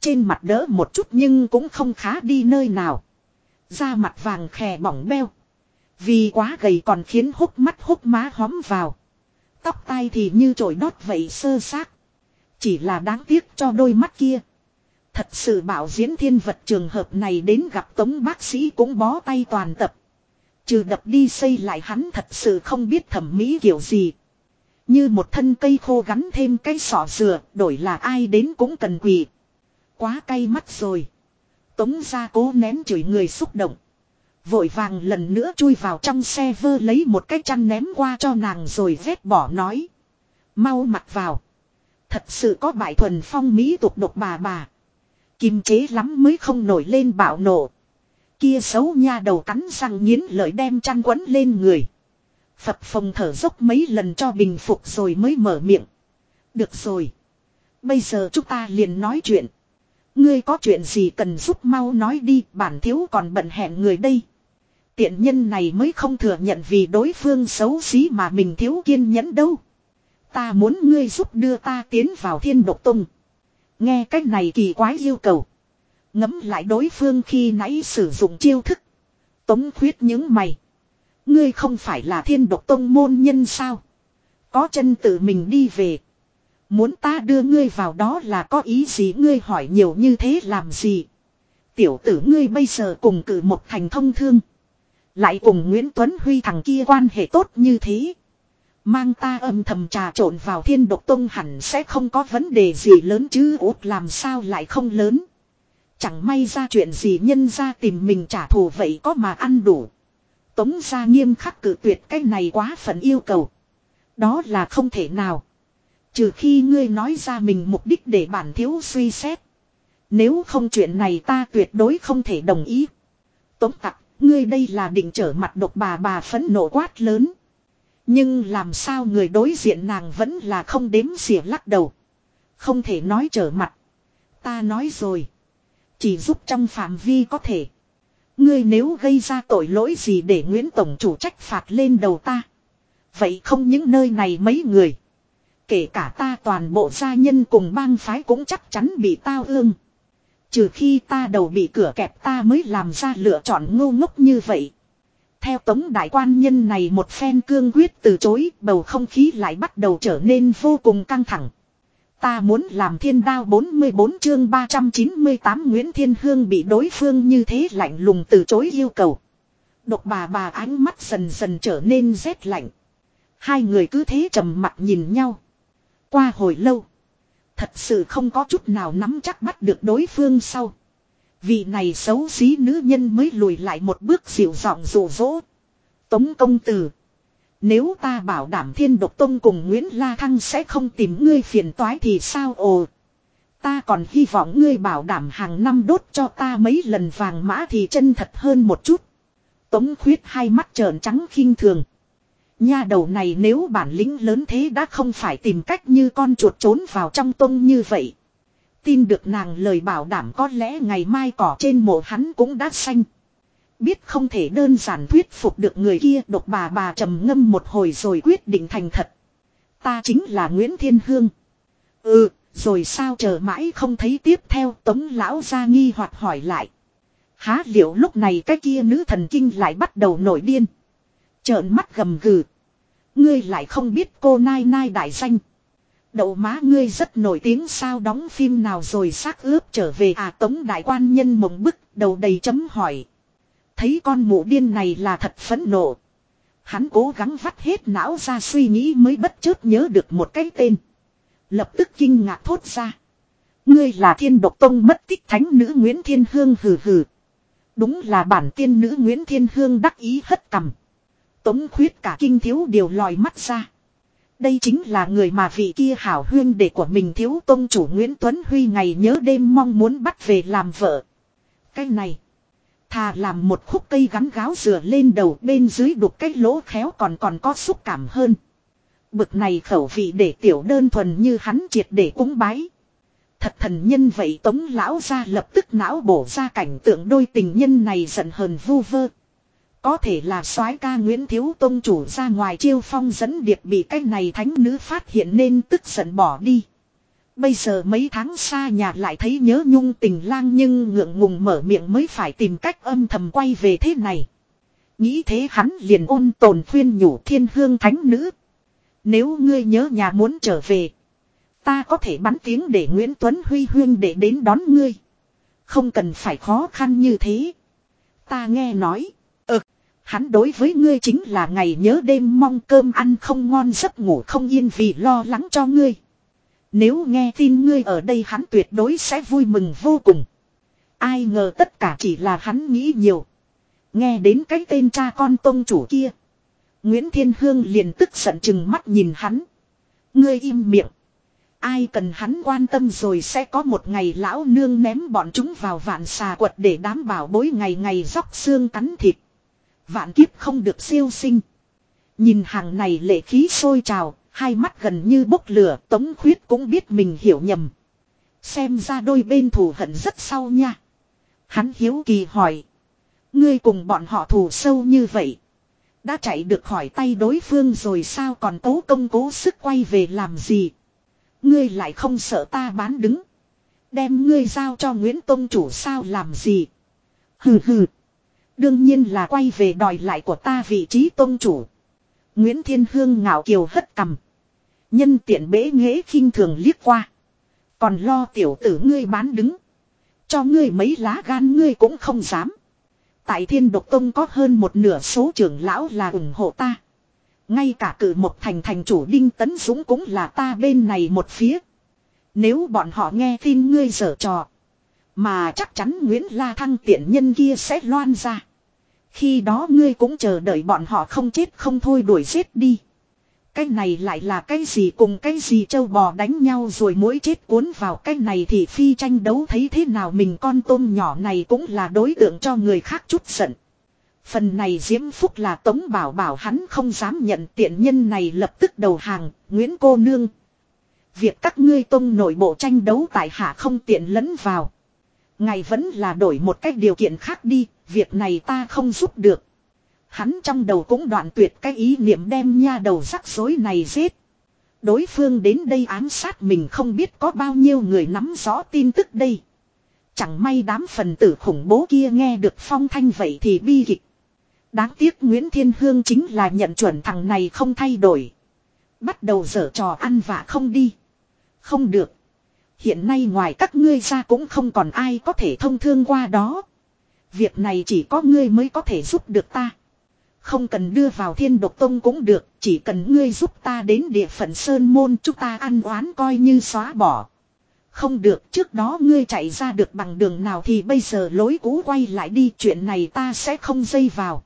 Trên mặt đỡ một chút nhưng cũng không khá đi nơi nào. Da mặt vàng khè bỏng beo. Vì quá gầy còn khiến hốc mắt hốc má hóm vào. Tóc tai thì như trội đót vậy sơ xác. Chỉ là đáng tiếc cho đôi mắt kia. Thật sự bảo diễn thiên vật trường hợp này đến gặp tống bác sĩ cũng bó tay toàn tập. Trừ đập đi xây lại hắn thật sự không biết thẩm mỹ kiểu gì. Như một thân cây khô gắn thêm cây sỏ dừa, đổi là ai đến cũng cần quỳ. Quá cay mắt rồi. Tống ra cố nén chửi người xúc động. Vội vàng lần nữa chui vào trong xe vơ lấy một cái chăn ném qua cho nàng rồi vét bỏ nói. Mau mặc vào. Thật sự có bại thuần phong mỹ tục độc bà bà. Kim chế lắm mới không nổi lên bạo nổ. Kia xấu nha đầu cắn răng nghiến lợi đem chăn quấn lên người. Phập phòng thở dốc mấy lần cho bình phục rồi mới mở miệng. Được rồi. Bây giờ chúng ta liền nói chuyện. Ngươi có chuyện gì cần giúp mau nói đi, bản thiếu còn bận hẹn người đây. Tiện nhân này mới không thừa nhận vì đối phương xấu xí mà mình thiếu kiên nhẫn đâu. Ta muốn ngươi giúp đưa ta tiến vào thiên độc tung. Nghe cách này kỳ quái yêu cầu. Ngấm lại đối phương khi nãy sử dụng chiêu thức. Tống khuyết những mày. Ngươi không phải là thiên độc tông môn nhân sao. Có chân tự mình đi về. Muốn ta đưa ngươi vào đó là có ý gì ngươi hỏi nhiều như thế làm gì. Tiểu tử ngươi bây giờ cùng cử một thành thông thương. Lại cùng Nguyễn Tuấn Huy thằng kia quan hệ tốt như thế. Mang ta âm thầm trà trộn vào thiên độc tông hẳn sẽ không có vấn đề gì lớn chứ út làm sao lại không lớn. Chẳng may ra chuyện gì nhân ra tìm mình trả thù vậy có mà ăn đủ. Tống ra nghiêm khắc cử tuyệt cái này quá phận yêu cầu. Đó là không thể nào. Trừ khi ngươi nói ra mình mục đích để bản thiếu suy xét. Nếu không chuyện này ta tuyệt đối không thể đồng ý. Tống tặc, ngươi đây là định trở mặt độc bà bà phẫn nộ quát lớn. Nhưng làm sao người đối diện nàng vẫn là không đếm xỉa lắc đầu. Không thể nói trở mặt. Ta nói rồi. Chỉ giúp trong phạm vi có thể. Ngươi nếu gây ra tội lỗi gì để Nguyễn Tổng chủ trách phạt lên đầu ta. Vậy không những nơi này mấy người. Kể cả ta toàn bộ gia nhân cùng bang phái cũng chắc chắn bị tao ương. Trừ khi ta đầu bị cửa kẹp ta mới làm ra lựa chọn ngu ngốc như vậy. Theo tống đại quan nhân này một phen cương quyết từ chối, bầu không khí lại bắt đầu trở nên vô cùng căng thẳng. Ta muốn làm thiên đao 44 chương 398 Nguyễn Thiên Hương bị đối phương như thế lạnh lùng từ chối yêu cầu. Độc bà bà ánh mắt dần dần trở nên rét lạnh. Hai người cứ thế trầm mặt nhìn nhau. Qua hồi lâu. thật sự không có chút nào nắm chắc bắt được đối phương sau. Vị này xấu xí nữ nhân mới lùi lại một bước dịu giọng rủ rỗ. Tống công tử. Nếu ta bảo đảm thiên độc tông cùng Nguyễn La Thăng sẽ không tìm ngươi phiền toái thì sao ồ. Ta còn hy vọng ngươi bảo đảm hàng năm đốt cho ta mấy lần vàng mã thì chân thật hơn một chút. Tống khuyết hai mắt trợn trắng khinh thường. Nha đầu này nếu bản lĩnh lớn thế đã không phải tìm cách như con chuột trốn vào trong tông như vậy. Tin được nàng lời bảo đảm có lẽ ngày mai cỏ trên mộ hắn cũng đã xanh. Biết không thể đơn giản thuyết phục được người kia độc bà bà trầm ngâm một hồi rồi quyết định thành thật. Ta chính là Nguyễn Thiên Hương. Ừ, rồi sao chờ mãi không thấy tiếp theo tống lão ra nghi hoặc hỏi lại. Há liệu lúc này cái kia nữ thần kinh lại bắt đầu nổi điên. Trợn mắt gầm gừ. Ngươi lại không biết cô Nai Nai đại danh. Đậu má ngươi rất nổi tiếng sao đóng phim nào rồi xác ướp trở về à tống đại quan nhân mộng bức, đầu đầy chấm hỏi. Thấy con mụ điên này là thật phẫn nộ. Hắn cố gắng vắt hết não ra suy nghĩ mới bất chợt nhớ được một cái tên. Lập tức kinh ngạc thốt ra. Ngươi là thiên độc tông mất tích thánh nữ Nguyễn Thiên Hương hừ hừ. Đúng là bản tiên nữ Nguyễn Thiên Hương đắc ý hất cầm. Tống khuyết cả kinh thiếu điều lòi mắt ra. Đây chính là người mà vị kia hảo huyên đệ của mình thiếu tôn chủ Nguyễn Tuấn Huy ngày nhớ đêm mong muốn bắt về làm vợ. Cái này. Thà làm một khúc cây gắn gáo dừa lên đầu bên dưới đục cái lỗ khéo còn còn có xúc cảm hơn. Bực này khẩu vị để tiểu đơn thuần như hắn triệt để cúng bái. Thật thần nhân vậy tống lão ra lập tức não bổ ra cảnh tượng đôi tình nhân này giận hờn vu vơ. Có thể là soái ca Nguyễn Thiếu Tông chủ ra ngoài chiêu phong dẫn điệp bị cái này thánh nữ phát hiện nên tức giận bỏ đi. Bây giờ mấy tháng xa nhà lại thấy nhớ nhung tình lang nhưng ngượng ngùng mở miệng mới phải tìm cách âm thầm quay về thế này. Nghĩ thế hắn liền ôn tồn khuyên nhủ thiên hương thánh nữ. Nếu ngươi nhớ nhà muốn trở về. Ta có thể bắn tiếng để Nguyễn Tuấn Huy huyên để đến đón ngươi. Không cần phải khó khăn như thế. Ta nghe nói. Hắn đối với ngươi chính là ngày nhớ đêm mong cơm ăn không ngon giấc ngủ không yên vì lo lắng cho ngươi. Nếu nghe tin ngươi ở đây hắn tuyệt đối sẽ vui mừng vô cùng. Ai ngờ tất cả chỉ là hắn nghĩ nhiều. Nghe đến cái tên cha con tông chủ kia. Nguyễn Thiên Hương liền tức giận chừng mắt nhìn hắn. Ngươi im miệng. Ai cần hắn quan tâm rồi sẽ có một ngày lão nương ném bọn chúng vào vạn xà quật để đảm bảo bối ngày ngày róc xương cắn thịt. Vạn kiếp không được siêu sinh. Nhìn hàng này lệ khí sôi trào, hai mắt gần như bốc lửa tống khuyết cũng biết mình hiểu nhầm. Xem ra đôi bên thù hận rất sâu nha. Hắn hiếu kỳ hỏi. Ngươi cùng bọn họ thù sâu như vậy. Đã chạy được khỏi tay đối phương rồi sao còn tố công cố sức quay về làm gì. Ngươi lại không sợ ta bán đứng. Đem ngươi giao cho Nguyễn Tông chủ sao làm gì. Hừ hừ. Đương nhiên là quay về đòi lại của ta vị trí tôn chủ. Nguyễn Thiên Hương ngạo kiều hất cầm. Nhân tiện bế nghễ khinh thường liếc qua. Còn lo tiểu tử ngươi bán đứng. Cho ngươi mấy lá gan ngươi cũng không dám. Tại thiên độc tông có hơn một nửa số trưởng lão là ủng hộ ta. Ngay cả cử một thành thành chủ Đinh Tấn Dũng cũng là ta bên này một phía. Nếu bọn họ nghe tin ngươi dở trò. Mà chắc chắn Nguyễn La Thăng tiện nhân kia sẽ loan ra. Khi đó ngươi cũng chờ đợi bọn họ không chết không thôi đuổi giết đi. Cái này lại là cái gì cùng cái gì châu bò đánh nhau rồi mỗi chết cuốn vào cái này thì phi tranh đấu thấy thế nào mình con tôm nhỏ này cũng là đối tượng cho người khác chút giận. Phần này diễm phúc là tống bảo bảo hắn không dám nhận tiện nhân này lập tức đầu hàng, Nguyễn cô nương. Việc các ngươi tông nội bộ tranh đấu tại hạ không tiện lẫn vào. Ngài vẫn là đổi một cách điều kiện khác đi, việc này ta không giúp được. Hắn trong đầu cũng đoạn tuyệt cái ý niệm đem nha đầu rắc rối này giết. Đối phương đến đây ám sát mình không biết có bao nhiêu người nắm rõ tin tức đây. Chẳng may đám phần tử khủng bố kia nghe được phong thanh vậy thì bi kịch. Đáng tiếc Nguyễn Thiên Hương chính là nhận chuẩn thằng này không thay đổi. Bắt đầu dở trò ăn vạ không đi. Không được. Hiện nay ngoài các ngươi ra cũng không còn ai có thể thông thương qua đó. Việc này chỉ có ngươi mới có thể giúp được ta. Không cần đưa vào thiên độc tông cũng được, chỉ cần ngươi giúp ta đến địa phận Sơn Môn chúng ta ăn oán coi như xóa bỏ. Không được trước đó ngươi chạy ra được bằng đường nào thì bây giờ lối cũ quay lại đi chuyện này ta sẽ không dây vào.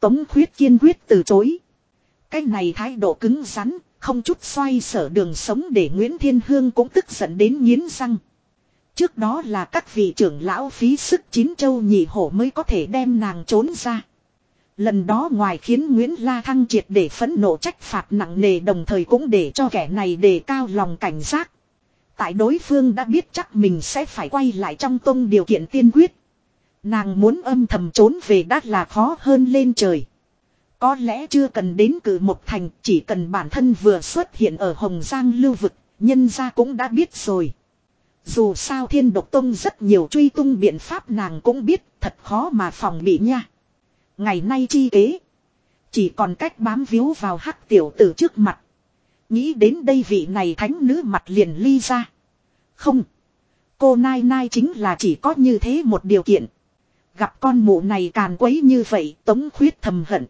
Tống khuyết kiên quyết từ chối. Cái này thái độ cứng rắn, không chút xoay sở đường sống để Nguyễn Thiên Hương cũng tức giận đến nghiến răng. Trước đó là các vị trưởng lão phí sức chín châu nhị hổ mới có thể đem nàng trốn ra. Lần đó ngoài khiến Nguyễn La Thăng triệt để phẫn nộ trách phạt nặng nề đồng thời cũng để cho kẻ này đề cao lòng cảnh giác. Tại đối phương đã biết chắc mình sẽ phải quay lại trong tông điều kiện tiên quyết. Nàng muốn âm thầm trốn về đắt là khó hơn lên trời. Có lẽ chưa cần đến cử một thành, chỉ cần bản thân vừa xuất hiện ở Hồng Giang lưu vực, nhân gia cũng đã biết rồi. Dù sao thiên độc tông rất nhiều truy tung biện pháp nàng cũng biết, thật khó mà phòng bị nha. Ngày nay chi kế. Chỉ còn cách bám víu vào hắc tiểu tử trước mặt. Nghĩ đến đây vị này thánh nữ mặt liền ly ra. Không. Cô Nai Nai chính là chỉ có như thế một điều kiện. Gặp con mụ này càn quấy như vậy tống khuyết thầm hận.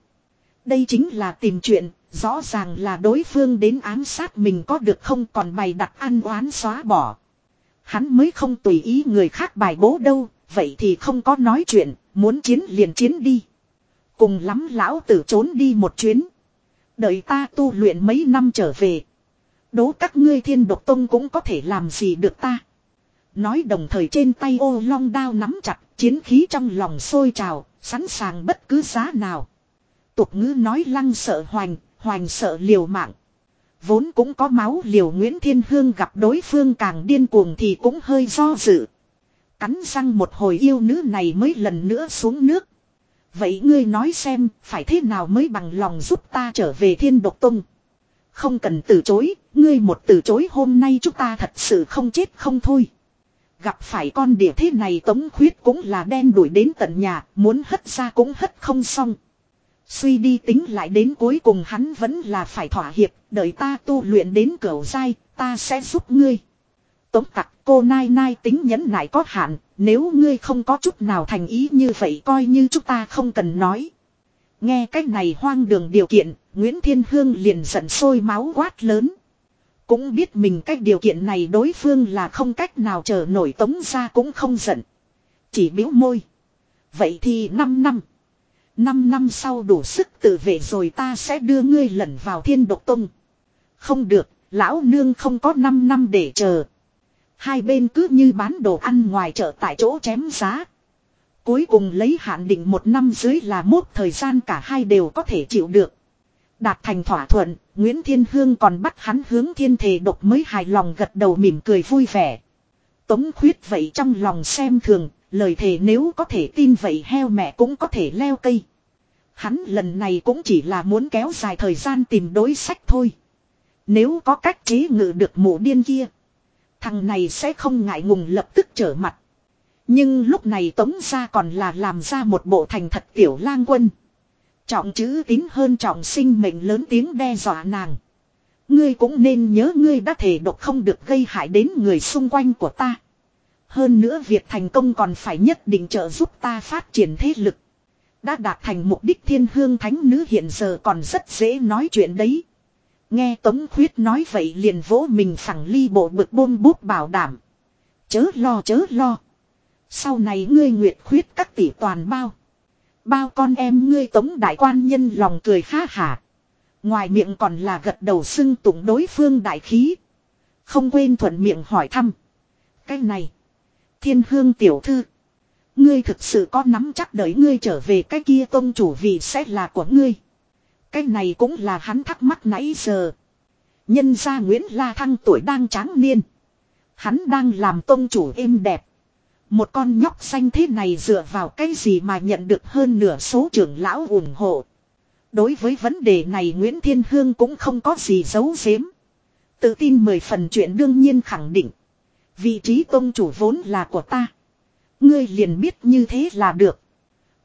Đây chính là tìm chuyện, rõ ràng là đối phương đến ám sát mình có được không còn bày đặt ăn oán xóa bỏ. Hắn mới không tùy ý người khác bài bố đâu, vậy thì không có nói chuyện, muốn chiến liền chiến đi. Cùng lắm lão tử trốn đi một chuyến. Đợi ta tu luyện mấy năm trở về. Đố các ngươi thiên độc tông cũng có thể làm gì được ta. Nói đồng thời trên tay ô long đao nắm chặt, chiến khí trong lòng sôi trào, sẵn sàng bất cứ giá nào. Tục ngữ nói lăng sợ hoành, hoành sợ liều mạng. Vốn cũng có máu liều Nguyễn Thiên Hương gặp đối phương càng điên cuồng thì cũng hơi do dự. Cắn răng một hồi yêu nữ này mới lần nữa xuống nước. Vậy ngươi nói xem, phải thế nào mới bằng lòng giúp ta trở về thiên độc tông. Không cần từ chối, ngươi một từ chối hôm nay chúng ta thật sự không chết không thôi. Gặp phải con địa thế này tống khuyết cũng là đen đuổi đến tận nhà, muốn hất ra cũng hất không xong. Suy đi tính lại đến cuối cùng hắn vẫn là phải thỏa hiệp, đợi ta tu luyện đến cửa dai, ta sẽ giúp ngươi. Tống tặc cô nai nai tính nhẫn nại có hạn, nếu ngươi không có chút nào thành ý như vậy coi như chúng ta không cần nói. Nghe cách này hoang đường điều kiện, Nguyễn Thiên Hương liền giận sôi máu quát lớn. Cũng biết mình cách điều kiện này đối phương là không cách nào chờ nổi tống ra cũng không giận. Chỉ biếu môi. Vậy thì 5 năm năm năm sau đủ sức tự vệ rồi ta sẽ đưa ngươi lẩn vào thiên độc tông. Không được, lão nương không có 5 năm để chờ. Hai bên cứ như bán đồ ăn ngoài chợ tại chỗ chém giá. Cuối cùng lấy hạn định một năm dưới là mốt thời gian cả hai đều có thể chịu được. Đạt thành thỏa thuận, Nguyễn Thiên Hương còn bắt hắn hướng thiên thề độc mới hài lòng gật đầu mỉm cười vui vẻ. Tống khuyết vậy trong lòng xem thường, lời thề nếu có thể tin vậy heo mẹ cũng có thể leo cây. Hắn lần này cũng chỉ là muốn kéo dài thời gian tìm đối sách thôi. Nếu có cách chế ngự được mụ điên kia. Thằng này sẽ không ngại ngùng lập tức trở mặt. Nhưng lúc này tống ra còn là làm ra một bộ thành thật tiểu lang quân. Trọng chữ tín hơn trọng sinh mệnh lớn tiếng đe dọa nàng. Ngươi cũng nên nhớ ngươi đã thể độc không được gây hại đến người xung quanh của ta. Hơn nữa việc thành công còn phải nhất định trợ giúp ta phát triển thế lực. Đã đạt thành mục đích thiên hương thánh nữ hiện giờ còn rất dễ nói chuyện đấy. Nghe Tống Khuyết nói vậy liền vỗ mình phẳng ly bộ bực bôn bút bảo đảm. Chớ lo chớ lo. Sau này ngươi nguyệt khuyết các tỷ toàn bao. Bao con em ngươi tống đại quan nhân lòng cười ha hả. Ngoài miệng còn là gật đầu xưng tụng đối phương đại khí. Không quên thuận miệng hỏi thăm. Cái này. Thiên hương tiểu thư. Ngươi thực sự có nắm chắc đợi ngươi trở về cái kia tôn chủ vì sẽ là của ngươi. Cái này cũng là hắn thắc mắc nãy giờ. Nhân gia Nguyễn La Thăng tuổi đang tráng niên. Hắn đang làm tôn chủ êm đẹp. Một con nhóc xanh thế này dựa vào cái gì mà nhận được hơn nửa số trưởng lão ủng hộ. Đối với vấn đề này Nguyễn Thiên Hương cũng không có gì giấu giếm. Tự tin mười phần chuyện đương nhiên khẳng định. Vị trí tôn chủ vốn là của ta. Ngươi liền biết như thế là được.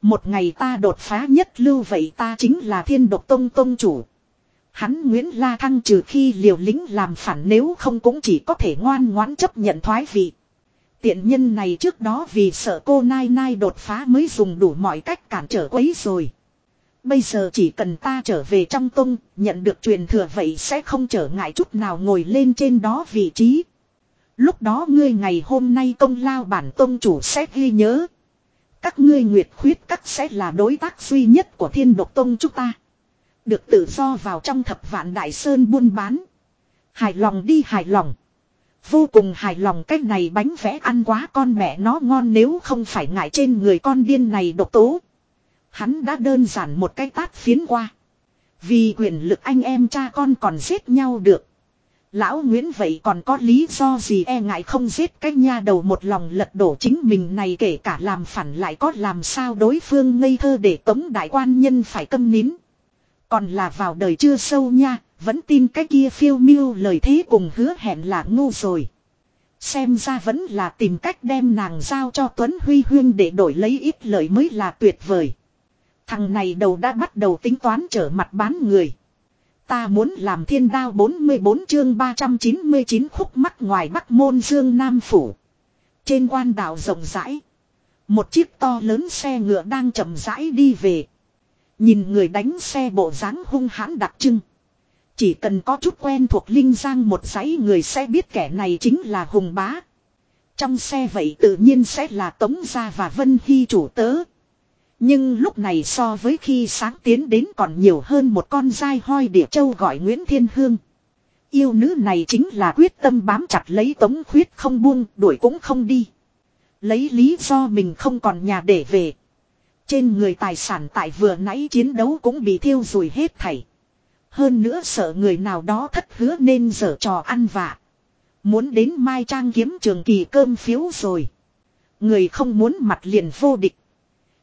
Một ngày ta đột phá nhất lưu vậy ta chính là thiên độc tông tông chủ. Hắn Nguyễn La Thăng trừ khi liều lĩnh làm phản nếu không cũng chỉ có thể ngoan ngoãn chấp nhận thoái vị. Tiện nhân này trước đó vì sợ cô Nai Nai đột phá mới dùng đủ mọi cách cản trở quấy rồi. Bây giờ chỉ cần ta trở về trong tông, nhận được truyền thừa vậy sẽ không trở ngại chút nào ngồi lên trên đó vị trí. Lúc đó ngươi ngày hôm nay công lao bản tôn chủ sẽ ghi nhớ. Các ngươi nguyệt khuyết các sẽ là đối tác duy nhất của thiên độc tông chúng ta. Được tự do vào trong thập vạn đại sơn buôn bán. Hài lòng đi hài lòng. Vô cùng hài lòng cách này bánh vẽ ăn quá con mẹ nó ngon nếu không phải ngại trên người con điên này độc tố. Hắn đã đơn giản một cái tát phiến qua. Vì quyền lực anh em cha con còn giết nhau được. Lão Nguyễn vậy còn có lý do gì e ngại không giết cái nha đầu một lòng lật đổ chính mình này kể cả làm phản lại có làm sao đối phương ngây thơ để tống đại quan nhân phải câm nín. Còn là vào đời chưa sâu nha, vẫn tin cái kia phiêu miêu lời thế cùng hứa hẹn là ngu rồi. Xem ra vẫn là tìm cách đem nàng giao cho Tuấn Huy Huyên để đổi lấy ít lợi mới là tuyệt vời. Thằng này đầu đã bắt đầu tính toán trở mặt bán người. Ta muốn làm thiên đao 44 chương 399 khúc mắt ngoài Bắc Môn Dương Nam Phủ. Trên quan đảo rộng rãi. Một chiếc to lớn xe ngựa đang chậm rãi đi về. Nhìn người đánh xe bộ dáng hung hãn đặc trưng. Chỉ cần có chút quen thuộc Linh Giang một dãy người sẽ biết kẻ này chính là Hùng Bá. Trong xe vậy tự nhiên sẽ là Tống Gia và Vân Hy chủ tớ. Nhưng lúc này so với khi sáng tiến đến còn nhiều hơn một con dai hoi địa châu gọi Nguyễn Thiên Hương. Yêu nữ này chính là quyết tâm bám chặt lấy tống khuyết không buông, đuổi cũng không đi. Lấy lý do mình không còn nhà để về. Trên người tài sản tại vừa nãy chiến đấu cũng bị thiêu rùi hết thảy. Hơn nữa sợ người nào đó thất hứa nên dở trò ăn vạ. Muốn đến Mai Trang kiếm trường kỳ cơm phiếu rồi. Người không muốn mặt liền vô địch.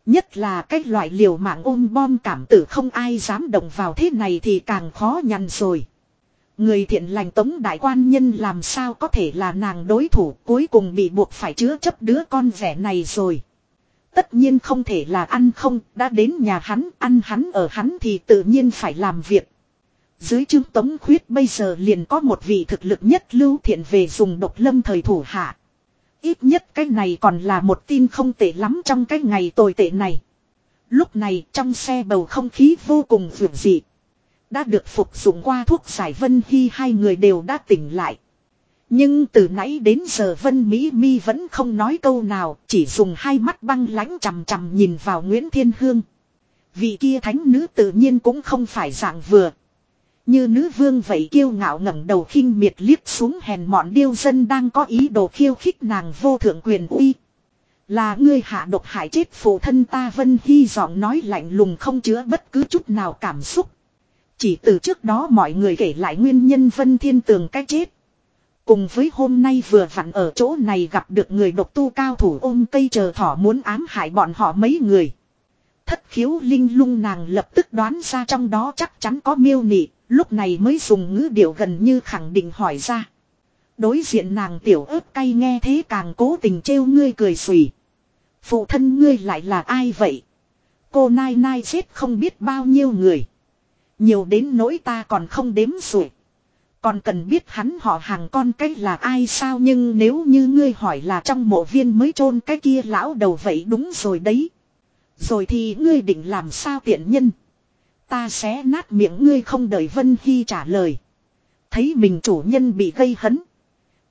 Nhất là cái loại liều mạng ôm bom cảm tử không ai dám động vào thế này thì càng khó nhằn rồi. Người thiện lành tống đại quan nhân làm sao có thể là nàng đối thủ cuối cùng bị buộc phải chứa chấp đứa con rẻ này rồi. Tất nhiên không thể là ăn không, đã đến nhà hắn, ăn hắn ở hắn thì tự nhiên phải làm việc. Dưới chương tống khuyết bây giờ liền có một vị thực lực nhất lưu thiện về dùng độc lâm thời thủ hạ. Ít nhất cái này còn là một tin không tệ lắm trong cái ngày tồi tệ này. Lúc này trong xe bầu không khí vô cùng vượt dị. Đã được phục dụng qua thuốc giải Vân Hy hai người đều đã tỉnh lại. Nhưng từ nãy đến giờ Vân Mỹ Mi vẫn không nói câu nào, chỉ dùng hai mắt băng lãnh chằm chằm nhìn vào Nguyễn Thiên Hương. Vị kia thánh nữ tự nhiên cũng không phải dạng vừa. Như nữ vương vậy kiêu ngạo ngẩng đầu khinh miệt liếc xuống hèn mọn điêu dân đang có ý đồ khiêu khích nàng vô thượng quyền uy. Là ngươi hạ độc hại chết phụ thân ta Vân Hy giọng nói lạnh lùng không chứa bất cứ chút nào cảm xúc. Chỉ từ trước đó mọi người kể lại nguyên nhân Vân Thiên Tường cái chết. Cùng với hôm nay vừa vặn ở chỗ này gặp được người độc tu cao thủ ôm cây chờ thỏ muốn ám hại bọn họ mấy người. Thất khiếu linh lung nàng lập tức đoán ra trong đó chắc chắn có miêu nị, lúc này mới dùng ngữ điệu gần như khẳng định hỏi ra. Đối diện nàng tiểu ớt cay nghe thế càng cố tình trêu ngươi cười xùy. Phụ thân ngươi lại là ai vậy? Cô nai nai chết không biết bao nhiêu người. Nhiều đến nỗi ta còn không đếm xuể. Còn cần biết hắn họ hàng con cái là ai sao nhưng nếu như ngươi hỏi là trong mộ viên mới chôn cái kia lão đầu vậy đúng rồi đấy. Rồi thì ngươi định làm sao tiện nhân. Ta sẽ nát miệng ngươi không đợi Vân Hy trả lời. Thấy mình chủ nhân bị gây hấn.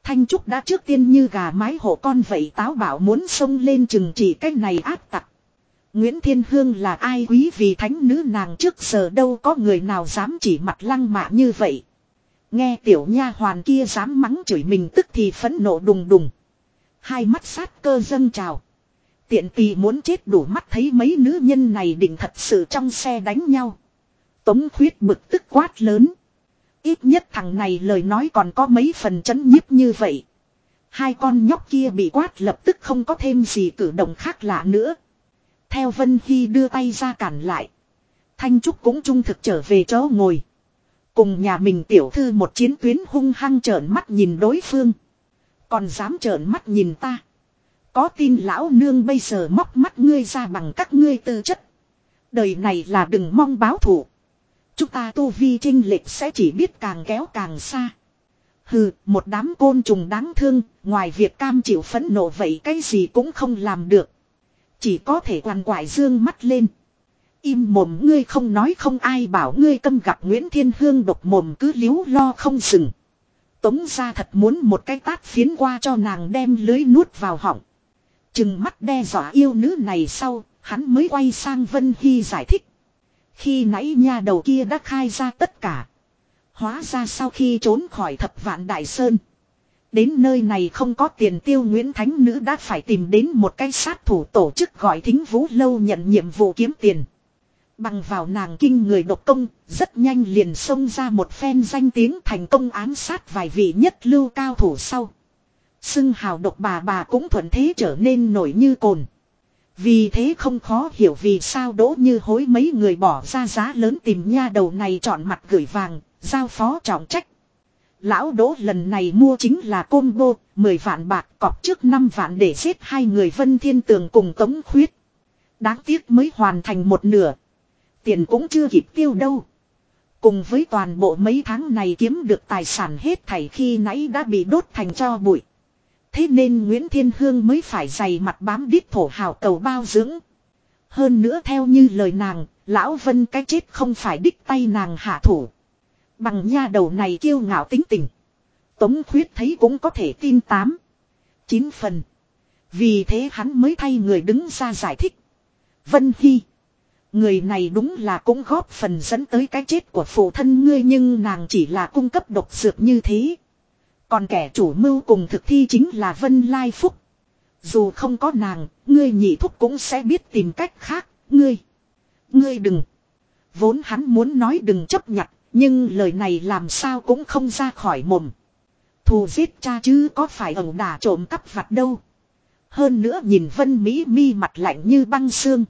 Thanh Trúc đã trước tiên như gà mái hộ con vậy táo bảo muốn xông lên chừng trị cái này áp tặc. Nguyễn Thiên Hương là ai quý vì thánh nữ nàng trước giờ đâu có người nào dám chỉ mặt lăng mạ như vậy. Nghe tiểu nha hoàn kia dám mắng chửi mình tức thì phẫn nộ đùng đùng. Hai mắt sát cơ dâng trào. Tiện tì muốn chết đủ mắt thấy mấy nữ nhân này định thật sự trong xe đánh nhau. Tống khuyết bực tức quát lớn. Ít nhất thằng này lời nói còn có mấy phần chấn nhiếp như vậy. Hai con nhóc kia bị quát lập tức không có thêm gì cử động khác lạ nữa. Theo Vân Hy đưa tay ra cản lại. Thanh Trúc cũng trung thực trở về chỗ ngồi. Cùng nhà mình tiểu thư một chiến tuyến hung hăng trợn mắt nhìn đối phương. Còn dám trợn mắt nhìn ta. Có tin lão nương bây giờ móc mắt ngươi ra bằng các ngươi tư chất. Đời này là đừng mong báo thủ. Chúng ta tu vi trinh lịch sẽ chỉ biết càng kéo càng xa. Hừ, một đám côn trùng đáng thương, ngoài việc cam chịu phẫn nộ vậy cái gì cũng không làm được. Chỉ có thể quằn quại dương mắt lên. Im mồm ngươi không nói không ai bảo ngươi câm gặp Nguyễn Thiên Hương độc mồm cứ liếu lo không dừng. Tống ra thật muốn một cái tát phiến qua cho nàng đem lưới nuốt vào họng. Chừng mắt đe dọa yêu nữ này sau, hắn mới quay sang Vân Hy giải thích. Khi nãy nha đầu kia đã khai ra tất cả. Hóa ra sau khi trốn khỏi thập vạn đại sơn. Đến nơi này không có tiền tiêu Nguyễn Thánh Nữ đã phải tìm đến một cái sát thủ tổ chức gọi thính vũ lâu nhận nhiệm vụ kiếm tiền. Bằng vào nàng kinh người độc công, rất nhanh liền xông ra một phen danh tiếng thành công ám sát vài vị nhất lưu cao thủ sau. Xưng hào độc bà bà cũng thuận thế trở nên nổi như cồn. Vì thế không khó hiểu vì sao đỗ như hối mấy người bỏ ra giá lớn tìm nha đầu này chọn mặt gửi vàng, giao phó trọng trách. Lão đỗ lần này mua chính là combo, 10 vạn bạc cọp trước 5 vạn để xếp hai người vân thiên tường cùng tống khuyết. Đáng tiếc mới hoàn thành một nửa. Tiền cũng chưa kịp tiêu đâu. Cùng với toàn bộ mấy tháng này kiếm được tài sản hết thảy khi nãy đã bị đốt thành cho bụi. Thế nên Nguyễn Thiên Hương mới phải dày mặt bám đít thổ hào cầu bao dưỡng. Hơn nữa theo như lời nàng, Lão Vân cái chết không phải đích tay nàng hạ thủ. Bằng nha đầu này kiêu ngạo tính tình. Tống khuyết thấy cũng có thể tin tám. Chín phần. Vì thế hắn mới thay người đứng ra giải thích. Vân Hy. Người này đúng là cũng góp phần dẫn tới cái chết của phụ thân ngươi nhưng nàng chỉ là cung cấp độc dược như thế. Còn kẻ chủ mưu cùng thực thi chính là Vân Lai Phúc. Dù không có nàng, ngươi nhị thúc cũng sẽ biết tìm cách khác, ngươi. Ngươi đừng. Vốn hắn muốn nói đừng chấp nhận, nhưng lời này làm sao cũng không ra khỏi mồm. Thù giết cha chứ có phải ẩu đả trộm cắp vặt đâu. Hơn nữa nhìn Vân Mỹ mi mặt lạnh như băng xương.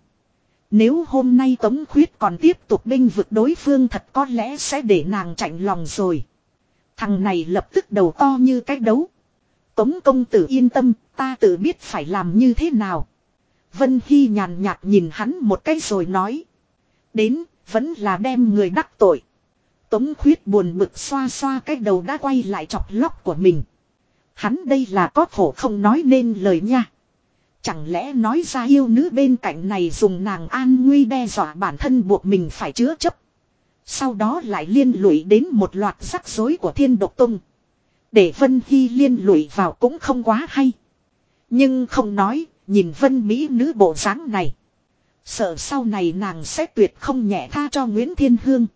Nếu hôm nay Tống Khuyết còn tiếp tục binh vực đối phương thật có lẽ sẽ để nàng chạnh lòng rồi. Thằng này lập tức đầu to như cái đấu. Tống công tử yên tâm, ta tự biết phải làm như thế nào. Vân Hy nhàn nhạt nhìn hắn một cái rồi nói. Đến, vẫn là đem người đắc tội. Tống khuyết buồn bực xoa xoa cái đầu đã quay lại chọc lóc của mình. Hắn đây là có khổ không nói nên lời nha. Chẳng lẽ nói ra yêu nữ bên cạnh này dùng nàng an nguy đe dọa bản thân buộc mình phải chứa chấp. Sau đó lại liên lụy đến một loạt rắc rối của thiên độc tung. Để Vân Hy liên lụy vào cũng không quá hay. Nhưng không nói, nhìn Vân Mỹ nữ bộ dáng này. Sợ sau này nàng sẽ tuyệt không nhẹ tha cho Nguyễn Thiên Hương.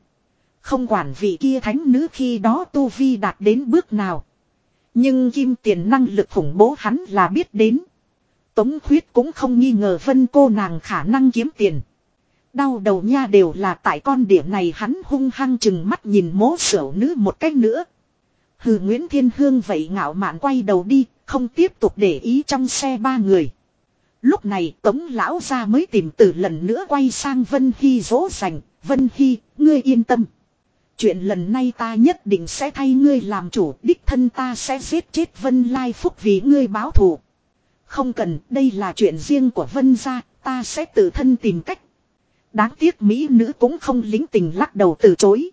Không quản vị kia thánh nữ khi đó Tu Vi đạt đến bước nào. Nhưng kim tiền năng lực khủng bố hắn là biết đến. Tống khuyết cũng không nghi ngờ vân cô nàng khả năng kiếm tiền. Đau đầu nha đều là tại con điểm này hắn hung hăng chừng mắt nhìn mố sửu nữ một cách nữa. Hừ Nguyễn Thiên Hương vậy ngạo mạn quay đầu đi, không tiếp tục để ý trong xe ba người. Lúc này Tống Lão ra mới tìm từ lần nữa quay sang Vân Hy dỗ dành. Vân Hy, ngươi yên tâm. Chuyện lần này ta nhất định sẽ thay ngươi làm chủ, đích thân ta sẽ giết chết Vân Lai Phúc vì ngươi báo thù. Không cần, đây là chuyện riêng của Vân gia, ta sẽ tự thân tìm cách. Đáng tiếc Mỹ nữ cũng không lính tình lắc đầu từ chối.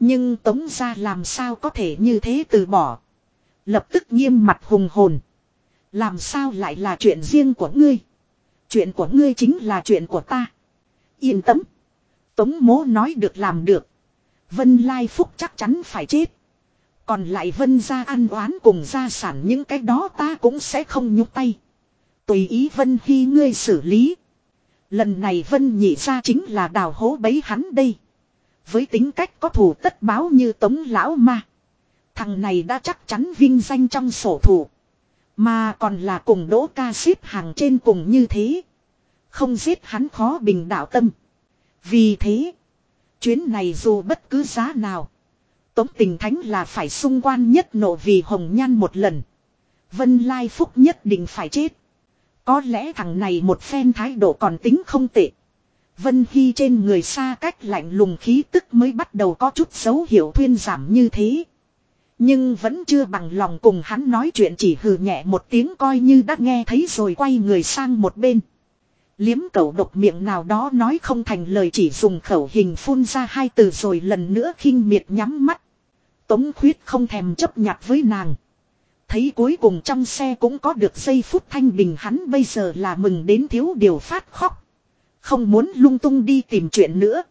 Nhưng Tống gia làm sao có thể như thế từ bỏ. Lập tức nghiêm mặt hùng hồn. Làm sao lại là chuyện riêng của ngươi. Chuyện của ngươi chính là chuyện của ta. Yên tâm. Tống mố nói được làm được. Vân Lai Phúc chắc chắn phải chết. Còn lại Vân ra ăn oán cùng gia sản những cái đó ta cũng sẽ không nhúc tay. Tùy ý Vân Hy ngươi xử lý. Lần này Vân nhị ra chính là đào hố bấy hắn đây. Với tính cách có thù tất báo như tống lão ma. Thằng này đã chắc chắn vinh danh trong sổ thủ. Mà còn là cùng đỗ ca xếp hàng trên cùng như thế. Không giết hắn khó bình đạo tâm. Vì thế. Chuyến này dù bất cứ giá nào. Tống tình thánh là phải xung quan nhất nộ vì hồng nhan một lần. Vân Lai Phúc nhất định phải chết. Có lẽ thằng này một phen thái độ còn tính không tệ. Vân Hy trên người xa cách lạnh lùng khí tức mới bắt đầu có chút dấu hiệu thuyên giảm như thế. Nhưng vẫn chưa bằng lòng cùng hắn nói chuyện chỉ hừ nhẹ một tiếng coi như đã nghe thấy rồi quay người sang một bên. Liếm cẩu độc miệng nào đó nói không thành lời chỉ dùng khẩu hình phun ra hai từ rồi lần nữa khinh miệt nhắm mắt. Tống khuyết không thèm chấp nhặt với nàng. Thấy cuối cùng trong xe cũng có được giây phút thanh bình hắn bây giờ là mừng đến thiếu điều phát khóc. Không muốn lung tung đi tìm chuyện nữa.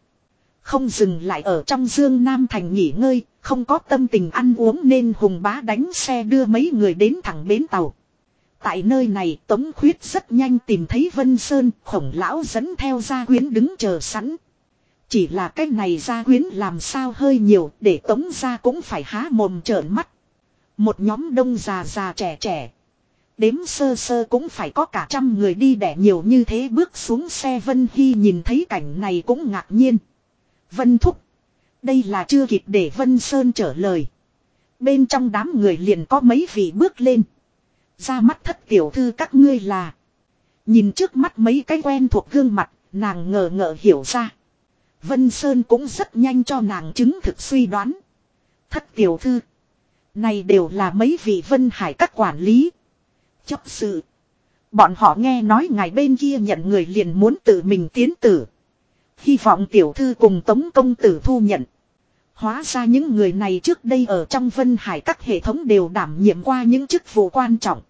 không dừng lại ở trong Dương Nam Thành nghỉ ngơi, không có tâm tình ăn uống nên Hùng Bá đánh xe đưa mấy người đến thẳng bến tàu. Tại nơi này Tống Khuyết rất nhanh tìm thấy Vân Sơn, khổng lão dẫn theo gia quyến đứng chờ sẵn. Chỉ là cái này gia quyến làm sao hơi nhiều để Tống gia cũng phải há mồm trợn mắt. Một nhóm đông già già trẻ trẻ. Đếm sơ sơ cũng phải có cả trăm người đi đẻ nhiều như thế bước xuống xe Vân Hy nhìn thấy cảnh này cũng ngạc nhiên. Vân Thúc. Đây là chưa kịp để Vân Sơn trả lời. Bên trong đám người liền có mấy vị bước lên. Ra mắt thất tiểu thư các ngươi là. Nhìn trước mắt mấy cái quen thuộc gương mặt, nàng ngờ ngợ hiểu ra. Vân Sơn cũng rất nhanh cho nàng chứng thực suy đoán. Thất tiểu thư. Này đều là mấy vị Vân Hải các quản lý. Chấp sự. Bọn họ nghe nói ngài bên kia nhận người liền muốn tự mình tiến tử. Hy vọng tiểu thư cùng tống công tử thu nhận. Hóa ra những người này trước đây ở trong Vân Hải các hệ thống đều đảm nhiệm qua những chức vụ quan trọng.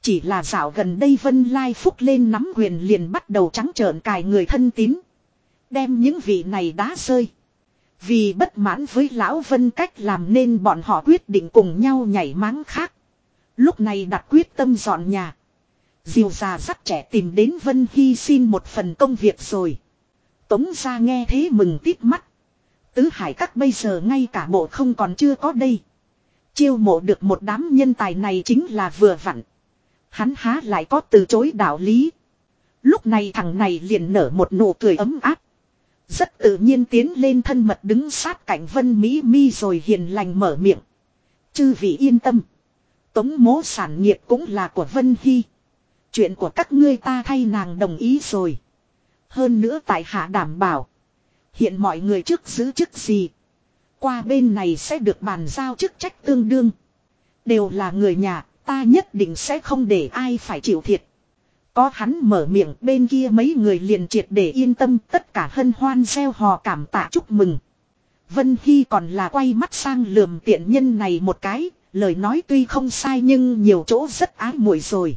Chỉ là dạo gần đây Vân Lai Phúc lên nắm quyền liền bắt đầu trắng trợn cài người thân tín. Đem những vị này đá rơi. Vì bất mãn với Lão Vân cách làm nên bọn họ quyết định cùng nhau nhảy máng khác. Lúc này đặt quyết tâm dọn nhà. Diều già dắt trẻ tìm đến Vân Hy xin một phần công việc rồi. Tống ra nghe thế mừng tít mắt. Tứ hải các bây giờ ngay cả bộ không còn chưa có đây. Chiêu mộ được một đám nhân tài này chính là vừa vặn. Hắn há lại có từ chối đạo lý. Lúc này thằng này liền nở một nụ cười ấm áp. Rất tự nhiên tiến lên thân mật đứng sát cạnh Vân Mỹ Mi rồi hiền lành mở miệng. Chư vị yên tâm. Tống mố sản nghiệp cũng là của Vân Hy. Chuyện của các ngươi ta thay nàng đồng ý rồi. Hơn nữa tại hạ đảm bảo. Hiện mọi người trước giữ chức gì. Qua bên này sẽ được bàn giao chức trách tương đương. Đều là người nhà, ta nhất định sẽ không để ai phải chịu thiệt. Có hắn mở miệng bên kia mấy người liền triệt để yên tâm tất cả hân hoan gieo hò cảm tạ chúc mừng. Vân Hy còn là quay mắt sang lườm tiện nhân này một cái, lời nói tuy không sai nhưng nhiều chỗ rất ái muội rồi.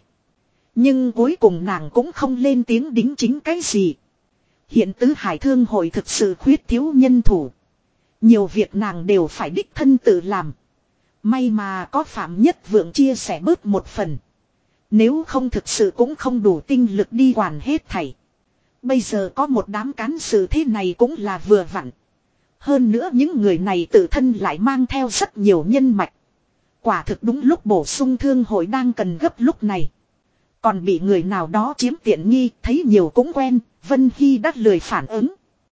Nhưng cuối cùng nàng cũng không lên tiếng đính chính cái gì. Hiện tứ hải thương hội thực sự khuyết thiếu nhân thủ. Nhiều việc nàng đều phải đích thân tự làm. May mà có Phạm Nhất Vượng chia sẻ bớt một phần. Nếu không thực sự cũng không đủ tinh lực đi quản hết thảy. Bây giờ có một đám cán sự thế này cũng là vừa vặn. Hơn nữa những người này tự thân lại mang theo rất nhiều nhân mạch. Quả thực đúng lúc bổ sung thương hội đang cần gấp lúc này. Còn bị người nào đó chiếm tiện nghi, thấy nhiều cũng quen, Vân Hy đắt lười phản ứng.